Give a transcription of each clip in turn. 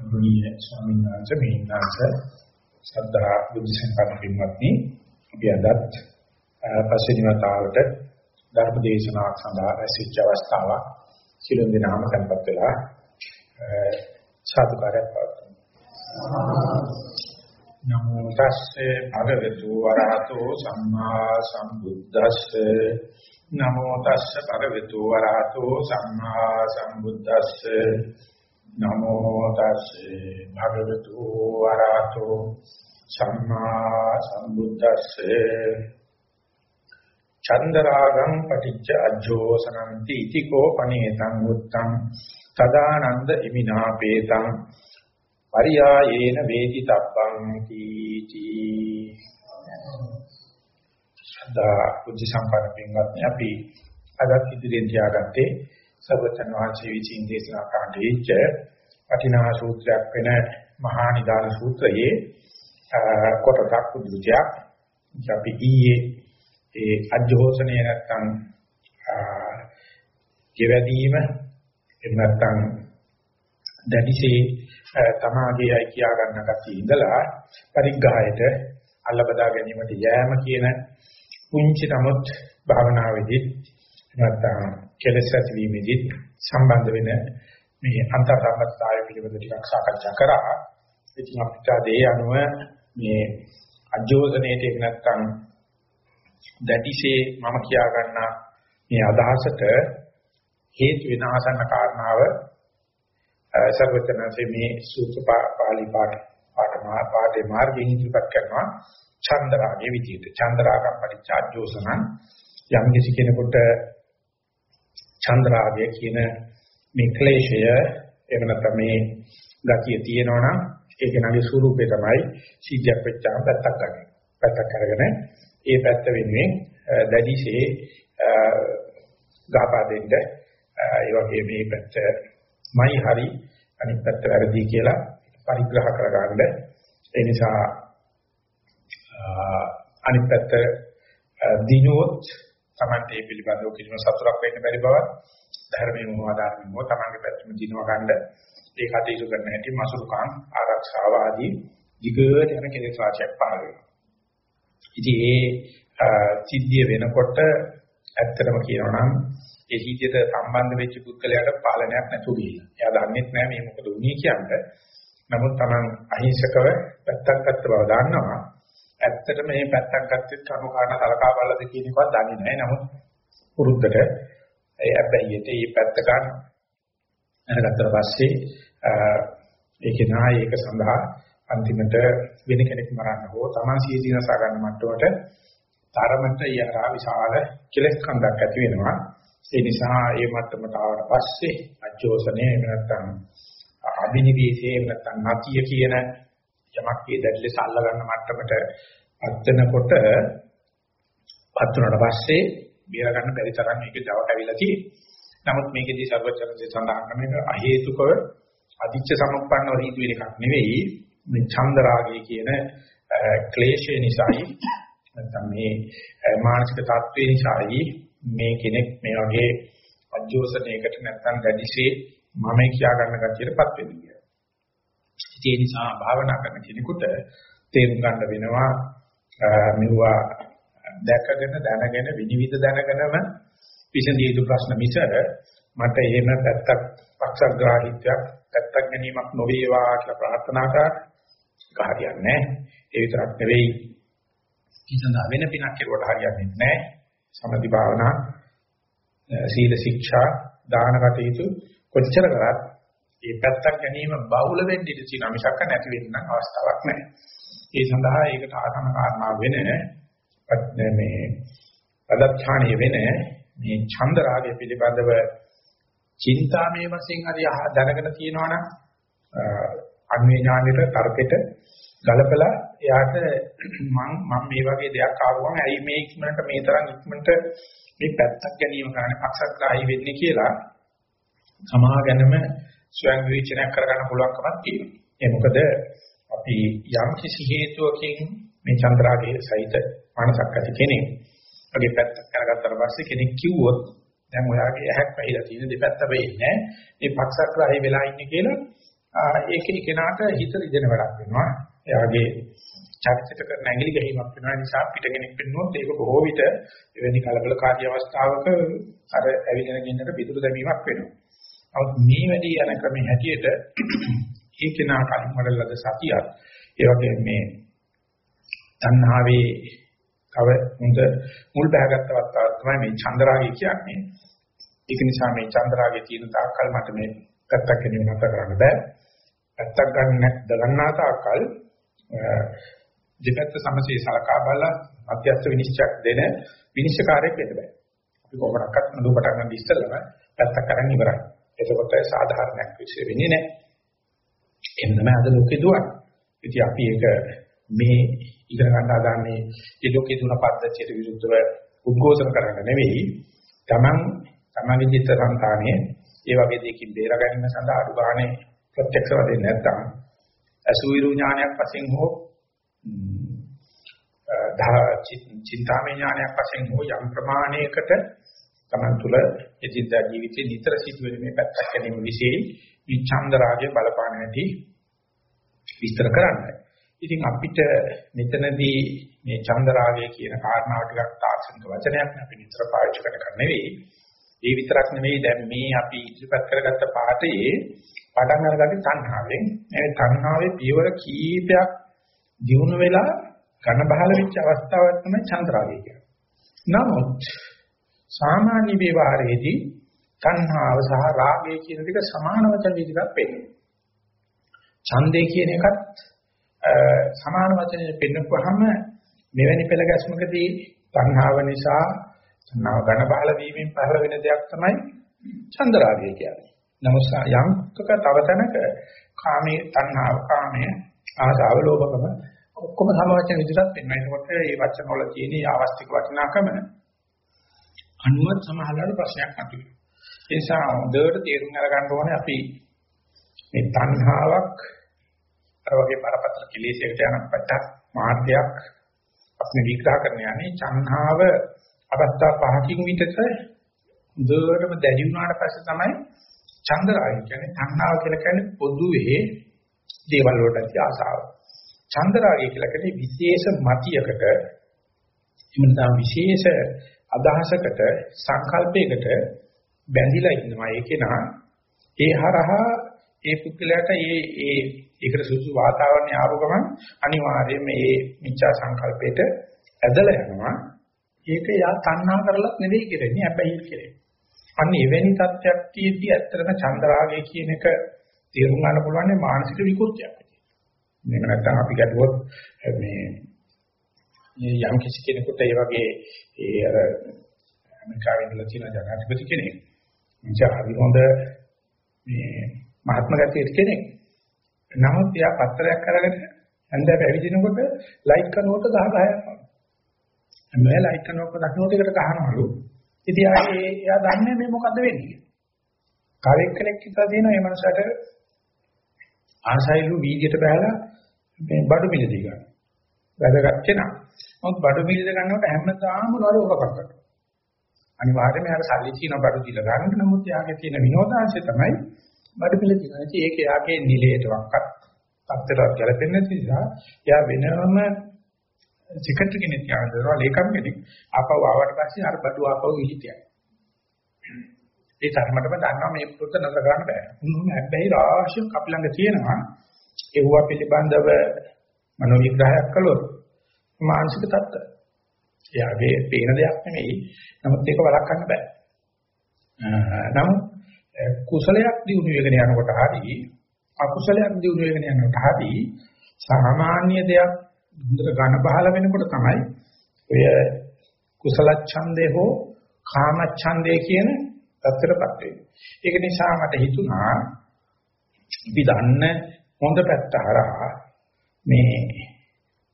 ගෞරවනීය ස්වාමීන් වහන්සේ මේනාස සද්ධා බුද්ධ සම්පන්න පින්වත්නි අපි අදත් පස්වෙනි වතාවට ධර්ම දේශනාවක් සඳහා රැස්වෙච්ච අවස්ථාවක් සිළුම් දිනාම tempත් වෙලා සාදුකාරයක් පවතුන නමෝ තස්සේ භගවතු වරහතෝ සම්මා සම්බුද්දස්සේ. නමෝ තස්සේ භගවතු වරහතෝ සම්මා සම්බුද්දස්සේ. නමෝ තස්සේ භගවතු ආරහතෝ සම්මා සම්බුද්දස්සේ චන්දරාගං පටිච්ච අජ්ජෝසනಂತಿ ඉතිකෝ පනේතං උත්තං තදානන්ද ඉමිනාපේතං පරියායේන වේදි තබ්බං කීති. සදා කුජි සම්පන්න පින්වත්නි අපි අදත් ඉදිරියෙන් තියාගත්තේ සර්වචන් වහන්සේ විසින් දේශනා කරන්න දීච්ච වටිනා සූත්‍රයක් වෙන මහා නිදාන සූත්‍රයේ කොටසක් පුදුජයක් අපි ඊයේ ඒ අජෝසනේ නැත්තම් ජීවදීම එහෙම නැත්තම් දැඩිසේ තමාගේ අය කියා ගන්න කතිය ඉඳලා පරිග්‍රහයට අල්ලබදා ගැනීමට යෑම කියන පුංචි නමුත් භාවනාවේදී නැත්තම් කෙලෙස් ඇතිවීමේදී සම්බන්ධ වෙන මේ අන්තර් සම්බන්ධතාවය පිළිබඳ ටිකක් සාකච්ඡා කරා. ඉතින් අපිට ඒ අනුව මේ අජෝසනයේට එහෙම නැත්තම් දැටිසේ මම කියා ගන්න මේ අදහසට හේතු වෙන ආසන්න කාරණාව සර්වඥාන්සේ මේ සූත්‍ර පාළි පාඨ පාඨමා පාඨේ මාර්ගයෙන් ඉදිරිපත් කරනවා චන්දරාගේ විදිහට චන්දරාගම් පරිචාජ්ජෝසන යම් කිසි කෙනෙකුට චන්ද්‍රාගය කියන මේ ක්ලේශය එහෙම නැත්නම් මේ ගතිය තියෙනවා නම් ඒක නගේ ස්වරූපේ තමයි සිද්ධියක් වෙච්චාම පැත්තක් ගන්න. පැත්තක් අරගෙන ඒ පැත්ත වෙනුවෙන් දැඩිසේ ගහපා දෙන්න ඒ වගේ මේ පැත්තමයි හරි අනිත් පැත්ත වැරදි කියලා පරිග්‍රහ කරගන්න. ඒ නිසා අනිත් පැත්ත දිනුවොත් Tamante මේ පිළිබඳව කිසිම සතුටක් වෙන්න බැරි බව ධර්මයේ මොනවාදාරමින් මො තමන්ගේ පැත්තම දිනව ගන්න ඒ කටයුතු කරන හැටි මසුරුකම් ආරක්ෂාව ආදී ධිගට යන කෙලෙස් වාචයක් පහළ වෙනවා. ඉතින් ඒ සිද්ධිය වෙනකොට ඇත්තටම කියනවා නම් ඒ සිද්ධියට සම්බන්ධ වෙච්ච පුද්ගලයාට පාලනයක් නැතුව ගිහින්. එයා දන්නේ නැහැ මේ මොකද වුනේ කියන්නේ. නමුත් Taman අහිංසකව පැත්තක් පැත්ත බව දන්නවා. ඇත්තටම මේ පැත්තක් ගත්තෙත් කර්ම කාරණා සලකා බලලා කියන එකවත් දන්නේ නැහැ. නමුත් පුරුද්දට ඒ හැබැයිට මේ පැත්ත ගන්න අරගත්තට පස්සේ ඒකේ නායක සඳහා අන්තිමට වෙන කෙනෙක් මරන්න හෝ තමන් සිය දිනසා ගන්න මට්ටමට තරමට යරා විශාල කෙලෙස් කන්දක් ඇති වෙනවා. ඒ නිසා ඒ මට්ටමට ආවට පස්සේ අජෝසනේ නැත්නම් අභිනිවේෂයේ නැත්නම් නැතිය කියන යමක් ඒ දැඩිලෙස අල්ල ගන්න මට්ටමට පත් වෙනකොට පත් වුණාට පස්සේ බේර ගන්න බැරි තරම් මේකේ දව කැවිලා තියෙනවා. නමුත් මේකෙදී සර්වචරන්සේ සඳහන් කරන එක අහේතුකව අදිච්ච සමුප්පන්නව හේතු වෙන එකක් නෙවෙයි මේ ඡන්ද රාගය කියන ක්ලේශය නිසායි නැත්නම් මේ මානසික තත්ත්වේ නිසායි මේ කෙනෙක් මේ වගේ අජෝසනයකට නැත්නම් දැඩිසේ මම කියා ගන්න ගැතියටපත් වෙන්නේ. ඒ නිසා භාවනා කරන කෙනෙකුට තේරුම් ගන්න වෙනවා. මෙවුවා දැකගෙන දැනගෙන විනිවිද දැනගෙනම විසඳිය යුතු ප්‍රශ්න මිස මට එහෙම පැත්තක් පක්ෂග්‍රාහීත්වයක් පැත්තක් ගැනීමක් නොවේවා කියලා ප්‍රාර්ථනා කරා හරියන්නේ ඒ විතරක් නෙවෙයි. ඉතන වෙන පිනක් කෙරුවට හරියන්නේ නැහැ. සමති භාවනා සීල ශික්ෂා දාන කටයුතු කොච්චර කරත් මේ පැත්තක් ගැනීම බහුල වෙන්න ඉඩ තියෙනවා මිසක් නැති වෙන්න නම් අවස්ථාවක් නැහැ. ඒ සඳහා ඒකට ආසන කාරණා වෙන මේ පදච්ඡාණිය වෙන මේ ඡන්ද රාගය පිළිබඳව චින්තාමය වශයෙන් හරි දැනගෙන තියෙනවනම් අන්වේ ඥානෙට තර්කෙට ගලපලා එයාට මම මම මේ වගේ දෙයක් ආවම ඇයි මේ ඉක්මනට මේ තරම් ඉක්මනට මේ පැත්තක් ගැනීම කරන්නේ පක්ෂග්‍රාහී වෙන්නේ කියලා සමාගැනම ස්වයං විචනයක් කරගන්න පුළුවන්කමක් තියෙනවා. ඒ මොකද අපි යම් කිසි හේතුවකින් මේ චන්ද්‍රාගයේ සහිත මානසක් ඇති කෙනෙක්. වගේ පැත්තක් කරගත්තාට පස්සේ කෙනෙක් කිව්වොත් දැන් ඔයාගේ ඇහක් පැහිලා තියෙන දෙපැත්ත වෙන්නේ මේ පක්ෂග්‍රාහී වෙලා ඉන්නේ කියලා ඒකේ කෙනාට හිත රිදෙන වැඩක් වෙනවා. එයාගේ චරිතයට කරන ඇඟිලි ගැහිමක් වෙනවා නිසා පිටගෙනෙක් වෙන්නොත් ඒක බොහෝ විට එවැනි කලබලකාරී අවස්ථාවක අර ඇවිදින ගින්නට පිටුරු දැමීමක් වෙනවා. නමුත් මේ වැඩි යන ක්‍රමයේ හැටියට ඒ කෙනා කලින් වලලද සතියක් ඒ වගේ මේ තණ්හාවේ කව හොඳ මුල් බහගත්ත අවස්ථාවක් තමයි මේ චන්ද්‍රාගය කියන්නේ. ඒක නිසා මේ චන්ද්‍රාගයේ තියෙන තාක්කල් මට මේ පැත්තක් ගැනීම නැතර කරන්න බෑ. පැත්තක් ගන්න දගන්නා තාක්කල් දෙපැත්ත සමසේ සලකා බලලා මධ්‍යස්ථ විනිශ්චයක් දෙන විනිශ්චයකාරයෙක් වෙන්න බෑ. අපි කොහොමඩක්වත් නඩු පටන් ගන්න ඉස්සෙල්ලම පැත්තක් කරන් ඉවරයි. එතකොට සාධාරණයක් විශ්ේ වෙන්නේ නැහැ. එහෙම තමයි අද ලෝකේ දුවන්නේ. ඉතින් අපි ඒක මේ ඉගෙන ගන්න හදාන්නේ මේ ලෝකේ දුන පද්ධතියට විරුද්ධව උද්ඝෝෂණ කරන්න නෙවෙයි. Taman තමන්ගේ චිත්ත සංතානයේ ඒ වගේ දෙයකින් බේර ගැනීම සඳහා අඩු ගානේ ප්‍රත්‍යක්ෂ වශයෙන් නැත්තම් අසුවිරු ඥානයක් වශයෙන් හෝ චින්තාමය ඥානයක් වශයෙන් හෝ යම් ප්‍රමාණයකට තමන් තුළ එදිනදා ජීවිතේ නිතර සිදුවෙන මේ පැත්තක් ගැනීම විශේෂයි මේ ඡන්ද රාගය බලපාන නැති විස්තර කරන්න. ඉතින් අපිට මෙතනදී මේ ඡන්ද රාගය කියන කාරණාව ටිකක් තාක්ෂණික වචනයක් අපි නිතර පාවිච්චි කරන නෙවෙයි. ඒ විතරක් නෙවෙයි දැන් මේ අපි ඉදිරිපත් කරගත්ත පාඩේ පටන් අරගන්නේ තණ්හාවෙන්. ඒ තණ්හාවේ පියවර කීපයක් දිනු වෙලා ඝන බහල වෙච්ච අවස්ථාවක් තමයි චන්ද්‍රාගය කියන්නේ. නමුත් සාමාන්‍ය ව්‍යවહાරයේදී තණ්හාව සහ රාගය කියන දෙක සමාන වචන විදිහට පෙන්නනවා. ඡන්දේ කියන එකත් සමාන වචනේ පෙන්නපුවාම මෙවැනි පෙළ ගැස්මකදී තණ්හාව නිසා තණ්හාව ඝන බහල වීමෙන් පහළ වෙන දෙයක් තමයි චන්ද්‍රාගය කියන්නේ. නමුත් යම්කක තව තැනක කාමයේ තණ්හාව කාමයේ ආසාව ලෝභකම ඔක්කොම සමවචන විදිහට වෙනවා. ඒකට මේ වචන වල තියෙන ආවස්තික වටිනාකම අනුව සමහරවල් ප්‍රශ්නයක් මතුවෙනවා. ඒ නිසා හොඳට තේරුම් අරගන්න ඕනේ අපි මේ තණ්හාවක් අර වගේ බරපතල කෙලෙසයකට යන පැත්තක් මාර්ගයක් අපි විග්‍රහ කරන්න යන්නේ තණ්හාව අවස්ථා පහකින් විතර දුරටම දැඩි වුණාට පස්සේ තමයි චන්දරාගය කියන්නේ තණ්හාව කියලා කියන්නේ පොදුවේ දේවල් වලට ඇති ආසාව. චන්දරාගය කියලා කියන්නේ විශේෂ මතියකට එහෙම නැත්නම් විශේෂ අදහසකට සංකල්පයකට බැඳිලා ඉන්නවා. ඒකේ නා ඒ හරහා ඒ පුද්ගලයාට ඒ ඒ ඒකට සුසු වාතාවරණය ආව ගමන් අනිවාර්යයෙන්ම මේ මිච්ඡා සංකල්පයට ඇදලා යනවා. ඒක යා තණ්හා කරලත් නෙවෙයි කරන්නේ හැබැයි කෙරේ අන්න එවැනි තත්ත්වයක් තියෙද්දි ඇත්තටම චන්ද්‍රාගය කියන එක තේරුම් ගන්න පුළුවන් මානසික විකෘතියක්. මේක නැත්තම් අපි ගැටුවොත් මේ යම් කිසි කෙනෙකුට ඒ වගේ ඒ අර ඇමරිකාවේ ඉඳලා තියෙන ජනාධිපති කෙනෙක් ඉතින් හරි හොඳ මේ මහත්ම ගතියට කෙනෙක් නමුත් එයා පත්‍රයක් අරගෙන හන්දට ඇවිදිනකොට ලයික් කරනකොට 10 10ක් වගේ. හැම ලයික් කරනකොට දකින්නට එකට ගහනවලු. ඉතින් ආයේ එයා දන්නේ මේ මොකද්ද වෙන්නේ කියලා. කවෙක් කෙනෙක් හිතා තියෙනවා මේ මනසට ආසයිලු වීදියට බහලා මේ බඩු මිලදී ගන්න. වැදගත් කෙනා. නමුත් බඩු මිලද ගන්නකොට හැමදාම නරෝක කරනවා. අනිවාර්යයෙන්ම යාර සල්ලි තියෙන බඩු දීලා ගන්න. නමුත් යාගේ තියෙන විනෝදාංශය තමයි බඩු මිල තියෙනවා. ඉතින් ඒක යාගේ නිලයටවත් තත්ත්වයට ගැලපෙන්නේ නැති නිසා යා වෙනම සිකට් කෙනෙක් යනවා ලේකම් කෙනෙක් ආපහු ආවට පස්සේ අර බඩු ආපහු ඉහිතියයි. ඒ තරමටම දන්නවා මේ පුරුද්ද නතර කරන්න බෑ. උන්වම හැබැයි රාශියක් අපි ළඟ තියෙනවා ඒවා පිළිබඳව මනෝ විග්‍රහයක් කළොත් මානසික තත්ත්ව. එයාගේ පේන දෙයක් නෙමෙයි. නමුත් ඒක වළක්වන්න බෑ. නමුත් කුසලයක් දිනු වෙගෙන යනකොට හරි අකුසලයක් දිනු වෙගෙන යනකොට හරි සාමාන්‍ය දෙයක් හොඳට ඝන බහල වෙනකොට තමයි ඔය කුසල ඡන්දේ හෝ කාම ඡන්දේ කියන තත්ත්වයටපත් වෙන්නේ. ඒක නිසා මට හිතුණා අපි දන්න හොඳ පැත්ත හරහා මේ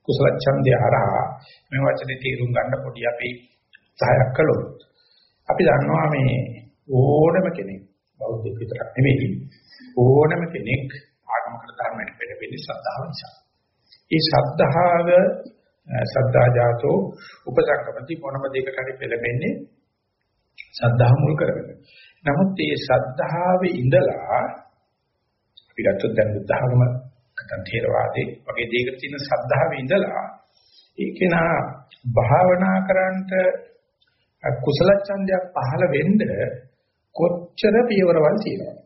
කුසල ඡන්දය හරහා මේ වචනේ තේරුම් ගන්න පොඩි අපි සහයක් කළොත් අපි දන්නවා මේ ඕනම කෙනෙක් බෞද්ධ විතරක් නෙවෙයි ඕනම කෙනෙක් ආගමකට ධර්මයට පෙළපෙන්නේ ශ්‍රද්ධාව නිසා. ඒ ශ්‍රද්ධාව සද්ධා ජාතෝ උපසංගමති මොනම දෙයකට හරි පෙළඹෙන්නේ ශ්‍රද්ධාව මුල් කරගෙන. නමුත් මේ ශ්‍රද්ධාවේ ඉඳලා පිටත් දැන් බුද්ධ학ම නැත්නම් ථේරවාදේ වගේ දෙයකට තියෙන ශ්‍රද්ධාවේ ඉඳලා ඒකේ නා භාවනා කරන්නට කුසල ඡන්දයක් පහළ වෙන්න කොච්චර පියවරවල් තියෙනවද?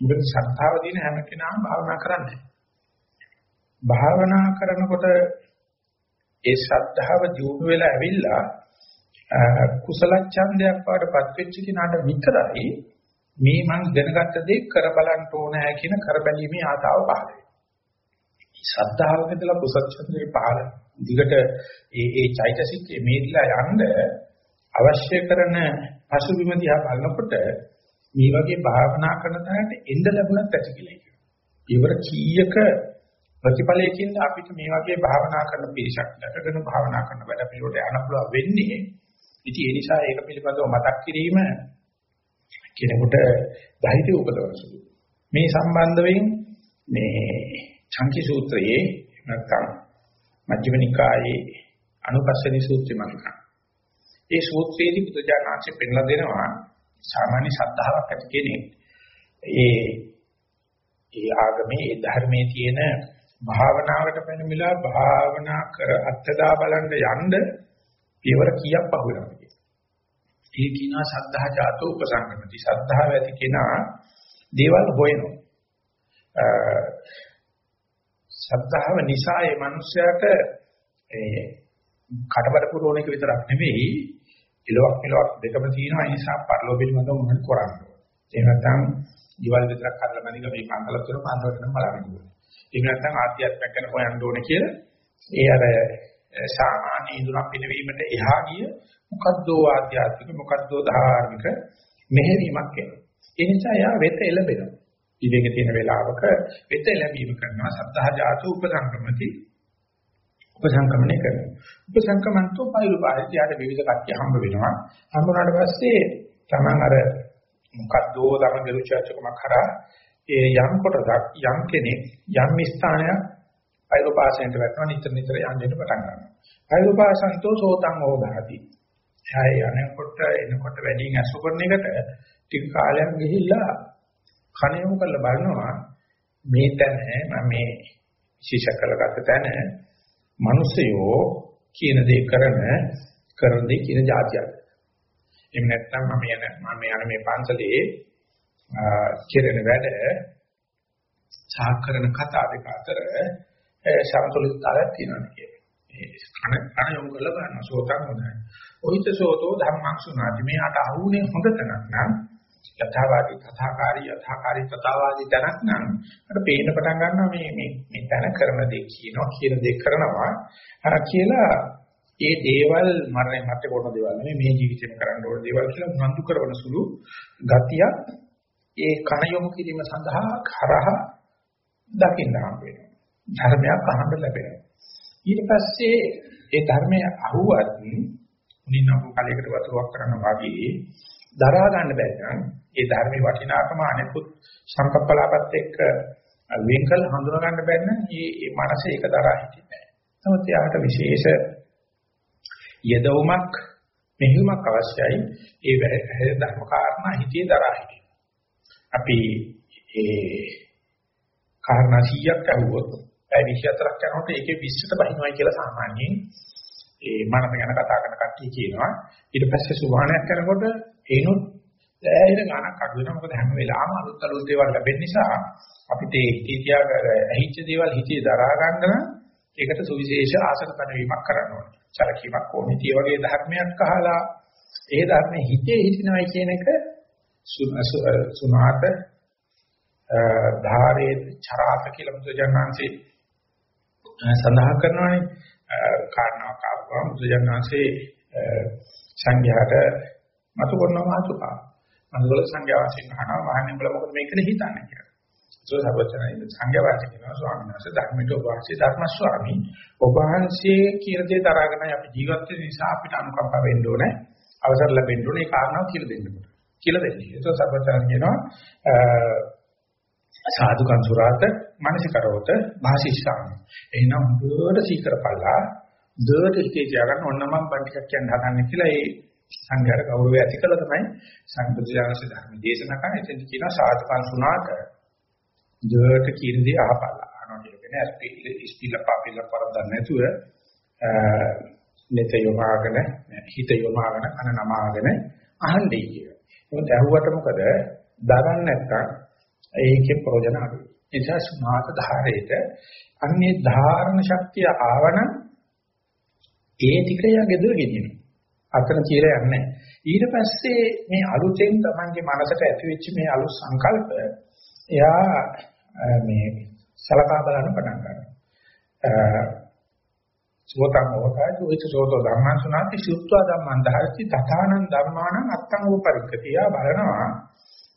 මොකද ශ්‍රද්ධාව දින හැම කෙනාම භාවනා කරන්නේ භාවනා කරනකොට ඒ ශ්‍රද්ධාව දියුණු වෙලා ඇවිල්ලා කුසල ඡන්දයක් වඩපත් වෙච්ච කෙනාට විතරයි මේ මං දැනගත්ත දේ කර බලන්න ඕනෑ කියන කරබැලීමේ ආතාව පහළ වෙනවා. ශ්‍රද්ධාවකදලා කුසල ඡන්දේ පහළ දිගට ඒ ඒ චෛතසිකයේ මේදිලා යන්න අවශ්‍ය කරන පසුබිම දිහා බලනකොට මේ වගේ භාවනා කරන තැනට එන්න ලැබුණත් ඇති කියලා කියනවා. ඊවර කීයක ප්‍රතිඵලයකින් අපිට මේ වගේ භාවනා කරන පිරිසක් දැකගෙන භාවනා කරන වැඩ පිළිවෙලට යන්න පුළුවන් වෙන්නේ. ඉතින් ඒ නිසා ඒක පිළිබඳව මතක් කිරීම කෙනෙකුට ධෛර්යය උපදවන සුළු. මේ සම්බන්ධයෙන් මේ චංකි සූත්‍රයේ නැත්නම් මජ්ක්‍ධිම නිකායේ අනුපස්සනී සූත්‍රය මතක. ඒ සූත්‍රයේදී බුදුජානනාංශය පෙන්ලා දෙනවා සාමාන්‍ය ශ්‍රද්ධාවක් ඇති කෙනෙක් ඒ ඒ ආගමේ ඒ ධර්මයේ තියෙන භාවනාවට පැනමිලා භාවනා කර අත්දා බලන්න යන්න පියවර කීයක් පහු වෙනවද කියලා. ඒ කිනා සද්ධා ජාතෝ උපසංගමති. සද්ධාව ඇති කෙනා දේවල් හොයනවා. සද්ධාව නිසා මේ මිනිස්යාට ඒ කටබඩ පුරෝණ එක විතරක් නෙවෙයි ඉලවක් මෙලවක් දෙකම තියෙනවා ඒ නිසා පරිලෝක පිළිබඳව මොනවද කරන්නේ. එහෙම නැත්නම් ඊවල විතරක් හදලා මනික මේ පන්සල තුන පන්සලට නම් බලන්න ඕනේ. එහෙම නැත්නම් ආධ්‍යාත්මයක් ගැන හොයන්න ඕනේ කියලා ඒ අර සාමාන්‍ය ඉදරක් පිනවීමට එහා ගිය මොකද්ද ආධ්‍යාත්මික මොකද්ද ධාර්මික මෙහෙවීමක් වෙනවා. ඒ නිසා යා වෙත එළබෙනවා. විවේක තියෙන වෙලාවක වෙත එළඹීම කරනවා සද්ධා ජාතු උපසංගමති උපසංගමණය කරනවා. උපසංගමන්තෝ පරිලෝපාරිත යාට විවිධ කට්ටිය හම්බ වෙනවා. හම්බ වුණාට පස්සේ Taman අර මොකද්ද තමන් දරුචාචකමක් කරා ඒ යම් කොටසක් යම් කෙනෙක් යම් ස්ථානයක් පෛරුපාසයෙන් වැටෙනවා නිතර නිතර යන්නට පටන් ගන්නවා. පෛරුපාසන්තෝ සෝතං ඕදාති. එහාය යනකොට එනකොට වැඩියෙන් අසු කරන එකට ටික කාලයක් ගිහිල්ලා කණ යොමු කරලා බලනවා මේ තැන මම මේ විශේෂ කරගත්ත තැන මිනිස්සයෝ කියන දේ කරන කරන දේ කියන જાතියක්. එහෙම නැත්නම් මම යන මම යන මේ පන්සලේ කෙරෙන වැඩ සාකරන කතා දෙක අතර සමතුලිතතාවයක් තියෙනවා කියන්නේ. ඒ කන කන යොමු කරලා බලන්න සෝතන් හොඳයි. ඔහිත සෝතෝ ධම්මං සුනාති මේ අට අහුනේ හොඳ තැනක් නම් යථාවාදී තථාකාරී යථාකාරී තථාවාදී තැනක් නම් අර පේන්න පටන් ගන්නවා මේ මේ මේ තැන කරන දේ කියනවා කියන දේ කරනවා අර කියලා ඒ දේවල් මරණය මත පොරන දේවල් නෙමෙයි මේ ජීවිතේම කරන්න ඕන දේවල් කියලා උනන්දු කරන සුළු ගතියක් ඒ කණ යොමු කිරීම සඳහා කරහ දකින්න හම්බ වෙනවා. ධර්මයක් අහන්න ලැබෙනවා. ඊට පස්සේ ඒ ධර්මය අහුවත් උනින්නපු කලයකට වතුරක් කරන්න වාගේ දරා ගන්න බැරි නම් ඒ ධර්මයේ වටිනාකම අනෙකුත් සංකප්පලාපත් එක්ක වෙන් කළ හඳුනා ගන්න බැරි නම් මේ මනස ඒක දරා හිටින්නේ නැහැ. නමුත් යාට විශේෂ යදවමක් මෙහෙයුමක් අවශ්‍යයි. ඒ ධර්ම කාරණා හිතේ දරා හිටින්න. අපි ඒ කාරණා 100ක් අහුවොත් පැය 24ක් යනකොට ඒකේ 20ට බහිනවයි කියලා සාමාන්‍යයෙන් ඒ මනස ගැන කතා කරන කට්ටිය කියනවා. ඊට පස්සේ සුභානයක් කරනකොට ඒනොත් ඇයින ගණක් අඩු වෙනවා. මොකද හැම වෙලාවම අලුත් අලුත් දේවල් ලැබෙන නිසා අපිට ඒ හිතේ තියාගන්න ඇහිච්ච දේවල් හිතේ දරා ගන්න නම් ඒකට සුවිශේෂ ආසන පැනවීමක් කරන්න ඕනේ. සැලකීමක් ඕනේ. ඒ වගේ ධර්මයක් අහලා ඒ ධර්මයේ හිතේ හිටිනවයි කියන එක සුනාත ධාරේ චරාත කියලා බුදුජානනාංශේ සඳහන් කරනවානේ කාරණාවක් ආවම බුදුජානනාංශේ සංඝයාට මතු කරනවා මාතුකා. මනෝල සංඝයා වශයෙන් අහනවා මහන්නේ උඹලා මොකද මේකට හිතන්නේ කියලා. ඒක සර්වචනයි සංඝයා වහන්සේ කියනවා ස්වාමීන් වහන්සේ ධර්මික වාසී ධර්ම ස්වාමී ඔබ වහන්සේ කියන දේ දරාගෙනයි අපි ජීවත් වෙන නිසා අපිට අනුකම්පා වෙන්න ඕනේ. අවසර ලැබෙන්න ඕනේ. ඒ කාරණාව කියලා දෙන්න ඕනේ. කියලා දෙන්නේ. ඒක සර්වචනයි කියනවා සාදුකං සුරාත මානසිකරවත භාෂිෂාමි. එහෙනම් හොඳට සීකරපල්ලා දෙවට හිතේ තියාගන්න ඕන නම් මම ටිකක් කියන්න හදන්නේ කියලා ඒ සංඝයාට ගෞරවය ඇති කළා තමයි සංබුද්ධ ධර්ම දේශනා කරන එතෙන් කියනවා සාදුකං සුනාත දෙවට කියන දේ අහපල්ලා. අහනවා කියන්නේ ඉස්පිල පාපිල පරද්දක් නැතුව මෙත යොමාගෙන හිත යොමාගෙන කන නමාගෙන අහන්නේ කිය. මොකද ඇහුවට මොකද දරන්නේ නැත්තම් ඒකේ ප්‍රයෝජන අඩුයි. ඒ නිසා සුණාත ධාරයේට අන්නේ ධාරණ ශක්තිය ආවනම් ඒ ටිකය ගෙදර ගෙනියනවා. අතන කියලා යන්නේ ඊට පස්සේ මේ අලුතෙන් තමන්ගේ මනසට ඇති වෙච්ච මේ අලුත් සංකල්ප එයා මේ සලකා බලන්න පටන් ගන්නවා. සෝතං හෝතායි උහිත සෝතෝ ධම්මං සුනාති සුත්වා ධම්මං දහති තථානං ධම්මානං අත්තං උපරික්කතිය බලනවා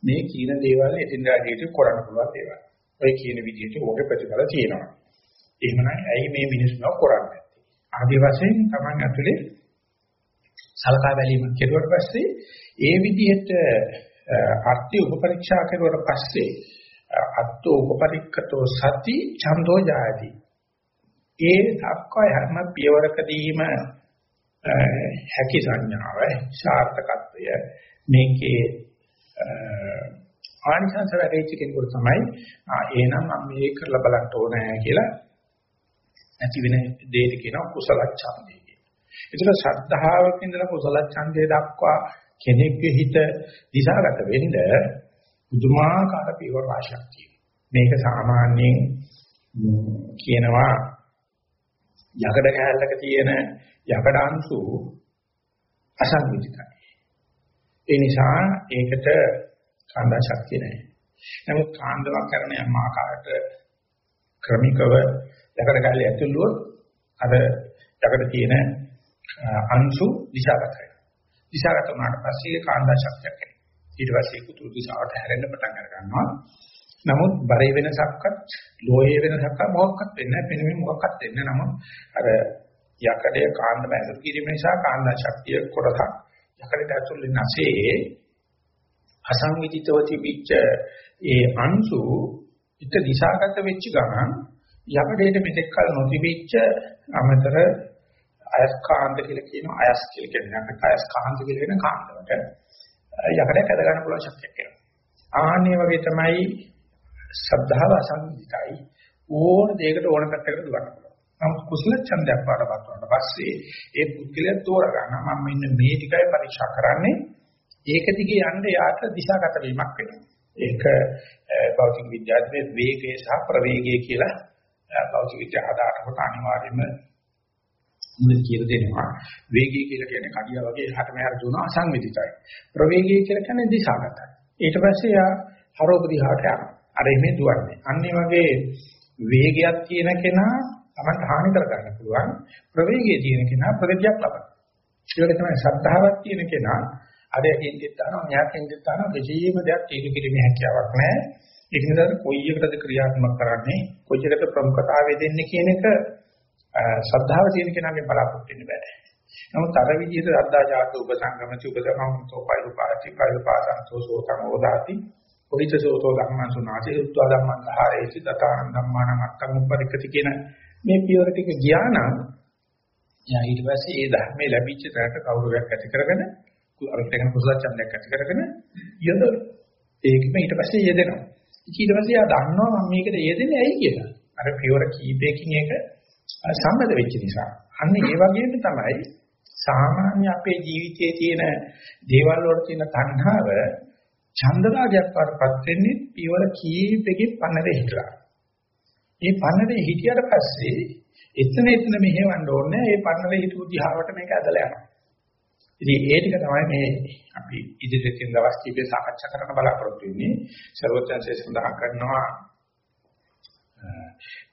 මේ කියන දේවල් එදිනදා ජීවිතේ කරන්න පුළුවන් දේවල්. ඔය කියන විදිහට ඕකේ ප්‍රතිඵල තියෙනවා. එහෙමනම් ඇයි මේ මිනිස්සුම කරන්නේ? ආදි වශයෙන් Taman ඇතුලේ සලකා බැලීම කෙරුවට පස්සේ ඒ විදිහට අර්ථය උපපරීක්ෂා කරුවට පස්සේ අත්තු උපපරික්කතෝ සති ඡන්தோ ජායති ඒ දක්වා හැම පියවරකදීම හැකි සංඥාව සාර්ථකත්වය මේකේ ආනිසංස වැඩිච්ච කෙනෙකුට තමයි ආ එහෙනම් මම මේක කරලා බලන්න ඕනේ කියලා නැති වෙන දෙයක කියනවා කුසල ඡන්දය කියලා. ඒතර ශ්‍රද්ධාවක ඉඳලා කුසල ඡන්දය දක්වා කෙනෙක්ගේ හිත දිශාගත වෙන්න පුදුමාකාර පියවර රාශියක් තියෙනවා. මේක සාමාන්‍යයෙන් කියනවා යකඩ කැලලක තියෙන යකඩ අංශු අසංවිධිතයි. ඒ නිසා ඒකට කාන්දා ශක්තිය නැහැ. නමුත් කාන්දාවක් කරන යම් ආකාරයට ක්‍රමිකව යකඩ කැලේ ඇතුළුවොත් අර යකඩ තියෙන අංශු දිශාගත වෙනවා. දිශාගත වුණාට පස්සේ කාන්දා ශක්තියක් එනවා. ඊට පස්සේ කුතුරු දිශාවට හැරෙන්න පටන් අර ගන්නවා. නමුත් බරේ වෙනසක්වත් ලෝහයේ වෙනසක්වත් මොකක්වත් වෙන්නේ නැහැ. පෙනෙන්නේ මොකක්වත් වෙන්නේ නැහැ. නමුත් අර යකඩය කාන්දම ඇතුළු කිරීම නිසා කාන්දා ශක්තිය කොටසක් යකඩට ඇතුළු නැසේ අසංවිධිතව තිබිච්ච ඒ අංශු ඉත දිශාගත වෙච්ච ගමන් යකඩේට මෙතෙක් කල නොතිබිච්ච අමතර අයස්කාන්ත කියලා කියන අයස් කියලා කියන එක අයස්කාන්ත කියලා කියන කාන්දමට යකඩ කැද ගන්න පුළුවන් ශක්තියක් එනවා. ආන්නේ වගේ තමයි ශ්‍රද්ධාව අසංවිධිතයි ඕන දෙයකට ඕන පැත්තකට දුවන්න පුළුවන්. නමුත් කුසල ඡන්දයක් පාඩපත් වුණාට පස්සේ ඒ පුද්ගලයා තෝරගන්න මම මෙන්න මේ ටිකයි පරීක්ෂා කරන්නේ ඒක දිගේ යන්න යාට දිශාගත වීමක් වෙනවා. ඒක භෞතික විද්‍යාවේ වේගය සහ ප්‍රවේගය කියලා භෞතික විද්‍යාව හදාරනකොට අනිවාර්යයෙන්ම මුලින් කියලා දෙනවා. වේගය කියලා කියන්නේ කඩියා වගේ එහාට මෙහාට දුවන අසංවිධිතයි. ප්‍රවේගය කියලා කියන්නේ දිශාගතයි. ඊට පස්සේ යා හරෝපදිහාට යනවා. අර එමේ දුවන්නේ. අන්න වගේ වේගයක් තියෙන කෙනා තමයි හානි කර ගන්න පුළුවන්. ප්‍රවේගයේ තියෙන කෙනා ප්‍රගතියක් ලබන. ඒක තමයි ශ්‍රද්ධාවක් තියෙන කෙනා අරයකින් දෙත්තානවා මෙයාකින් දෙත්තානවා කිසිම දෙයක් තීරු කිරීමේ හැකියාවක් නැහැ. ඒක නිසා කොයි එකටද ක්‍රියාත්මක කරන්නේ කොයි එකට ප්‍රමුඛතාවය දෙන්නේ කියන එක ශ්‍රද්ධාව තියෙන කෙනාගේ බලාපොරොත්තු වෙන්න බෑ. නමුත් අර විදිහට ශ්‍රද්ධා ජාත උපසංගමති උපසමමතෝ පයිරුපාති පයිරුපාසන්තෝ සෝතං ඕදාති. කොහිතසෝතෝ ධම්මං සුනාති උත්වා ධම්මං ධාරේසි තථාන ධම්මාන අත්තං උපරික්කති කියන මේ පියවර ටික ගියා නම් යා ඊට පස්සේ ඒ ධර්මයේ ලැබිච්ච තැනට කවුරුයක් ඇති කරගෙන අරට කරන කුසල ඡන්දයක් ඇති කරගෙන යද ඒකම ඊට පස්සේ යෙදෙනවා. ඊට පස්සේ යා දන්නවා මම මේකට යෙදෙන්නේ ඇයි කියලා. අර පියවර කීපයකින් එක සම්බන්ධ වෙච්ච නිසා අන්න ඒ වගේම තමයි සාමාන්‍ය අපේ ජීවිතයේ තියෙන දේවල් වල තියෙන තණ්හාව ඡන්දරාගයක් වඩපත් වෙන්නේ පියවර කීපෙකින් පන්නරේ හිටලා. මේ පන්නරේ හිටියට පස්සේ එතන එතන මෙහෙවන්න ඕනේ. මේ පන්නරේ හිටු දිහාවට මේක ඇදලා යනවා. ඉතින් ඒ ටික තමයි මේ අපි ඉදිරියට තියෙන දවස් කීපේ සාකච්ඡා කරන්න බලාපොරොත්තු වෙන්නේ. ਸਰවඥාන්සේ සඳහන් කරනවා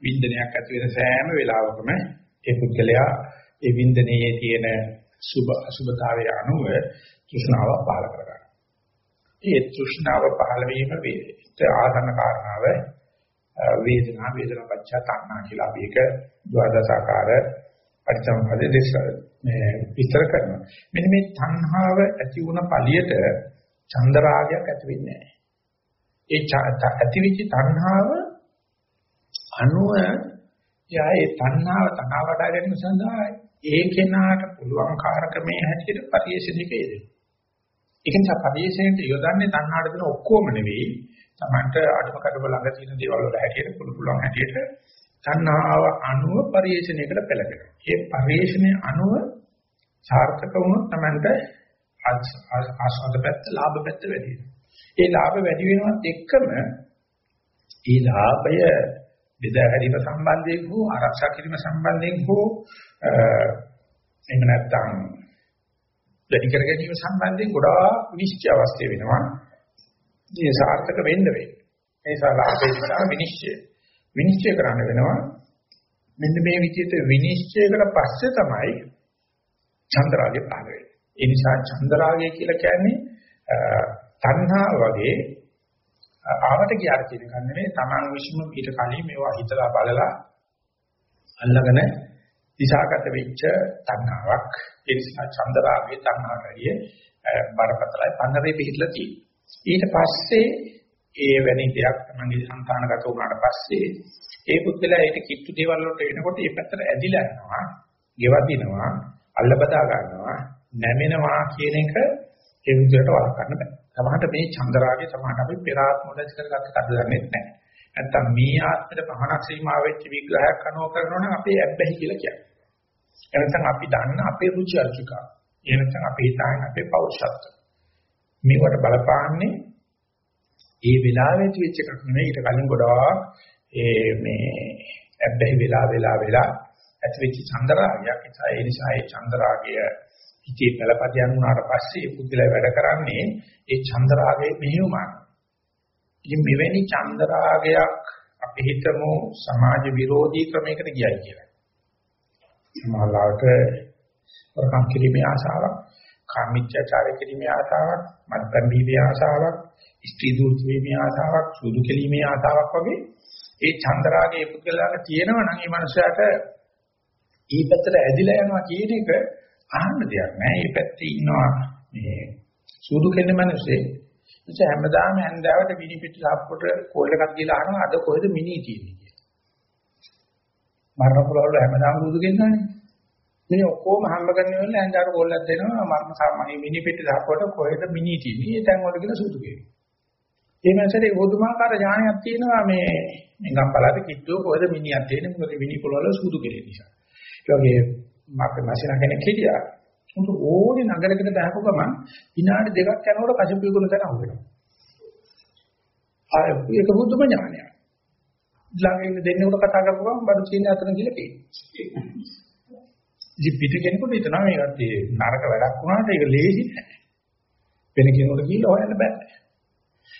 වින්දනයක් ඇති වෙන සෑම වෙලාවකම ඒ පුද්ගලයා ඒ වින්දනයේ තියෙන සුභ අසුභතාවය අනුව තෘෂ්ණාව පහළ කරගන්නවා. ඒ තෘෂ්ණාව පහළ වීම වේදිත ආසන්න කාරණාව වේදනා වේදනා පච්චා තණ්හා කියලා අපි ඒක ද්වාදසාකාර පරිසම්පදේ දෙස මේ විස්තර කරනවා. මෙන්න මේ තණ්හාව ඇති වුණ පළියට චන්දරාගයක් ඇති වෙන්නේ නැහැ. ඒ ඇතිවිච්ච තණ්හාව අනුව යා ඒ තණ්හාව තනවා වඩා ගැනීම සඳහා ඒ කෙනාට පුළුවන් කාරකමේ හැටියට පරිශීලනයක යෙදෙනවා. ඒක නිසා පරිශීලනයට යොදන්නේ තණ්හාට දෙන ඔක්කොම නෙවෙයි Tamanට අඩුම කඩම ළඟ තියෙන දේවල් වල හැටියට පුළු පුළුවන් හැටියට තණ්හාව අනුව පරිේශණයකට පෙළඹෙනවා. ඒ පරිේශණයේ අනුව සාර්ථක වුණොත් Tamanට ආස්වාද පැත්ත ලාභ පැත්ත වැඩි වෙනවා. ඒ ලාභ වැඩි වෙනවත් එක්කම ඒ ලාභය බෙදා හැරීම සම්බන්ධයෙන් හෝ ආරක්ෂා කිරීම සම්බන්ධයෙන් හෝ එහෙම නැත්නම් වැඩි කර ගැනීම සම්බන්ධයෙන් ගොඩාක් නිශ්චය අවශ්‍ය වෙනවා. මේ සාර්ථක වෙන්න වෙන්නේ. ඒ නිසා ලාභේ නිසා විනිශ්චය. විනිශ්චය කරන්න වෙනවා. මෙන්න මේ විදිහට විනිශ්චයකට පස්සේ තමයි චන්ද්‍රාගය පහළ වෙන්නේ. ඒ නිසා චන්ද්‍රාගය කියලා කියන්නේ තණ්හා වගේ ආවට ගියාට කියන කන්නේ නෙමෙයි. Taman විශ්ම ඊට කලින් මේවා හිතලා බලලා අල්ලගෙන දිශාගත වෙච්ච තණ්හාවක් ඒ නිසා චන්දරාගයේ තණ්හාකරිය බරපතලයි පන්නරේ පිටලා තියෙනවා ඊට පස්සේ ඒ වැනි දෙයක් තමන්ගේ సంతానගත වුණාට පස්සේ ඒ පුද්ගලයා ඒක කිට්ටු දේවල් වලට එනකොට ඒ පැත්තට ඇදිලා යනවා ගෙවදිනවා අල්ලබදා ගන්නවා නැමෙනවා කියන එක ඒ විදිහට වළක්වන්න බෑ. සමහරට මේ චන්දරාගේ සමහරට අපි පෙර ආත්ම වල ඉස්සරගත්ත කඩ දන්නේ නැහැ. නැත්තම් මේ ආත්මෙට පහනක් සීමා වෙච්ච විග්‍රහයක් අනුව කරනවා නම් අපේ ඇබ්බැහි කියලා කියන්නේ. එනසම් අපි දන්න අපේ රුචි අරුචිකා. එනසම් අපි හිතාගෙන අපේ පෞරුෂත්ව. මේවට බලපාන්නේ ඒ වෙලාවෙත් වෙච්ච එකක් නෙමෙයි ඊට කලින් ගොඩාක් ඒ මේ ඇබ්බැහි වෙලා වෙලා වෙලා ඇති වෙච්ච චන්දරාගයක්. ඒ නිසා ඒ චන්දරාගය හිතේ පළපදියම් වුණාට පස්සේ ඒ පුද්ගලයා වැඩ කරන්නේ ඒ චන්දරාගයේ මෙහෙයුමක්. ඉතින් මෙවැනි චන්දරාගයක් අපි හිතමු සමාජ විරෝධී ක්‍රමයකට ගියයි කියලා. සමාජාවට වරකම් කිරීමේ ආශාවක්, කාමීච්ඡාචාරය කිරීමේ ආශාවක්, මත්පැන් බීමේ ආශාවක්, ස්ත්‍රී දූර්ත වීමේ ආශාවක්, සුදු කෙලීමේ ආශාවක් වගේ ඒ චන්දරාගයේ පුද්ගලයාට තියෙනවා නම් ඒ මනුස්සයාට ඊ පැත්තට ඇදිලා යනවා කියන එක අහන්න දෙයක් නෑ. මේ පැත්තේ ඉන්නවා මේ සූදු කෙන්න මිනිස්සේ. එතකොට හැමදාම හැන්දාවට මිනි පිට සාප්පුවට කෝල් එකක් දීලා අහනවා අද කොහෙද මිනි තියෙන්නේ කියලා. මරණ පොළවල හැමදාම සූදු කෙන්නනේ. මේ ඔක්කොම හම්බ කරන වෙලාව හැන්දාවට කෝල්ලක් දෙනවා මරණ සාමාන්‍ය මිනි පිට සාප්පුවට කොහෙද මිනි තියෙන්නේ. ඒ තැන් වල කියලා සූදු කියනවා. ඒ මනසට උදුමාකාර ඥානයක් තියෙනවා මේ නිකම් බලද්දි කිට්ටුව කොහෙද මිනිහක් තියෙන්නේ මොකද මිනි පොළවල සූදු කෙරේ නිසා. ඒ වගේ අපේ මාසින කෙනෙක් හිටියා. උන්ට ඕනේ නගරයකට බහපු ගමන් විනාඩි දෙකක් යනකොට කෂපිය ගුණ තැන හම්බෙනවා. ආය ඒක බුදුම ඥානයක්. ළඟින් දෙන්නෙකුට කතා කරපුවම බඩු චීන අතන කියලා කියනවා. ඉතින් පිට කෙනෙකුට හිතනවා මේකට නරක වැඩක් වුණාට ඒක ලේසි නෑ. වෙන කෙනෙකුට කියලා හොයන්න බෑ.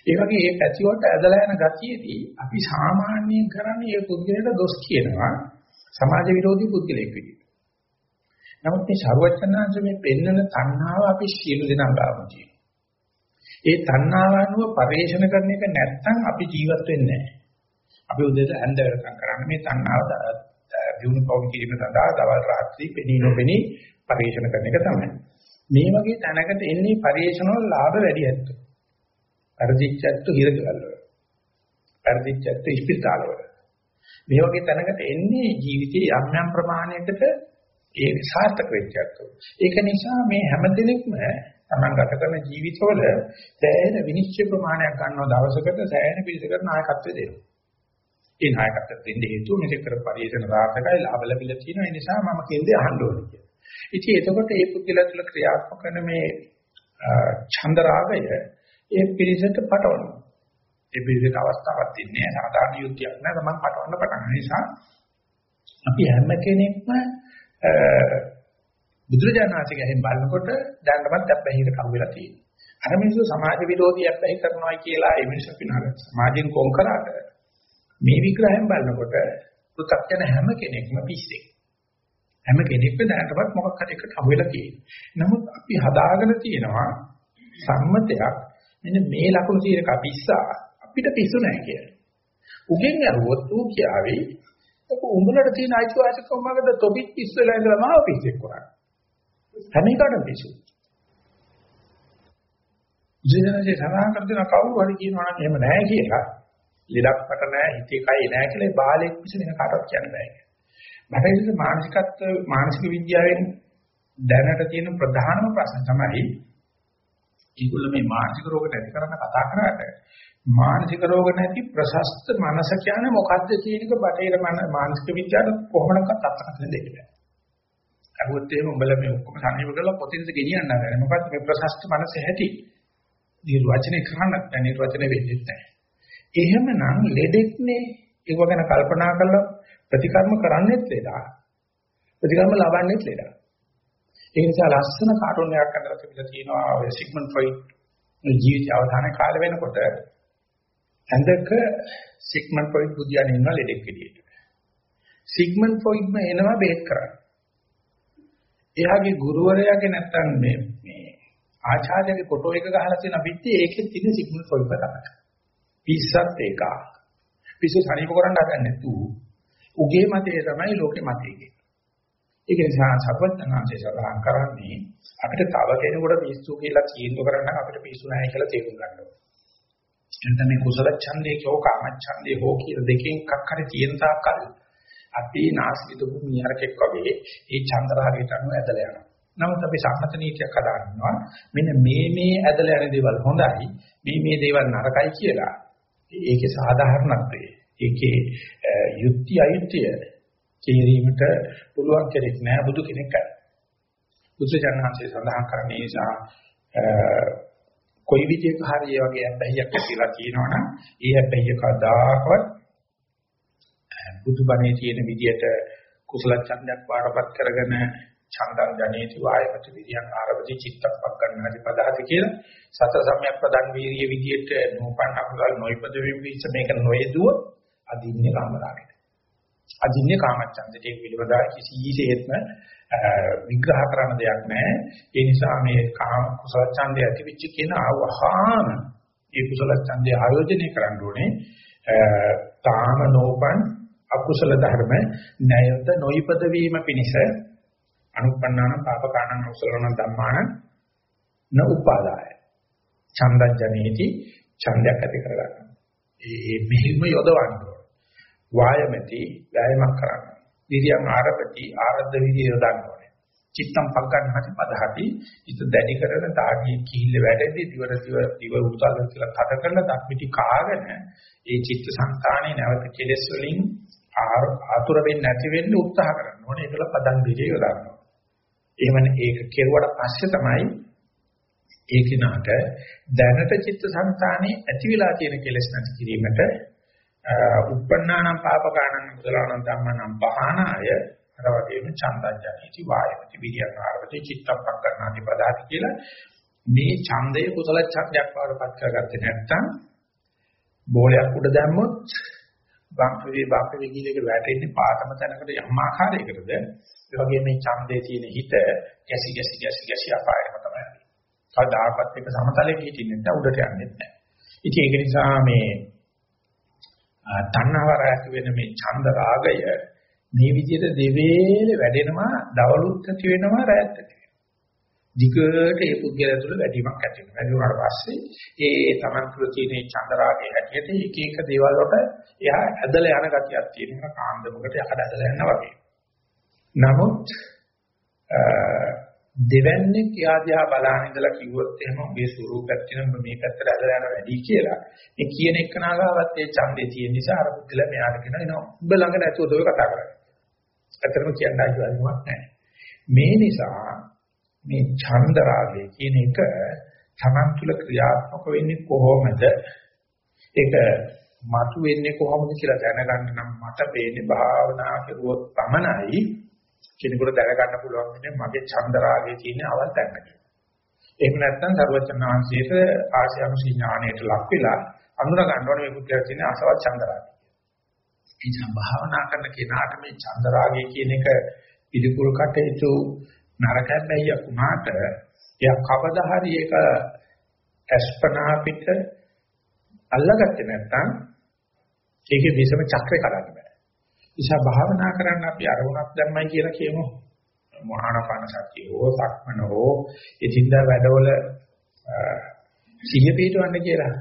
ඒ වගේ මේ පැති වලට ඇදලා යන ගතියේදී අපි සාමාන්‍යයෙන් කරන්නේ මේ පුද්ගලයාට දොස් කියනවා සමාජ විරෝධී පුද්ගලයෙක් විදිහට. නමුත් මේ ਸਰවචනාංශ මේ පෙන්නන තණ්හාව අපි සියලු දෙනා ගාම තියෙනවා. ඒ තණ්හාව අනුව පරිේශන කරන එක නැත්නම් අපි ජීවත් වෙන්නේ නැහැ. අපි උදේට ඇඳ වෙනකම් කරන්නේ මේ තණ්හාව දිනු පවු කිරීම සඳහා දවල් රාත්‍රී පෙනී නොපෙනී පරිේශන කරන එක තමයි. මේ වගේ තැනකට එන්නේ පරිේශන වල ලාභ වැඩි ඇත්ත. පරිදිච්ඡත්තු හිරකවල වල. පරිදිච්ඡත්තු ඉස්පිතාල වල. මේ වගේ තැනකට එන්නේ ජීවිතයේ යම් යම් ප්‍රමාණයකට ඒ සාර්ථක වෙච්ච අත්ෝ. ඒක නිසා මේ හැමදෙනෙක්ම තමන් ගත කරන ජීවිතවල සෑහෙන විනිශ්චය ප්‍රමාණයක් ගන්නව දවසකට සෑහෙන පිළිසකට නායකත්වය දෙනවා. ඒ නායකත්වයෙන් දෙන්න හේතුව මේක කර පරිේශන සාර්ථකයි ලාභ ලැබිලා තියෙනවා. ඒ නිසා මම කියන්නේ අහන්න ඕනේ කියලා. ඉතින් එතකොට මේ පුද්ගලයා තුළ ක්‍රියාත්මක කරන මේ ඡන්ද රාගය ඒ පිළිසෙට පටවනවා. ඒ පිළිසෙට අවස්ථාවක් දෙන්නේ සාධාරණ යුක්තියක් නෑ තමන් පටවන්න පටන් ගන්න නිසා අපි හැම කෙනෙක්ම බුදුරජාණන්සේ ගැහෙන් බලනකොට දැනටමත් අපැහිකට අහු වෙලා තියෙනවා. අර මිනිස්සු සමාජ විරෝධී අපැහි කරනවා කියලා ඒ මිනිස්සු පිනාර සමාජයෙන් කොම් කරාට මේ විග්‍රහයෙන් බලනකොට පෘථග්ජන හැම කෙනෙක්ම පිස්සෙක්. හැම කෙනෙක්ම දැනටමත් මොකක් හරි එකට අහු වෙලා තියෙනවා. නමුත් අපි හදාගෙන තියෙනවා සම්මතයක් මෙන්න මේ ලකුණු තියෙන කපිස්සා අපිට පිස්සු නැහැ කියලා. උගෙන් අරුවොත් ඌ කියාවේ ඔක උඹලට තියෙන අයිතිවාසිකම් මගද තොපිත් පිස්සු වෙලා ඉඳලා මාව පිස්සෙක් කරන්නේ. හැම එකටම පිස්සු. ජීනජේ සඳහන් කර දෙන කවුරු හරි කියනවා නම් එහෙම නැහැ කියලා. ලෙඩක් මට නැහැ හිතේ කයි නැහැ කියලා ඒ බාලෙක් පිස්සු වෙන කාටවත් කියන්න බෑ. මට ඒක මානසිකත්ව මානසික විද්‍යාවෙන් දැනට තියෙන ප්‍රධානම ප්‍රශ්න තමයි ඒගොල්ලෝ මේ මානසික රෝග නැති කරන්න කතා කරාට මානසික රෝග නැති ප්‍රශස්ත මනස කියන්නේ මොකද්ද කියන එක බටේර මානසික විද්‍යාවට කොහොමනක්වත් අත්කරන්න දෙන්න බෑ. අහුවත් එහෙම උඹලා මේ ඔක්කොම සංයම කරලා පොතින්ද ගෙනියන්න නැහැ. මොකද්ද මේ ප්‍රශස්ත මනස හැටි? නිර්වචනය කරන්නත් බෑ නිර්වචනය වෙන්නේ නැහැ. එහෙමනම් ලෙඩෙක්නේ ඒව ගැන කල්පනා කරලා ප්‍රතිකර්ම කරන්නෙත් ලෙඩා. ප්‍රතිකර්ම ලබන්නෙත් ලෙඩා. ඒ නිසා ලස්සන කාටුන් එකක් අඳලා තිබිලා තියෙනවා ඔය සිග්මන්ඩ් ෆ්‍රොයිඩ් ජීවිත අවධානය කාල වෙනකොට ඇඳක සිග්මන්ඩ් ෆ්‍රොයිඩ් බුදියාගෙන ඉන්නවා ලෙඩෙක් විදියට. සිග්මන්ඩ් ෆ්‍රොයිඩ්ම එනවා බේත් කරන්න. එයාගේ ගුරුවරයාගේ නැත්තම් මේ මේ ආචාර්යගේ ෆොටෝ එක ගහලා තියෙන පිටේ ඒකෙත් තියෙන සිග්මන්ඩ් ෆ්‍රොයිඩ් තමයි. පිස්සත් ඒක. පිස්සු සනීප කරන්න හදන්නේ තු. උගේ මතය තමයි ලෝකේ මතය කියන්නේ. ඒක නිසා සර්වඥාන්සේ සඳහන් කරන්නේ අපිට තව කෙනෙකුට පිස්සු කියලා තීන්දුව කරන්න අපිට පිස්සු නැහැ කියලා තේරුම් ගන්න ඕනේ. එතන මේ කුසල ඡන්දේ කෝ කාම ඡන්දේ හෝ කියලා දෙකෙන් එකක් හරි තියෙන තාක්කල් අපි නාස්තික භූමියරකෙක් වගේ ඒ චන්දරාගයට අනුව ඇදලා යනවා. නමුත් අපි සම්මත නීතියක් හදාගන්නවා. මෙන්න මේ මේ ඇදලා යන දේවල් හොඳයි, මේ මේ දේවල් නරකයි කියලා. ඒකේ සාධාරණත්වය, ඒකේ යුක්ති අයුක්තිය තේරීමට පුළුවන් කෙනෙක් නෑ බුදු කෙනෙක් අර. බුදුචානන්සේ සඳහන් කරන්නේ නිසා කොයි විදිහක හරි ඒ වගේ අබ්බැහියක් ඇතිලා තියෙනවනම් ඒ අබ්බැහිය කදාකවත් බුදුබණේ තියෙන විදිහට කුසල ඡන්දයක් වාරපත් කරගෙන ඡන්දං ජනේති වායමති විරියං ආරවති චිත්තප්පක් ගන්නාදි පදහති කියලා සතර සම්‍යක් ප්‍රදන් වීර්ය විදිහට නූපන්න අකුසල නොයිපද වෙමිස මේක නොයදුව අදින්නේ කාමරාගයට අදින්නේ කාමච්ඡන්දට ඒක පිළිබඳව කිසිසේත්ම විග්‍රහ කරන්න දෙයක් නැහැ. ඒ නිසා මේ කාම කුසල ඡන්දය ඇතිවෙච්ච කියන ආවහාම ඒ කුසල ඡන්දය ආයෝජනය කරන්න ඕනේ. තාම නෝපන් අකුසල ධර්ම ණයත නොයිපද වීම පිණිස අනුපන්නාන පාපකාණං අකුසලන ධම්මාන න උපාදාය. ඡන්දං ජනේති ඡන්දයක් ඇති කරගන්න. ඒ මෙහිම යොදවන්න වායමති වෑයමක් කරන්න. විරියං ආරපති ආරද්ධ විරිය යොදන්න ඕනේ. චිත්තම් පග්ගන්නහති පදහති ඉත දැඩි කරන තාගී කිහිල්ල වැඩෙද්දී දිවර දිව දිව උත්සාහ කියලා කඩ කරන දක්මිටි කාගෙන ඒ චිත්ත සංතානේ නැවත කෙලෙස් වලින් ආතුර වෙන්නේ නැති වෙන්න උත්සාහ කරන්න ඕනේ. ඒකල පදන් විරිය යොදන්න ඕනේ. එහෙමනේ ඒක කෙරුවට පස්සේ තමයි ඒ කිනාට දැනට චිත්ත සංතානේ ඇති වෙලා තියෙන කෙලෙස් නැති කිරීමට උප්පන්නානම් පාපකාණං කුසලාණං ධම්මනම් පහනාය අර වගේම චන්දජනීති වායමති විරියං ආරවති චිත්තප්පක් කරනාදි පදාති කියලා මේ ඡන්දය කුසල ඡන්දයක් වඩපත් කරගත්තේ නැත්නම් බෝලයක් උඩ දැම්මොත් බම්පේ බම්පේ ගිලේක වැටෙන්නේ පාතම තැනකට යම් ආකාරයකටද ඒ වගේ මේ ඡන්දේ තියෙන හිත ගැසි ගැසි ගැසි ගැසි අපායම තමයි. කවදාකවත් එක සමතලයක හිටින්නේ නැත්නම් උඩට යන්නේ නැහැ. ඉතින් ඒක නිසා මේ තණ්හාව රැස් වෙන මේ ඡන්ද රාගය මේ විදිහට දෙවේල වැඩෙනවා දවලුත් ඇති වෙනවා රැත් ඇති වෙනවා. ධිකට ඒ පුද්ගලයා තුළ වැඩිමක් ඇති වෙනවා. වැඩි වුණාට පස්සේ ඒ තමන් තුළ තියෙන ඡන්ද රාගයේ හැටියට එක එක දේවල් වලට එයා ඇදලා යන ගතියක් තියෙනවා. කාන්දමකට යකඩ ඇදලා යනවා වගේ. නමුත් දෙවන්නේ කියාදියා බලන ඉඳලා කිව්වොත් එහෙම ඔබේ ස්වරූපයක් තියෙනවා මේ පැත්තට ඇදලා යන වැඩි කියලා. මේ කියන එක නාගාවත් ඒ ඡන්දේ තියෙන නිසා අර පුද්ගලයා මෙයාට කියනවා එනවා ඔබ ළඟ නැතුව ඔය කතා කරන්නේ. ඇත්තටම කියන්න ආජාවක් නැහැ. මේ නිසා මේ ඡන්ද රාගය කියන එක තමන් තුළ ක්‍රියාත්මක වෙන්නේ කොහොමද? ඒක මතු වෙන්නේ කොහොමද කියලා දැනගන්න නම් මට පේන්නේ භාවනා කරුවොත් පමණයි කෙනෙකුට දැනගන්න පුළුවන් වෙන්නේ මගේ චන්දරාගයේ තියෙන අවල් තැනක. එහෙම නැත්නම් සර්වචන් වහන්සේට ආශයනුසී ඥාණයට ලක් වෙලා අඳුර ගන්න ඕනේ මේ පුද්ගලයා තියෙන අසවත් චන්දරාගය. ඒ නිසා භාවනා කරන කෙනාට මේ චන්දරාගය කියන එක පිළිකුල් කටයුතු නරකයි වුණාට එයා කවදා හරි ඒක අස්පනා පිට අල්ලගත්තේ නැත්නම් ඒකේ විසම චක්‍රේ කඩන්න බෑ. නිසා භාවනා කරන්න අපි අරමුණක් දැම්මයි කියලා කියමු. මහානපන සතිය හෝ සක්මන හෝ ඉදින්දා වැඩවල සිහිය පිටවන්න කියලා.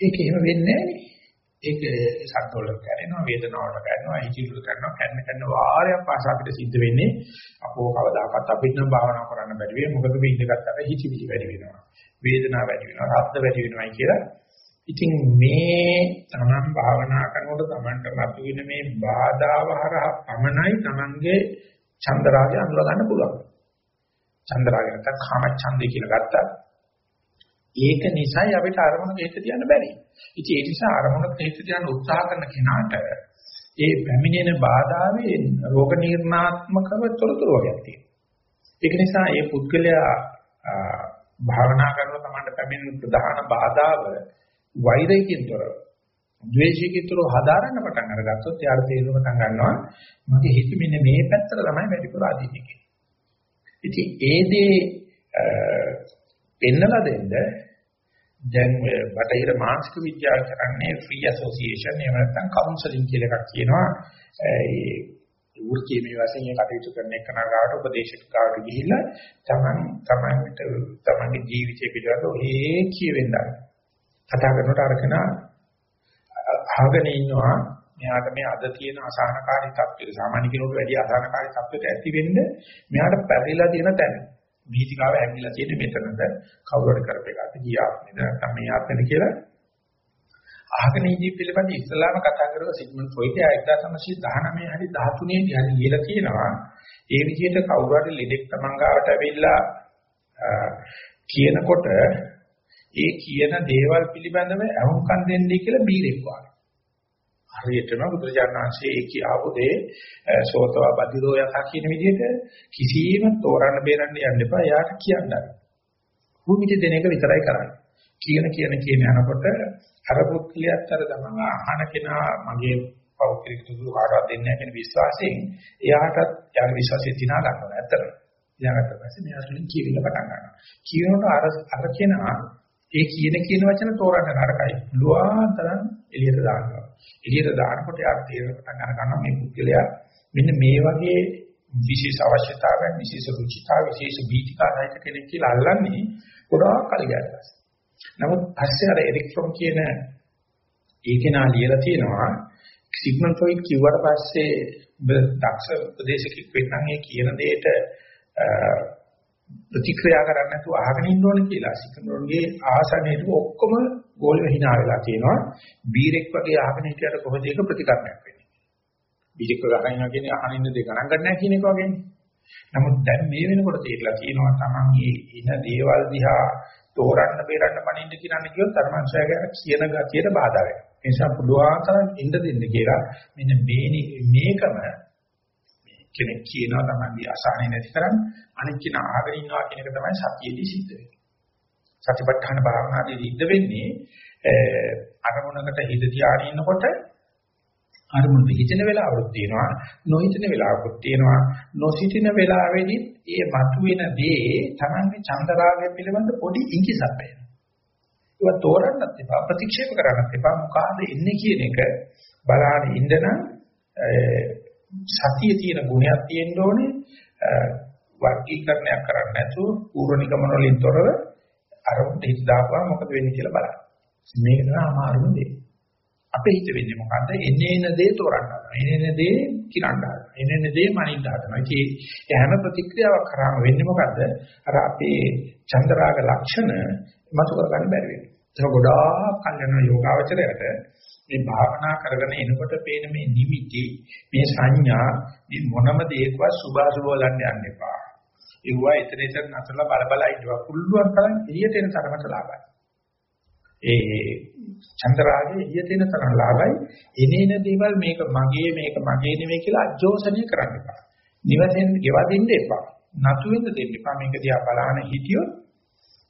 ඒක එහෙම වෙන්නේ නැහැ. ඒක සද්දවල කරනවා වේදනාවට කරනවා හිතිවිලි කරනවා කන්න කන්න වාරයක් පාසා අපිට සිද්ධ වෙන්නේ අපෝ කවදාකවත් අපිට නම් භාවනා කරන්න බැරි වෙයි මොකද මේ ඉඳගත්තට හිතිවිලි වැඩි වෙනවා වේදනාව වැඩි වෙනවා රද්ද වැඩි වෙනවායි කියලා ඉතින් මේ තමන් භාවනා කරනකොට තමන්ට මතුවෙන මේ බාධාව හරහා පමණයි තමන්ගේ චන්දරාගය අඳුර ගන්න පුළුවන් චන්දරාගය නැත්නම් කාම ඡන්දය කියලා ගත්තා ඒක නිසායි අපිට අරමුණක හිත තියන්න බැරි. ඉතින් ඒ නිසා අරමුණක හිත තියන්න උත්සාහ කරන කෙනාට ඒ පැමිණෙන බාධාවේ රෝග නිర్ణාත්මකව තොරතුරු වර්ගයක් තියෙනවා. ඒක නිසා මේ පුද්ගලයා භාවනා කරන තමන්ට පැමිණෙන ප්‍රධාන බාධාව වෛරයෙන් තොරව. ද්වේෂයෙන් තොරව හදාරන්න පටන් අරගත්තොත් යාර තේරුම පටන් ගන්නවා. මගේ හිත මෙන්න මේ පැත්තට තමයි වැඩිපුර අදින්නේ කියලා. ඉතින් ඒ දේ පෙන්නලා දෙන්න දැන් බටහිර මානසික විද්‍යාව කරන්නේ ෆ්‍රී ඇසෝසියේෂන් එහෙම නැත්නම් කවුන්සලින් කියලා එකක් කියනවා. ඒ වෘත්තීය මේ වශයෙන් ඒ කටයුතු කරන එකනගාට උපදේශක කාට ගිහිල්ලා තමන් තමන්ට තමන්ගේ ජීවිතය පිළිබඳව ඒ කියවෙන්න කතා කරනකොට අරගෙන අහගෙන ඉන්නවා. මෙයාට මේ අද තියෙන අසහනකාරී තත්ත්වය සාමාන්‍ය කෙනෙකුට වැඩි අසහනකාරී තත්ත්වයක ඇති වෙන්න මෙයාට පැරිලා තියෙන තැන. බීජිකාව ඇඟිලා තියෙන මෙතනද කවුරු හරි කරපේකට ගියා. නැත්නම් මේ ආත්මෙද කියලා අහගෙන ඉඳී පිළිබඳ ඉස්ලාම කතා කරලා සිග්මන්ඩ් ෆ්‍රොයිඩ් 1919 හරි 13 දී හරි ලියලා තියෙනවා ඒ විදිහට කවුරු හරි ලෙඩෙක් තමන් ගාවට ඇවිල්ලා කියනකොට ඒ කියන දේවල් පිළිබඳව අහුම්කම් දෙන්නේ කියලා බීරෙක් වගේ හරියටම බුදුරජාණන් වහන්සේ ඒ කියාපු දේ සෝතවා බදිරෝ යකා කියන විදිහට කිසිම තෝරන්න බේරන්න යන්න එපා. යාට කියන්න. භූමිත දෙන එක විතරයි කරන්නේ. කියන කියන කියන යනකොට අර පුත්ලියත් අර තමන් අහන කෙනා මගේ පෞද්ගලික දුරු කාටවත් දෙන්නේ නැහැ කියන විශ්වාසයෙන් එයාටත් යාගේ විශ්වාසය දිනා ගන්නවා. ඇත්තටම. ඊළඟට පස්සේ මෙයා තුලින් කියවිල පටන් ගන්නවා. කියනකොට අර අර කෙනා ඒ කියන කියන වචන තෝරන්න නරකයි. ලුවාතරන් එළියට දානවා. එළියට දානකොට යාට තේරෙන පටන් අර ගන්නවා මේ පුද්ගලයා මෙන්න මේ වගේ විශේෂ අවශ්‍යතාවයන් විශේෂ රුචිතා විශේෂ බීතිකාරයක කෙනෙක් කියලා අල්ලන්නේ ගොඩාක් කල් ගියාට නමුත් පස්සේ අර එරික් ෆ්‍රොම් කියන ඒකේනා ලියලා තියෙනවා සිග්මන්ඩ් ෆ්‍රොයිඩ් කිව්වට පස්සේ ඔබ දක්ෂ උපදේශකෙක් වෙන්නම් ඒ කියන දෙයට ප්‍රතික්‍රියා කරන්නේ නැතුව අහගෙන ඉන්න ඕන කියලා. සිකනෝන්ගේ ආසනයේට ඔක්කොම ගෝල වෙහිනා වෙලා තියෙනවා. බීරෙක් වගේ අහගෙන හිටියට කොහොමද ඒක ප්‍රතිකර්මයක් වෙන්නේ? බීරෙක් වගේ අහගෙන ඉන්නවා කියන්නේ අහන ඉන්න දේ ගණන් ගන්න නැහැ කියන එක වගේනේ. නමුත් දැන් මේ වෙනකොට තේරලා තියෙනවා Taman මේ ඉන දේවල් දිහා තෝරන්න බේරන්න පණින්න කියන්නේ කියොත් ධර්මංශය කියන ගතියට බාධා වෙනවා. ඒ නිසා පුළුවන් තරම් ඉන්න දෙන්න කියලා මෙන්න මේ මේකම කෙනෙක් කියනවා තමයි අසහනෙ නැති කරන්නේ අනිත් කෙනා අහගෙන ඉන්නවා කියන එක තමයි සතියේදී සිද්ධ වෙන්නේ. සතිපට්ඨාන භාවනාවේදී සිද්ධ වෙන්නේ අරමුණකට හිත තියාගෙන ඉන්නකොට අරමුණ හිතෙන වෙලාවකුත් තියෙනවා නොහිතෙන වෙලාවකුත් තියෙනවා නොසිතින වෙලාවේදී ඒ මතුවෙන දේ Tamange චන්දරාගය පිළිබඳ පොඩි ඉඟිසක් වෙනවා. ඒක තෝරන්නත් එපා ප්‍රතික්ෂේප කරන්නත් එපා මොකಾದ ඉන්නේ කියන එක බලාගෙන ඉඳන සතියේ තියෙන ගුණයක් තියෙන්න ඕනේ වර්ගීකරණයක් කරන්නේ නැතුව පූර්ව නිගමන වලින් තොරව අරමුණට හිත දාපුවා මොකද වෙන්නේ කියලා බලන්න. මේක තමයි අමාරුම දේ. අපේ හිත වෙන්නේ මොකද්ද? එන්නේ එන දේ තෝරන්න හදනවා. එන්නේ එන දේ කිරන්න හදනවා. එන්නේ එන දේ මනින්න හදනවා. ඉතින් හැම ප්‍රතික්‍රියාවක් කරාම වෙන්නේ මොකද්ද? අර අපේ චන්ද්‍රාග ලක්ෂණ මතු කරගන්න බැරි වෙනවා. ඒක ගොඩාක් කල්යන යෝගාවචරයට මේ භාවනා කරගෙන එනකොට පේන මේ නිමිති මේ සංඥා මේ මොනම දෙයකවත් සුභාසුභ බලන්න යන්න එපා. ඒවා එතන එතන නැතලා බල බල ඉන්නවා. කුල්ලුවක් තරම් එළියට එන තරමට ලාභයි. ඒ චන්ද්‍රාගේ එළියට එන තරම් ලාභයි. එනේන දේවල් මේක මගේ මේක මගේ නෙමෙයි කියලා අජෝසනීය කරන්න එපා. නිවසෙන් ගෙවදින්න එපා. නතු වෙන්න දෙන්න එපා. මේක දිහා බලාන හිටියොත්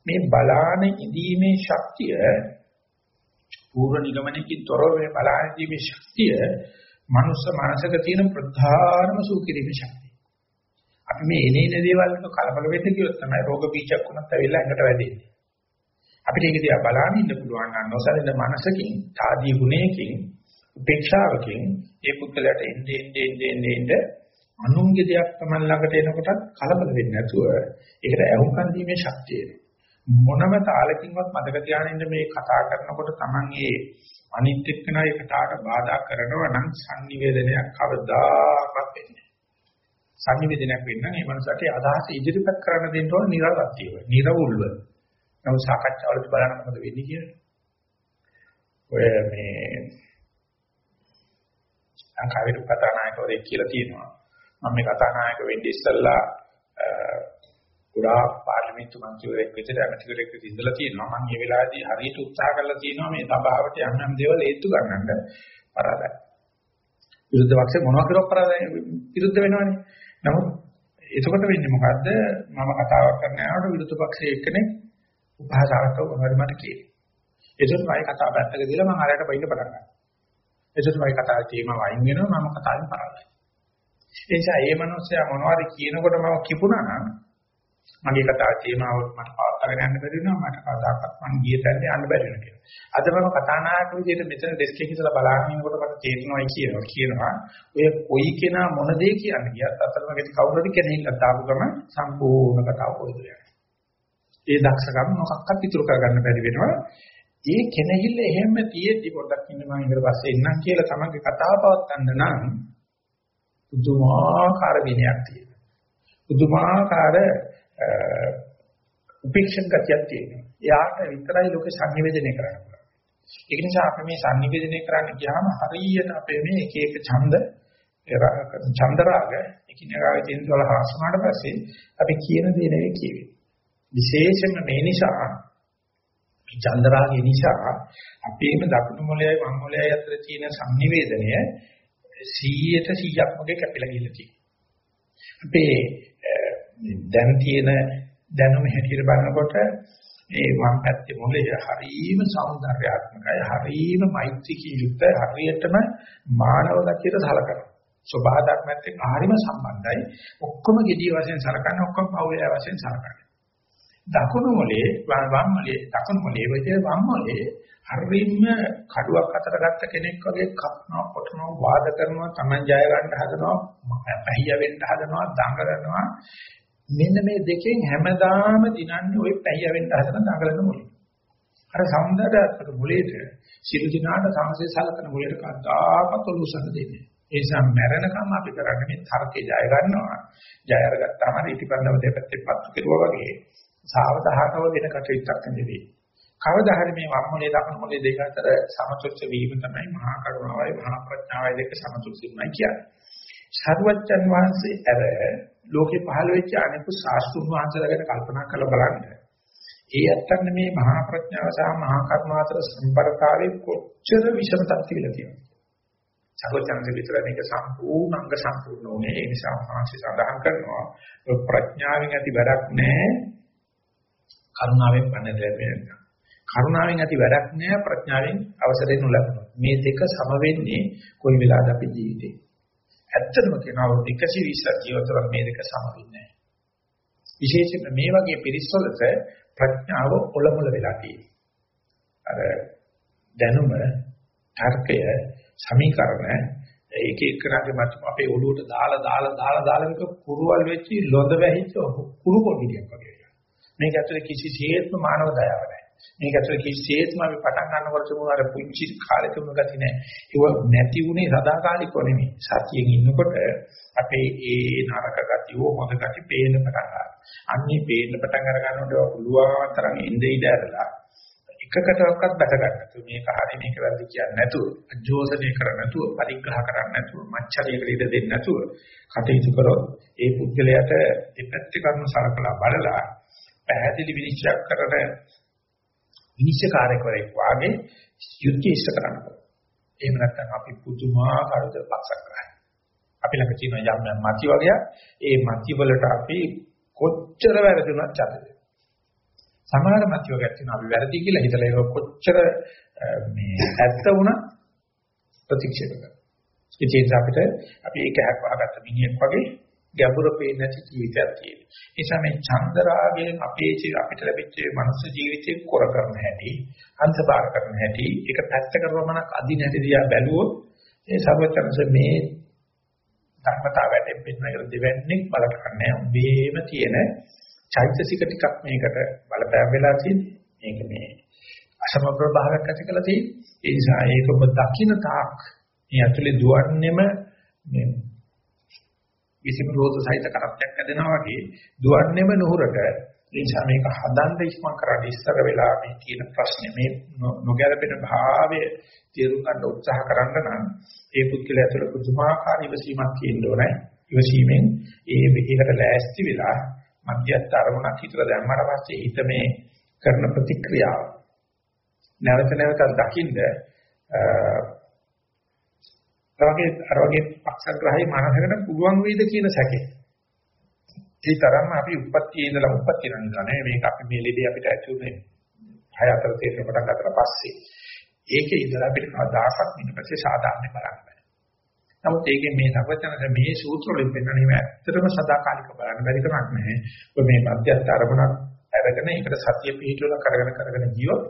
මේ බලාන ඉදීමේ ශක්තිය පූර්ව නිගමනකින් තොරව මේ බලාදීමේ ශක්තිය මනුස්ස මනසක තියෙන ප්‍රධානම සූකිරීමේ ශක්තිය. අපි මේ එනේන දේවල් වලට කලබල වෙන්න කියොත් තමයි රෝග බීජයක් වුණත් ඇවිල්ලා ඇඟට වැදෙන්නේ. අපිට ඒක දිහා බලන්න ඉන්න පුළුවන් නම් නොසලින මනසකින්, ආදී ගුණයකින්, උපේක්ෂාවකින් ඒ පුද්ගලයාට එන්නේ එන්නේ එන්නේ එන්නේ අනුන්ගේ දෙයක් තමයි ළඟට එනකොට කලබල වෙන්නේ නැතුව ඒකට ඇහුම්කන් දීමේ ශක්තිය එනවා. මොනම තාලකින්වත් මතක තියාගෙන මේ කතා කරනකොට Taman ඒ අනිත් එක්කනා ඒ කතාවට බාධා කරනවා නම් sannivedanayak කවදාකවත් වෙන්නේ sannivedanayak වෙන්න මේ මනසට අදහස ඉදිරිපත් කරන්න දෙන්න ඕන නිරවත්‍යව නිර්වුල්ව. නමුත් සාකච්ඡාවලදී බලන්න මොකද වෙන්නේ කියලා. ඔය මේ ලංකාවේ කතානායකවරයෙක් කියලා තියෙනවා. මම මේ කතානායක වෙන්නේ ඉස්සල්ලා ගොඩාක් පාර්ලිමේන්තු මන්ත්‍රීවරයෙක් විදිහට ඇමතිවරයෙක් විදිහට ඉඳලා තියෙනවා. මම මේ වෙලාවේදී හරියට උත්සාහ කරලා තියෙනවා මේ සභාවට යම් යම් දේවල් හේතු ගන්නන්න පරාදයි. විරුද්ධ පක්ෂේ මොනවා කරුවක් පරාදයි විරුද්ධ වෙනවනේ. නමුත් එතකොට වෙන්නේ මොකද්ද? මම කතාවක් කරන යනකොට විරුද්ධ පක්ෂයේ එක්කෙනෙක් උපහාසාරකව මොනවද මට කියන්නේ. ඒසොත් මම කතාව පැත්තක දාලා මම අරයට බයින්න පටන් ගන්නවා. ඒසොත් මම කතාවේ තේමාව අයින් වෙනවා මම කතාවෙන් පරාදයි. ඒ නිසා මේ මිනිස්සයා මොනවද කියනකොට මම කිපුණා නම් මගේ කතාවේ තේමාව මට පවත්වාගෙන යන්න බැරි වෙනවා මට කවදාකවත් මං ගිය තැනට යන්න බැරි වෙනවා කියලා. අද මම කතානායක විදිහට මෙතන ඩෙස්ක් එකේ ඉඳලා බලාගෙන ඉන්නකොට මට තේරෙනවා කියනවා කියනවා ඔය කොයි කෙනා මොන දේ කියන්නේ කියත් අතරමැදි කවුරු හරි කෙනෙක් දාපු ගම සම්පූර්ණ කතාව පොදු වෙනවා. ඒ දක්ෂකම් මොකක්වත් ඉතුරු කරගන්න බැරි වෙනවා. ඒ කෙනෙහිල්ල එහෙම තියෙද්දි පොඩ්ඩක් ඉන්න මම ඊට පස්සේ එන්නම් කියලා තමයි කතාව පවත්වන්න නම් පුදුමාකාර විනයක් තියෙනවා. පුදුමාකාර උපේක්ෂණ ගතියක් තියෙනවා. එයාට විතරයි ලෝකේ සංනිවේදනය කරන්න පුළුවන්. ඒක නිසා අපි මේ සංනිවේදනය කරන්න ගියාම හරියට අපේ මේ එක එක ඡන්ද ඡන්ද රාග එකිනෙකාගේ තියෙන වල හාස්නාට පස්සේ අපි කියන දේ නෙවෙයි කියවෙන්නේ. විශේෂයෙන්ම මේ නිසා ඡන්ද රාගය නිසා අපේම දකුණු මොළයයි වම් මොළයයි අතර තියෙන සංනිවේදනය 100ට 100ක් වගේ කැපිලා ගිහලා තියෙනවා. අපේ දැන් තියෙන දැනුම හැටියට බලනකොට ඒ වම් පැත්තේ මොලේ හරීම సౌందర్యාත්මකයි හරීම මෛත්‍රිකී යුක්ත හරියටම මානව ගතියට සලකනවා. සබහා ධර්මයත් එක්ක හරීම සම්බන්ධයි. ඔක්කොම gediy වශයෙන් සලකන ඔක්කොම පෞලය වශයෙන් සලකන දකුණු මොලේ වම් මොලේ දකුණු මොලේ විතර වම් මොලේ හරීම කඩුවක් අතර ගත්ත කෙනෙක් වගේ කපනවා කොටනවා වාද කරනවා Taman ජය ගන්න හදනවා පැහිය වෙන්න හදනවා දඟලනවා. මෙන්න මේ දෙකෙන් හැමදාම දිනන්නේ ওই පැහිය වෙන්න හදන දඟලන මොලේ. අර සෞන්දර්යයත් මොලේට සිළු දිනාට සමසේ සලකන මොලේට කද්දාකත් ඔලුසන දෙන්නේ ඒ නිසා මැරෙනකම් අපි කරන්නේ මේ තර්කේ ජය ගන්නවා. ජය අරගත්තාම ඊටිපන්දම දෙපැත්තේ පත්තු කෙරුවා වගේ සාවධානව වෙන කටයුත්තක් නෙවෙයි. කවදා හරි මේ වම් මොලේ දකුණු මොලේ දෙක අතර සමතුලිත වීම තමයි මහා කරුණාවයි මහා ප්‍රඥාවයි දෙක සමතුලිතයි කියන්නේ. සර්වජන් වහන්සේ අර ලෝකේ පහළ වෙච්ච අනිකුත් ශාස්ත්‍රුන් වහන්සේලා ගැන කල්පනා කරලා බලන්න. ඒ අත්තන්න මේ මහා ප්‍රඥාව සහ මහා කරුණාව අතර සම්පර්කාවේ කොච්චර විෂමතාවක් තියලා තියෙනවද? සර්වඥාන්සේ විතර මේක සම්පූර්ණ අංග සම්පූර්ණ උනේ ඒ නිසා මහන්සිය සඳහන් කරනවා ප්‍රඥාවෙන් ඇති වැඩක් නැහැ කරුණාවෙන් පණ දෙන්නේ කරුණාවෙන් ඇති වැඩක් නෑ ප්‍රඥාවෙන් අවසරයෙන් නොලබනවා. මේ දෙක සම වෙන්නේ කොයි වෙලාවද අපේ ජීවිතේ. ඇත්තටම කියනවා 120 ජීවිතවල මේ දෙක සම වෙන්නේ නෑ. විශේෂයෙන්ම මේ වගේ පිරිස්වලට ප්‍රඥාව ඔලමුල වෙලා තියෙනවා. අර දැනුම, තර්කය, සමීකරණ ඒක එක්කනගේ මත අපේ ඔළුවට දාලා දාලා දාලා දාලා මේක කුරුවල් වෙච්චි ලොඳ වැහිච්ච කුරු පොඩියක් වගේ. මේක ඇතුලේ කිසිසේත්ම මානව දයාවක් නැහැ. මේක ඇතුලේ කිසිසේත්ම අපි පටන් ගන්නකොට තුමු අර පුංචි කාලේ තුමු ගති නැහැ. ඒක නැති උනේ සදාකාලිකව නෙමෙයි. සතියෙන් ඉන්නකොට අපේ ඒ නරක ගති හෝ හොඳ ගති පේන්න පටන් ගන්නවා. අන්නේ පේන්න පටන් අර ගන්නකොට පුළුවන් තරම් ඉඳේ ඉඳ ඇරලා එකකටවත් බැස ගන්න නැතුව මේක හරි මේක වැරදි කියන්නේ නැතුව අජෝසනය කරන්නේ නැතුව පරිග්‍රහ කරන්නේ නැතුව මච්චරියකට ඉඩ දෙන්නේ නැතුව කටයුතු කරොත් ඒ පුද්ගලයාට දෙපැත්තේ කර්ම සලකලා බලලා පැහැදිලි විනිශ්චය කරන විනිශ්චයකාරයෙක් වාගේ යුද්ධය ඉෂ්ට කරනවා. එහෙම නැත්නම් අපි පුදුමාකාර දෙපක්ෂක් කරන්නේ. අපි ළඟ තියෙන යම් යම් මති වගේ ඒ මති වලට අපි කොච්චර වැරදුනත් චතද. සමහර මති වගේ තියෙන අපි වැරදි කියලා හිතලා ඒක කොච්චර මේ ඇත්ත වුණා ප්‍රතික්ෂේප කරනවා. ඒ නිසා අපිට අපි ඒක හැක් වහගත්ත මිනිහෙක් වගේ ගැඹුර පේන්නේ නැති ජීවිතයක් තියෙනවා. ඒ නිසා මේ චන්දරාගයෙන් අපේ අපිට ලැබිච්ච මනුස්ස ජීවිතේ කොර කරන හැටි, අන්තබාර කරන හැටි, ඒක පැත්ත කරවමනක් අදින හැටි දිහා බැලුවොත් ඒ සර්වචනස මේ ධර්මතාවයෙන් පිටනකට දෙවන්නේක් බලකන්නේ උඹේම තියෙන චෛතසික ටිකක් මේකට බලපෑම් වෙලා තියෙන්නේ. මේක මේ අසමබර භාවයක් ඇති කරලා තියෙන්නේ. ඒ නිසා ඒක ඔබ දකින්න තාක් මේ ඇතුලේ දුවන්නේම මේ විසිම රෝධ සහිත කරත්තයක් ඇදෙනවා වගේ දුවන්නේම නුහුරට ඒ නිසා මේක හදන්න ඉස්මන් කරලා ඉස්සර වෙලා මේ තියෙන ප්‍රශ්නේ මේ නොගැලපෙන භාවය තේරුම් ගන්න උත්සාහ කරන්න නම් ඒ පුද්ගලයා ඇතුළ පුදුමාකාර ඉවසීමක් තියෙන්න ඕනේ. ඉවසීමෙන් ඒ විදිහකට ලෑස්ති වෙලා මධ්‍යස්ථ අරමුණක් හිතලා දැම්මට පස්සේ හිත මේ කරන ප්‍රතික්‍රියාව නැවත නැවතත් දකින්ද අරගේ අරගේ පක්ෂග්‍රහයි මනසකට පුළුවන් වේද කියන සැකේ. ඒ තරම්ම අපි උපත්යේ ඉඳලා උපත්ති නන්දා නේ මේක අපි මේ ලෙඩේ අපිට ඇතුලේ හය අතර තේරෙන පටන් ගන්නතර පස්සේ ඒකේ ඉඳලා අපිට කවදාකවත් ඊට පස්සේ සාධාරණ බලන්න බෑ. නමුත් ඒකේ මේ සර්වඥාද මේ සූත්‍ර වලින් පෙන්වන්නේ ඇත්තටම සදාකාලික බලන්න බැරි කමක් නැහැ. ඔබ මේ මධ්‍යස්ථ අරමුණක් අරගෙන ඒකට සතිය පිහිටවල කරගෙන කරගෙන ගියොත්